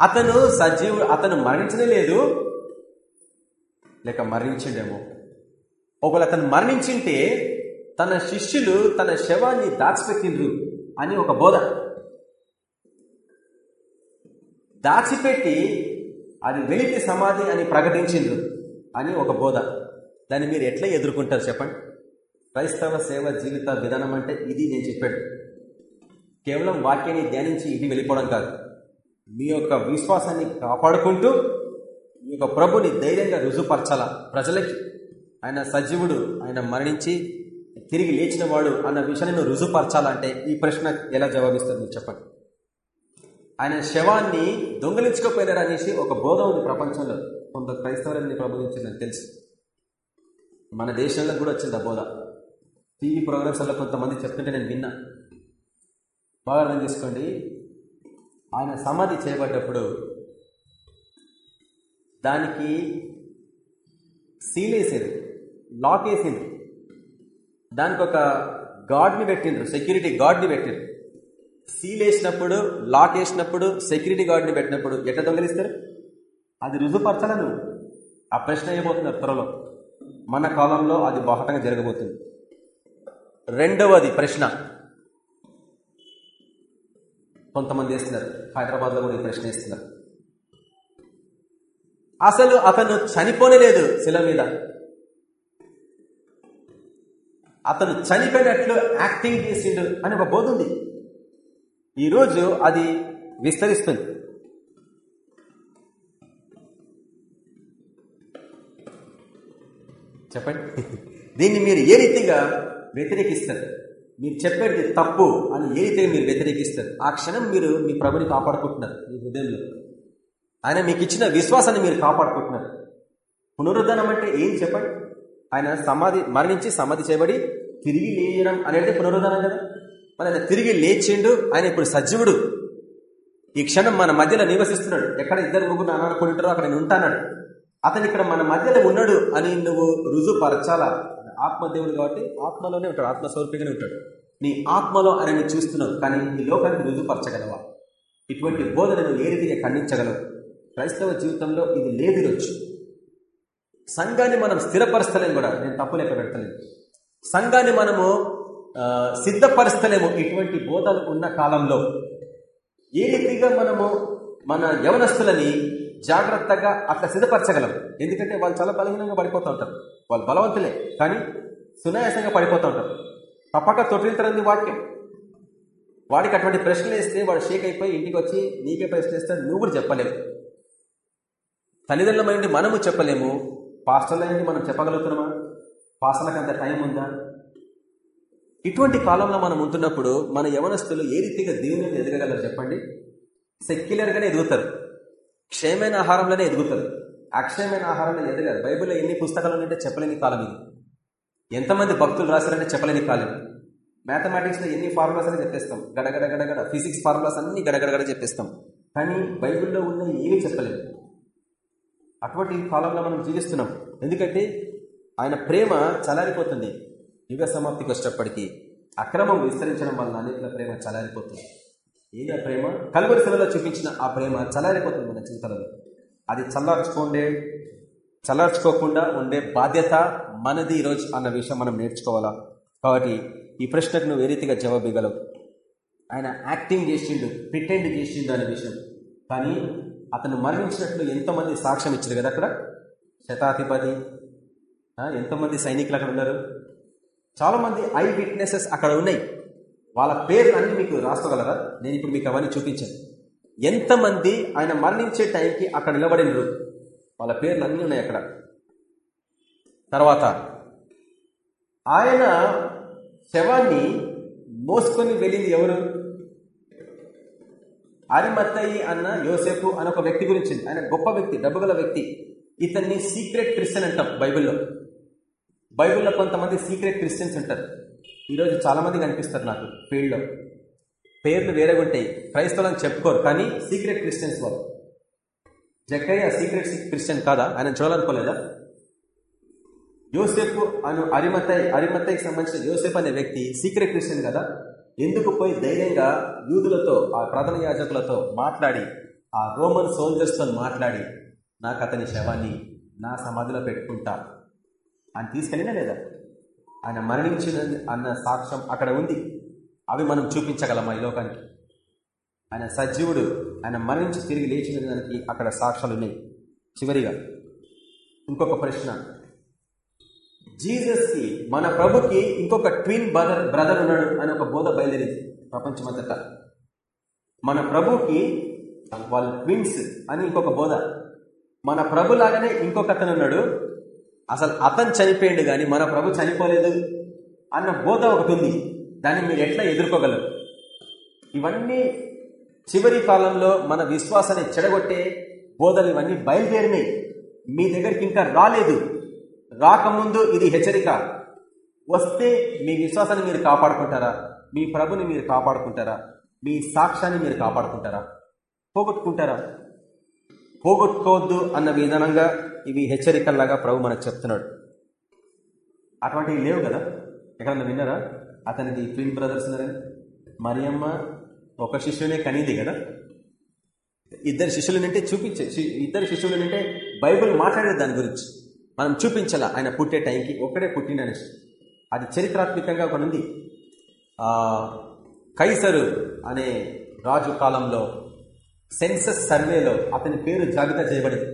అతను సజీవుడు అతను మరణించనే లేదు. లేక మరణించిండేమో. ఒకవేళ అతను మరణించింటే తన శిష్యులు తన శవాన్ని దాచిపెట్టిండ్రు అని ఒక బోధ. దాచిపెట్టి అది వెలితి సమాధి అని ప్రకటించిండ్రు అని ఒక బోధ. దాన్ని మీరు ఎట్లా ఎదుర్కొంటారు చెప్పండి? క్రైస్తవ సేవ జీవిత విధానం అంటే ఇది నేను చెప్పాడు కేవలం వాక్యాన్ని ధ్యానించి ఇది వెళ్ళిపోవడం కాదు. మీ యొక్క విశ్వాసాన్ని కాపాడుకుంటూ మీ యొక్క ప్రభుని ధైర్యంగా రుజుపరచాల ప్రజలకి ఆయన సజీవుడు ఆయన మరణించి తిరిగి లేచిన వాడు అన్న విషయాన్ని రుజుపరచాలంటే ఈ ప్రశ్న ఎలా జవాబిస్తుంది చెప్పండి. ఆయన శవాన్ని దొంగలించుకోపోయినారు అనేసి ఒక బోధ ఉంది ప్రపంచంలో. కొంత క్రైస్తవులని ప్రబోధించిందని తెలుసు. మన దేశంలో కూడా వచ్చింది ఆ బోధ. టీవీ ప్రోగ్రామ్స్లో కొంతమంది చెప్తుంటే నేను విన్నా. బాగా అర్థం చేసుకోండి. ఆయన సమాధి చేయబడ్డప్పుడు దానికి సీల్ వేసేది లాక్ వేసింది. దానికి ఒక గాడ్ని పెట్టిండ్రు సెక్యూరిటీ గాడ్ని పెట్టిండ్రు. సీల్ వేసినప్పుడు లాక్ వేసినప్పుడు సెక్యూరిటీ గార్డ్ని పెట్టినప్పుడు ఎట్లా దొంగలిస్తారు? అది రుజుపరచాల నువ్వు ఆ ప్రశ్న అయిపోతున్నారు త్వరలో. మన కాలంలో అది బాహటంగా జరగబోతుంది. రెండవది ప్రశ్న. కొంతమంది వేస్తున్నారు. హైదరాబాద్లో కూడా ఈ ప్రశ్న వేస్తున్నారు. అసలు అతను చనిపోనే లేదు శిల మీద. అతను చనిపోయినట్లు యాక్టింగ్ చేసిండు అని ఒక బోధ ఉంది. ఈరోజు అది విస్తరిస్తుంది. చెప్పండి. దీన్ని మీరు ఏ రీతిగా వ్యతిరేకిస్తారు. మీరు చెప్పేది తప్పు అని ఏదైతే మీరు వ్యతిరేకిస్తారు. ఆ క్షణం మీరు మీ ప్రభుని కాపాడుకుంటున్నారు మీ హృదయంలో. ఆయన మీకు ఇచ్చిన విశ్వాసాన్ని మీరు కాపాడుకుంటున్నారు. పునరుద్ధరణం అంటే ఏం చెప్పండి? ఆయన సమాధి మరణించి సమాధి చేయబడి తిరిగి లేయడం అనేది పునరుద్ధరణం కదా? మరి ఆయన తిరిగి లేచిండు ఆయన ఇప్పుడు సజీవుడు. ఈ క్షణం మన మధ్యలో నివసిస్తున్నాడు. ఎక్కడ ఇద్దరు ముగ్గురు అనాడుకుంటారో అక్కడ నేను ఉంటానాడు అతను ఇక్కడ మన మధ్యలో ఉన్నాడు అని నువ్వు రుజువుపరచాలా? ఆత్మదేవుడు కాబట్టి ఆత్మలోనే ఉంటాడు ఆత్మస్వరూపిగానే ఉంటాడు. నీ ఆత్మలో ఆయనని చూస్తున్నావు కానీ ఈ లోకానికి రుజుపరచగలవా ఇటువంటి బోధనను ఏ రీతిగా ఖండించగలవు? క్రైస్తవ జీవితంలో ఇది లేదు ఈరోజు. సంఘాన్ని మనం స్థిరపరచలేము కూడా నేను తప్పు లెక్క పెడతలేను. సంఘాన్ని మనము సిద్ధపరచలేము ఇటువంటి బోధలు ఉన్న కాలంలో. ఏ రీతిగా మనము మన యవనస్తులని జాగ్రత్తగా అట్లా సిద్ధపరచగలం ఎందుకంటే వాళ్ళు చాలా బలహీనంగా పడిపోతూ ఉంటారు. వాళ్ళు బలవంతులే కానీ సునాయాసంగా పడిపోతూ ఉంటారు. తప్పక తొట్టిల్తరంది వాక్యం వాడికి అటువంటి ప్రశ్నలు వేస్తే వాడు షేక్ అయిపోయి ఇంటికి వచ్చి నీకే ప్రశ్న వేస్తే నువ్వు కూడా చెప్పలేవు. తల్లిదండ్రులమైంది మనము చెప్పలేము. పాస్టర్లైంది మనం చెప్పగలుగుతున్నామా? పాస్టర్లకు అంత టైం ఉందా? ఇటువంటి కాలంలో మనం ఉంటున్నప్పుడు మన యవనస్తులు ఏ రీతిగా దేవుని ఎదగగలరు చెప్పండి? సెక్యులర్గానే ఎదుగుతారు. క్షయమైన ఆహారంలోనే ఎదుగుతుంది. అక్షయమైన ఆహారంలో ఎదగదు బైబిల్లో ఎన్ని పుస్తకాలు ఉన్నాయంటే చెప్పలేని కాలం ఇది. ఎంతమంది భక్తులు రాశారంటే చెప్పలేని కాలం మ్యాథమెటిక్స్లో ఎన్ని ఫార్ములాస్ అని చెప్పేస్తాం. గడగడ గడగడ ఫిజిక్స్ ఫార్ములాస్ అన్ని గడగడగడ చెప్పేస్తాం. కానీ బైబిల్లో ఉన్న ఏమీ చెప్పలేదు అటువంటి కాలంలో మనం జీవిస్తున్నాం. ఎందుకంటే ఆయన ప్రేమ చలారిపోతుంది. యుగ సమాప్తికి వచ్చేటప్పటికీ అక్రమం విస్తరించడం వల్ల అనేక ప్రేమ చలారిపోతుంది. ఏది ఆ ప్రేమ? కలువరి సెలలో చూపించిన ఆ ప్రేమ చలారిపోతుంది మన జీవితంలో అది చల్లార్చుకోండే చల్లార్చుకోకుండా ఉండే బాధ్యత మనది ఈరోజు అన్న విషయం మనం నేర్చుకోవాలా? కాబట్టి ఈ ప్రశ్నకు నువ్వు ఏ రీతిగా జవాబు ఇవ్వగలవు? ఆయన యాక్టింగ్ చేసిండు ప్రిటెండ్ చేసిండు అనే విషయం. కానీ అతను మరణించినట్లు ఎంతోమంది సాక్ష్యం ఇచ్చారు కదా అక్కడ? శతాధిపతి ఎంతోమంది సైనికులు అక్కడ ఉన్నారు? చాలామంది ఐ విట్నెసెస్ అక్కడ ఉన్నాయి. వాళ్ళ పేర్లు అన్ని మీకు రాసుకోగలరా నేను ఇప్పుడు మీకు అవన్నీ చూపించాను. ఎంతమంది ఆయన మరణించే టైంకి అక్కడ నిలబడినరు? వాళ్ళ పేర్లు అన్నీ ఉన్నాయి అక్కడ. తర్వాత ఆయన శవాన్ని మోసుకొని వెళ్ళింది ఎవరు? అరిమత్తయి అన్న యోసేపు అని ఒక వ్యక్తి గురించి ఆయన గొప్ప వ్యక్తి డబ్బుగల వ్యక్తి. ఇతన్ని సీక్రెట్ క్రిస్టియన్ అంటాం బైబిల్లో. బైబిల్లో కొంతమంది సీక్రెట్ క్రిస్టియన్స్ ఉంటారు. ఈరోజు చాలామంది కనిపిస్తారు నాకు ఫీల్డ్లో పేర్లు వేరేగా ఉంటాయి క్రైస్తవులను చెప్పుకోరు కానీ సీక్రెట్ క్రిస్టియన్స్ వాళ్ళు జక్కయ్య సీక్రెట్ క్రిస్టియన్ కాదా? ఆయన చూడాలనుకోలేదా? యోసేపు అను అరిమతయ్ అరిమతయ్కి సంబంధించిన యోసేపు అనే వ్యక్తి సీక్రెట్ క్రిస్టియన్ కదా? ఎందుకు పోయి ధైర్యంగా యూదులతో ఆ ప్రధాన యాజకులతో మాట్లాడి ఆ రోమన్ సోల్జర్స్తో మాట్లాడి నాకు అతని శవాన్ని నా సమాధిలో పెట్టుకుంటా. అని తీసుకెళ్ళినా లేదా? ఆయన మరణించిన అన్న సాక్ష్యం అక్కడ ఉంది. అవి మనం చూపించగలమా ఈ లోకానికి? ఆయన సజీవుడు ఆయన మరణించి తిరిగి లేచిన దానికి అక్కడ సాక్ష్యాలు ఉన్నాయి. చివరిగా ఇంకొక ప్రశ్న. జీసస్కి మన ప్రభుకి ఇంకొక ట్విన్ బ్రదర్ బ్రదర్ ఉన్నాడు అని ఒక బోధ బయలుదేరింది ప్రపంచమంతట. మన ప్రభుకి వాళ్ళ ట్విన్స్ అని ఇంకొక బోధ. మన ప్రభు లాగానే ఇంకొక అతను ఉన్నాడు అసలు అతను చనిపోయిండు కానీ మన ప్రభు చనిపోలేదు అన్న బోధ ఒకటి ఉంది. దాన్ని మీరు ఎట్లా ఎదుర్కోగలరు? ఇవన్నీ చివరి కాలంలో మన విశ్వాసాన్ని చెడగొట్టే బోధలు ఇవన్నీ బయలుదేరినాయి. మీ దగ్గరికి ఇంకా రాలేదు. రాకముందు ఇది హెచ్చరిక. వస్తే మీ విశ్వాసాన్ని మీరు కాపాడుకుంటారా? మీ ప్రభుని మీరు కాపాడుకుంటారా? మీ సాక్ష్యాన్ని మీరు కాపాడుకుంటారా? పోగొట్టుకుంటారా? పోగొట్టుకోవద్దు అన్న విధానంగా ఇవి హెచ్చరికల్లాగా ప్రభు మనకు చెప్తున్నాడు. అటువంటివి లేవు కదా? ఎక్కడన్నా విన్నారా? అతనికి ట్విన్ బ్రదర్స్ ఉన్నారని మరియమ్మ ఒక శిష్యునే కనింది కదా? ఇద్దరు శిష్యులనంటే చూపించే ఇద్దరు శిష్యులనంటే బైబుల్ బైబిల్ మాట్లాడేది దాని గురించి. మనం చూపించాల? ఆయన పుట్టే టైంకి ఒక్కడే పుట్టిండని. అది చరిత్రాత్మకంగా కొనుంది కైసరు అనే రాజు కాలంలో సెన్సస్ సర్వేలో అతని పేరు జాబితా చేయబడింది.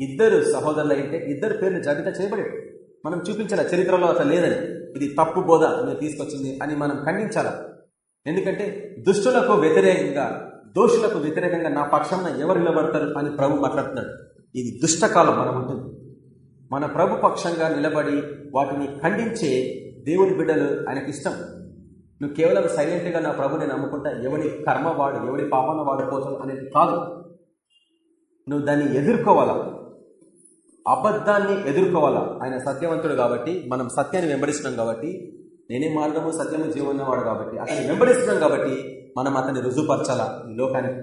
ఇద్దరు సహోదరులు అయితే ఇద్దరు పేర్లు జాబితా చేయబడి మనం చూపించాల? చరిత్రలో అట్లా లేదని. ఇది తప్పు బోధ మీరు తీసుకొచ్చింది అని మనం ఖండించాల? ఎందుకంటే దుష్టులకు వ్యతిరేకంగా దోషులకు వ్యతిరేకంగా నా పక్షాన ఎవరు నిలబడతారు అని ప్రభు మాట్లాడుతున్నాడు. ఇది దుష్టకాలం మనం ఉంటుంది మన ప్రభు పక్షంగా నిలబడి వాటిని ఖండించే దేవుని బిడ్డలు ఆయనకి ఇష్టం నువ్వు కేవలం సైలెంట్గా నా ప్రభుని నమ్ముకుంటా ఎవడి కర్మ వాడు ఎవడి పాపన వాడుకోవచ్చు అనేది కాదు. నువ్వు దాన్ని ఎదుర్కోవాలా? అబద్ధాన్ని ఎదుర్కోవాలా? ఆయన సత్యవంతుడు కాబట్టి మనం సత్యాన్ని వెంబడిస్తున్నాం కాబట్టి నేనే మార్గము సత్యము జీవన్నవాడు కాబట్టి అతన్ని వెంబడిస్తున్నాం కాబట్టి మనం అతన్ని రుజుపరచాలా ఈ లోకానికి.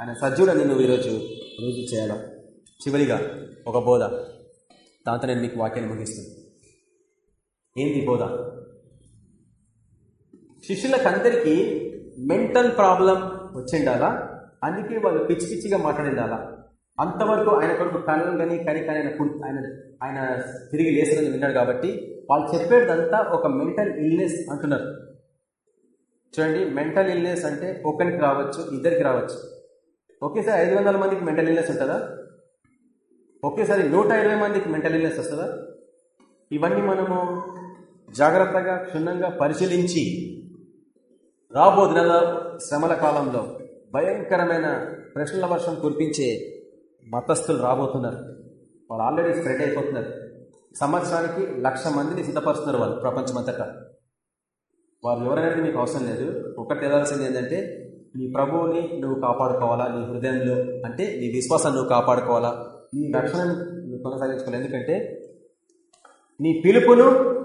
ఆయన సజ్జుడని నువ్వు ఈరోజు రుజువు చేయాలా చివరిగా ఒక బోధ. దాంతో నేను మీకు వాక్యాన్ని ముగిస్తుంది ఏంది బోధ? శిష్యులకందరికీ మెంటల్ ప్రాబ్లం వచ్చిండాలా? అందుకే వాళ్ళు పిచ్చి పిచ్చిగా మాట్లాడిండాలా? అంతవరకు ఆయన కొరకు కళలు కానీ కని కానీ ఆయన కు- ఆయన ఆయన తిరిగి లేసిన విన్నాడు కాబట్టి వాళ్ళు చెప్పేదంతా ఒక మెంటల్ ఇల్నెస్ అంటున్నారు. చూడండి మెంటల్ ఇల్నెస్ అంటే ఒకరికి రావచ్చు ఇద్దరికి రావచ్చు. ఒకేసారి ఐదు వందల మందికి మెంటల్ ఇల్నెస్ ఉంటుందా? ఒకేసారి నూట ఇరవై మందికి మెంటల్ ఇల్నెస్ వస్తుందా? ఇవన్నీ మనము జాగ్రత్తగా క్షుణ్ణంగా పరిశీలించి రాబో దినాల శ్రమల కాలంలో భయంకరమైన ప్రశ్నల వర్షం కురిపించే మతస్థులు రాబోతున్నారు. వాళ్ళు ఆల్రెడీ స్ప్రెడ్ అయిపోతున్నారు. సంవత్సరానికి లక్ష మందిని సిద్ధపరుస్తున్నారు వాళ్ళు ప్రపంచమంతటా. వారు ఎవరనేది నీకు అవసరం లేదు. ఒకటి తెలాల్సింది ఏంటంటే నీ ప్రభువుని నువ్వు కాపాడుకోవాలా? నీ హృదయంలో అంటే నీ విశ్వాసాన్ని నువ్వు కాపాడుకోవాలా? నీ రక్షణ నువ్వు కొనసాగించుకోవాలి. ఎందుకంటే నీ పిలుపును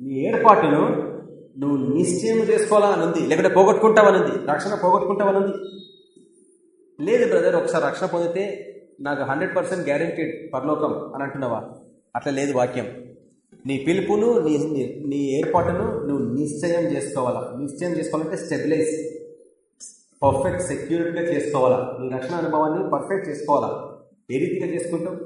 నీ ఏర్పాటును నువ్వు నిశ్చయం చేసుకోవాలా అని ఉంది లేకుంటే పోగొట్టుకుంటావని ఉంది రక్షణ పోగొట్టుకుంటావనుంది. లేదు బ్రదర్ ఒకసారి రక్షణ పొందితే నాకు హండ్రెడ్ పర్సెంట్ గ్యారంటీడ్ పరలోకం అని అంటున్నావా? అట్లా లేదు వాక్యం. నీ పిలుపును నీ నీ- నీ ఏర్పాటును నువ్వు నిశ్చయం చేసుకోవాలా? నిశ్చయం చేసుకోవాలంటే స్టెబిలైజ్ పర్ఫెక్ట్ సెక్యూరిటీగా చేసుకోవాలా? నీ రక్షణ అనుభవాన్ని పర్ఫెక్ట్ చేసుకోవాలా? ఏ రీతిగా చేసుకుంటావు?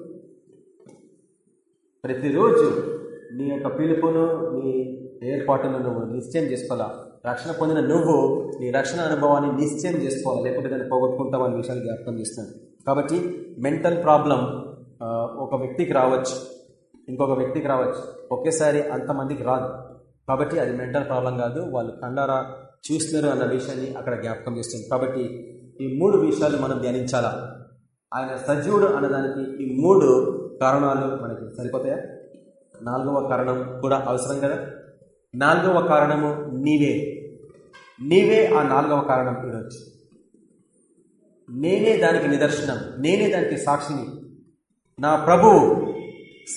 ప్రతిరోజు నీ యొక్క పిలుపును నీ ఏర్పాటును నువ్వు నిశ్చయం చేసుకోవాలా? రక్షణ పొందిన నువ్వు నీ రక్షణ అనుభవాన్ని నిశ్చయం చేసుకోవాలి? లేకపోతే దాన్ని పోగొట్టుకుంటావు అనే విషయాలు జ్ఞాపకం చేస్తున్నాను. కాబట్టి మెంటల్ ప్రాబ్లం ఒక వ్యక్తికి రావచ్చు. ఇంకొక వ్యక్తికి రావచ్చు. ఒకేసారి అంతమందికి రాదు. కాబట్టి అది మెంటల్ ప్రాబ్లం కాదు. వాళ్ళు కండారా చూస్తున్నారు అన్న విషయాన్ని అక్కడ జ్ఞాపకం చేస్తుంది. కాబట్టి ఈ మూడు విషయాలు మనం ధ్యానించాలా? ఆయన సజీవుడు అన్నదానికి ఈ మూడు కారణాలు మనకి సరిపోతాయా? నాలుగవ కారణం కూడా అవసరం కదా? నాలుగవ కారణము నీవే. నీవే ఆ నాలుగవ కారణం ఈరోజు. నేనే దానికి నిదర్శనం నేనే దానికి సాక్షిని. నా ప్రభువు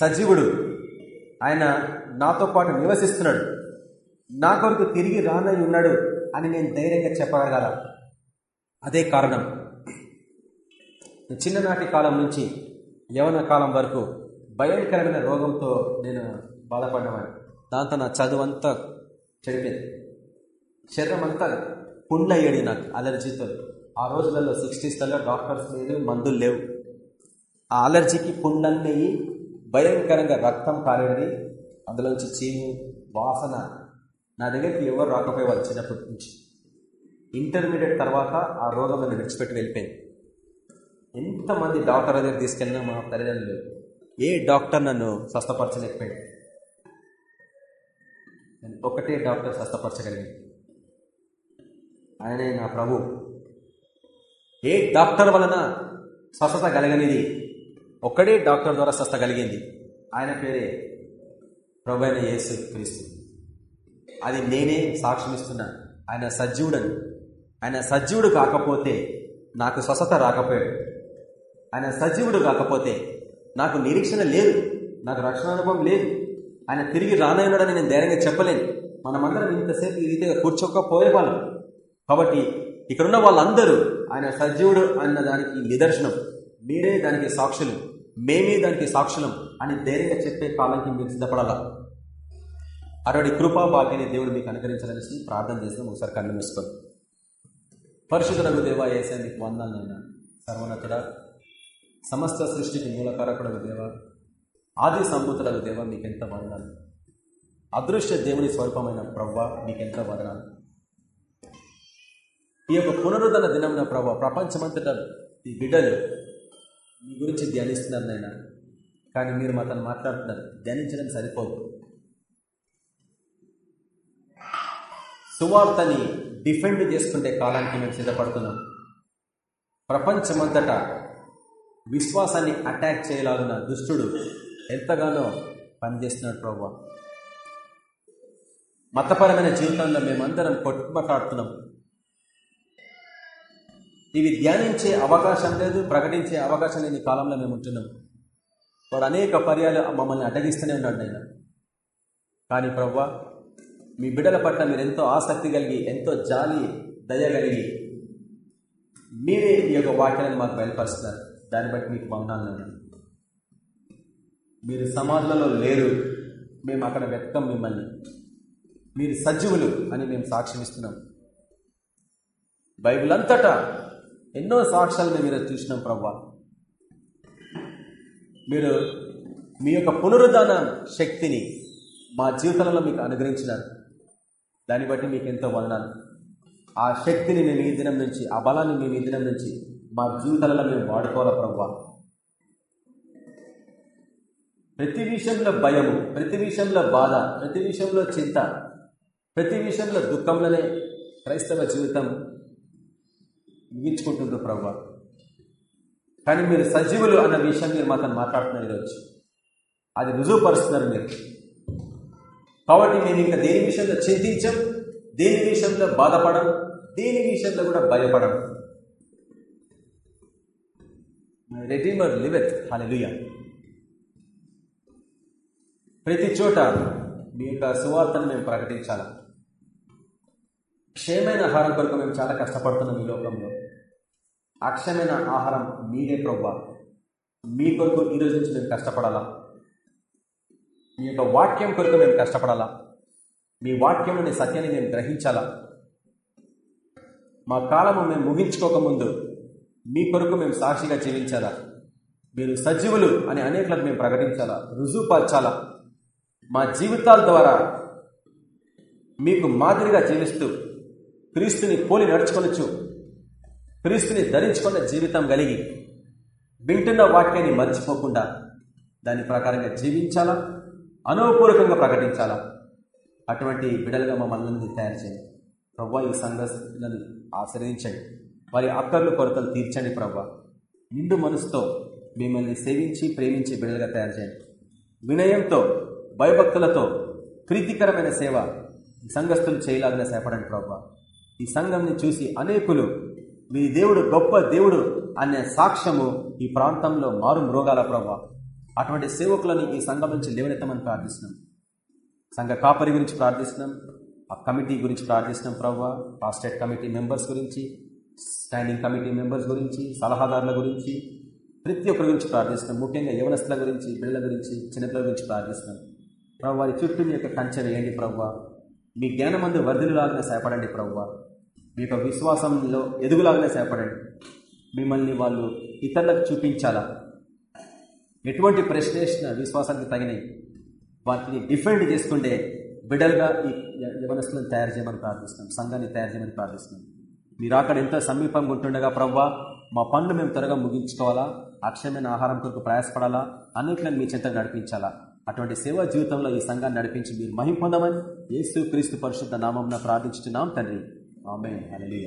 సజీవుడు. ఆయన నాతో పాటు నివసిస్తున్నాడు. నా కొరకు తిరిగి రానై ఉన్నాడు అని నేను ధైర్యంగా చెప్పగల అదే కారణం. చిన్ననాటి కాలం నుంచి యవన కాలం వరకు భయంకరమైన రోగంతో నేను బాధపడ్డవాడిని దాంతో నా చదువు అంతా చెడిపోయింది. శరీరం అంతా పుండ్లయ్యాడు నాకు అలర్జీతో ఆ రోజులలో సిక్స్టీస్లలో డాక్టర్స్ లేదు మందులు లేవు. ఆ అలర్జీకి పుండ్లన్నయ్యి భయంకరంగా రక్తం కారేది అందులోంచి చీము వాసన నా దగ్గరికి ఎవరు రాకపోయేవారు చిన్నప్పటి నుంచి. ఇంటర్మీడియట్ తర్వాత ఆ రోగం నన్ను విడిచిపెట్టి వెళ్ళిపోయింది. ఎంతమంది డాక్టర్ దగ్గర తీసుకెళ్ళినా మా తల్లిదండ్రులు ఏ డాక్టర్ నన్ను స్వస్థపరచలేకపోయాడు. నేను ఒకటే డాక్టర్ స్వస్థపరచగలిగింది. ఆయనే నా ప్రభు. ఏ డాక్టర్ వలన స్వస్థత కలగనిది? ఒక్కడే డాక్టర్ ద్వారా స్వస్థ కలిగింది. ఆయన పేరే ప్రభు అయిన యేసు క్రీస్తు. అది నేనే సాక్ష్యమిస్తున్నా ఆయన సజీవుడని ఆయన సజీవుడు కాకపోతే నాకు స్వస్థత రాకపోయాడు ఆయన సజీవుడు కాకపోతే నాకు నిరీక్షణ లేదు. నాకు రక్షణ అనుభవం లేదు. ఆయన తిరిగి రానయ్యన్నాడని నేను ధైర్యంగా చెప్పలేను. మనమందరం ఇంతసేపు ఈ రీతిగా కూర్చోకపోయేవాళ్ళం కాబట్టి ఇక్కడున్న వాళ్ళందరూ ఆయన సజీవుడు అన్న దానికి నిదర్శనం. మీరే దానికి సాక్షులు. మేమే దానికి సాక్షులం అని ధైర్యంగా చెప్పే కాలానికి మీరు సిద్ధపడాలా? అటువంటి కృపా భాగ్యాన్ని దేవుడు మీకు అనుకరించాలనేసి ప్రార్థన చేసిన ఒకసారి కన్ను మూసుకొని. పరిశుద్ధులకు దేవ ఏసే నీకు వందాలనైనా సర్వనతుడ సమస్త సృష్టికి మూలకారకుడు దేవ ఆది సంబూతులకు దేవ మీకెంత వదనాలు? అదృశ్య దేవుని స్వరూపమైన ప్రవ్వ మీకెంత వదనాలు? ఈ యొక్క పునరుద్ధరణ దినంన ప్రభావ ప్రపంచమంతటా ఈ బిడ్డలు మీ గురించి ధ్యానిస్తున్నారు నాయన. కానీ మీరు మాతను మాట్లాడుతున్నారు ధ్యానించడం సరిపోదు. సువార్తని డిఫెండ్ చేసుకుంటే కాలానికి మేము సిద్ధపడుతున్నాం. ప్రపంచమంతటా విశ్వాసాన్ని అటాక్ చేయలాగిన దుష్టుడు ఎంతగానో పనిచేస్తున్నాడు ప్రభా. మతపరమైన జీవితంలో మేమందరం కొట్టుమటాడుతున్నాం ఇవి ధ్యానించే అవకాశం లేదు ప్రకటించే అవకాశం లేని కాలంలో మేము ఉంటున్నాం. వాడు అనేక పర్యాలు మమ్మల్ని అడ్డగిస్తూనే ఉన్నాడు నేను కానీ ప్రవ్వా మీ బిడ్డల పట్ల మీరు ఎంతో ఆసక్తి కలిగి ఎంతో జాలి దయ కలిగి మీరే ఈ యొక్క వాక్యాలను మాకు బయలుపరుస్తున్నారు. దాన్ని బట్టి మీకు మౌనాలను మీరు సమాధులలో లేరు. మేము అక్కడ వెతకం మిమ్మల్ని. మీరు సజీవులు అని మేము సాక్ష్యం ఇస్తున్నాం. బైబిల్ అంతటా ఎన్నో సాక్ష్యాలను మీరు చూసినాం ప్రవ్వా. మీరు మీ యొక్క పునరుద్ధాన శక్తిని మా జీవితంలో మీకు అనుగ్రహించినారు. దాన్ని బట్టి మీకు ఎంతో వదనాలు. ఆ శక్తిని మేము ఈ దినం నుంచి ఆ బలాన్ని మేము ఈ దినం నుంచి మా జీవితాలలో మేము వాడుకోవాలా ప్రవ్వా? ప్రతి విషయంలో భయము ప్రతి విషయంలో బాధ ప్రతి విషయంలో చింత ప్రతి విషయంలో దుఃఖంలోనే క్రైస్తవ జీవితం ముగించుకుంటుంది ప్రభు. కానీ మీరు సజీవులు అన్న విషయం మీరు మాత్రం మాట్లాడుతున్నారు ఈరోజు. అది రుజువుపరుస్తున్నారు మీరు. కాబట్టి మేము ఇంకా దేని విషయంలో చింతించం దేని విషయంలో బాధపడం దేని విషయంలో కూడా భయపడం. రెడీమర్ లివెత్ హాలెలుయ ప్రతి చోట మీ యొక్క సువార్తను మేము ప్రకటించాలి. క్షయమైన ఆహారం కొరకు మేము చాలా కష్టపడుతున్నాం ఈ లోకంలో. అక్షయమైన ఆహారం మీరే ప్రవ్వ. మీ కొరకు ఈ రోజు నుంచి మేము కష్టపడాలా? మీ యొక్క వాక్యం కొరకు మేము కష్టపడాలా? మీ వాక్యంలోని సత్యాన్ని మేము గ్రహించాలా? మా కాలము మేము ముగించుకోకముందు మీ కొరకు మేము సాక్షిగా జీవించాలా? మీరు సజీవులు అని అనేకలకు మేము ప్రకటించాలా? రుజువుపరచాలా? మా జీవితాల ద్వారా మీకు మాదిరిగా జీవిస్తూ క్రీస్తుని పోలి నడుచుకొనొచ్చు క్రీస్తుని ధరించుకున్న జీవితం కలిగి వింటున్న వాక్యాన్ని మర్చిపోకుండా దాని ప్రకారంగా జీవించాలా? అనుభవపూర్వకంగా ప్రకటించాలా? అటువంటి బిడలుగా మమ్మల్ని తయారు చేయండి. ప్రవ్వా ఈ సంఘాలను ఆశ్రయించండి. వారి అక్కర్లు కొరతలు తీర్చండి ప్రవ్వా. నిండు మనసుతో మిమ్మల్ని సేవించి ప్రేమించి బిడలుగా తయారు చేయండి. వినయంతో భయభక్తులతో ప్రీతికరమైన సేవ సంఘస్థులు చేయలాగిన సేపడండి ప్రభా. ఈ సంఘంని చూసి అనేకులు మీ దేవుడు గొప్ప దేవుడు అనే సాక్ష్యము ఈ ప్రాంతంలో మారు మృగాల ప్రభా. అటువంటి సేవకులను ఈ సంఘం నుంచి లేవనెత్తమని ప్రార్థిస్తున్నాం. సంఘ కాపరి గురించి ప్రార్థిస్తున్నాం ఆ కమిటీ గురించి ప్రార్థిస్తున్నాం ప్రవ్వా ఆ స్టేట్ కమిటీ మెంబర్స్ గురించి స్టాండింగ్ కమిటీ మెంబర్స్ గురించి సలహాదారుల గురించి ప్రతి ఒక్కరి గురించి ప్రార్థిస్తున్నాం. ముఖ్యంగా యవనస్తుల గురించి బిడ్డల గురించి చిన్నపిల్లల గురించి ప్రార్థిస్తున్నాం. ప్రభు వారి చుట్టూ మీ యొక్క కంచె వేయండి ప్రవ్వా మీ జ్ఞానమందు వర్ధులులాగానే సేపడండి ప్రవ్వ మీ యొక్క విశ్వాసంలో ఎదుగులాగానే సేపడండి మిమ్మల్ని వాళ్ళు ఇతరులకు చూపించాలా? ఎటువంటి ప్రశ్నేషణ విశ్వాసానికి తగినవి? వాటిని డిఫెండ్ చేసుకుంటే బిడల్గా ఈ యవనస్తులను తయారు చేయమని ప్రార్థిస్తున్నాం. సంఘాన్ని తయారు చేయమని ప్రార్థిస్తున్నాం. మీరు అక్కడ ఎంతో సమీపంగా ఉంటుండగా ప్రవ్వా మా పనులు మేము త్వరగా ముగించుకోవాలా? అక్షయమైన ఆహారం కొరకు ప్రయాసపడాలా? అనేకలను మీ చెంత నడిపించాలా? అటువంటి సేవా జీవితంలో ఈ సంఘాన్ని నడిపించి మీరు మహిం పొందమని యేసు క్రీస్తు పరిశుద్ధ నామం ప్రార్థించుతున్నాం తండ్రి. ఆమె అలలియ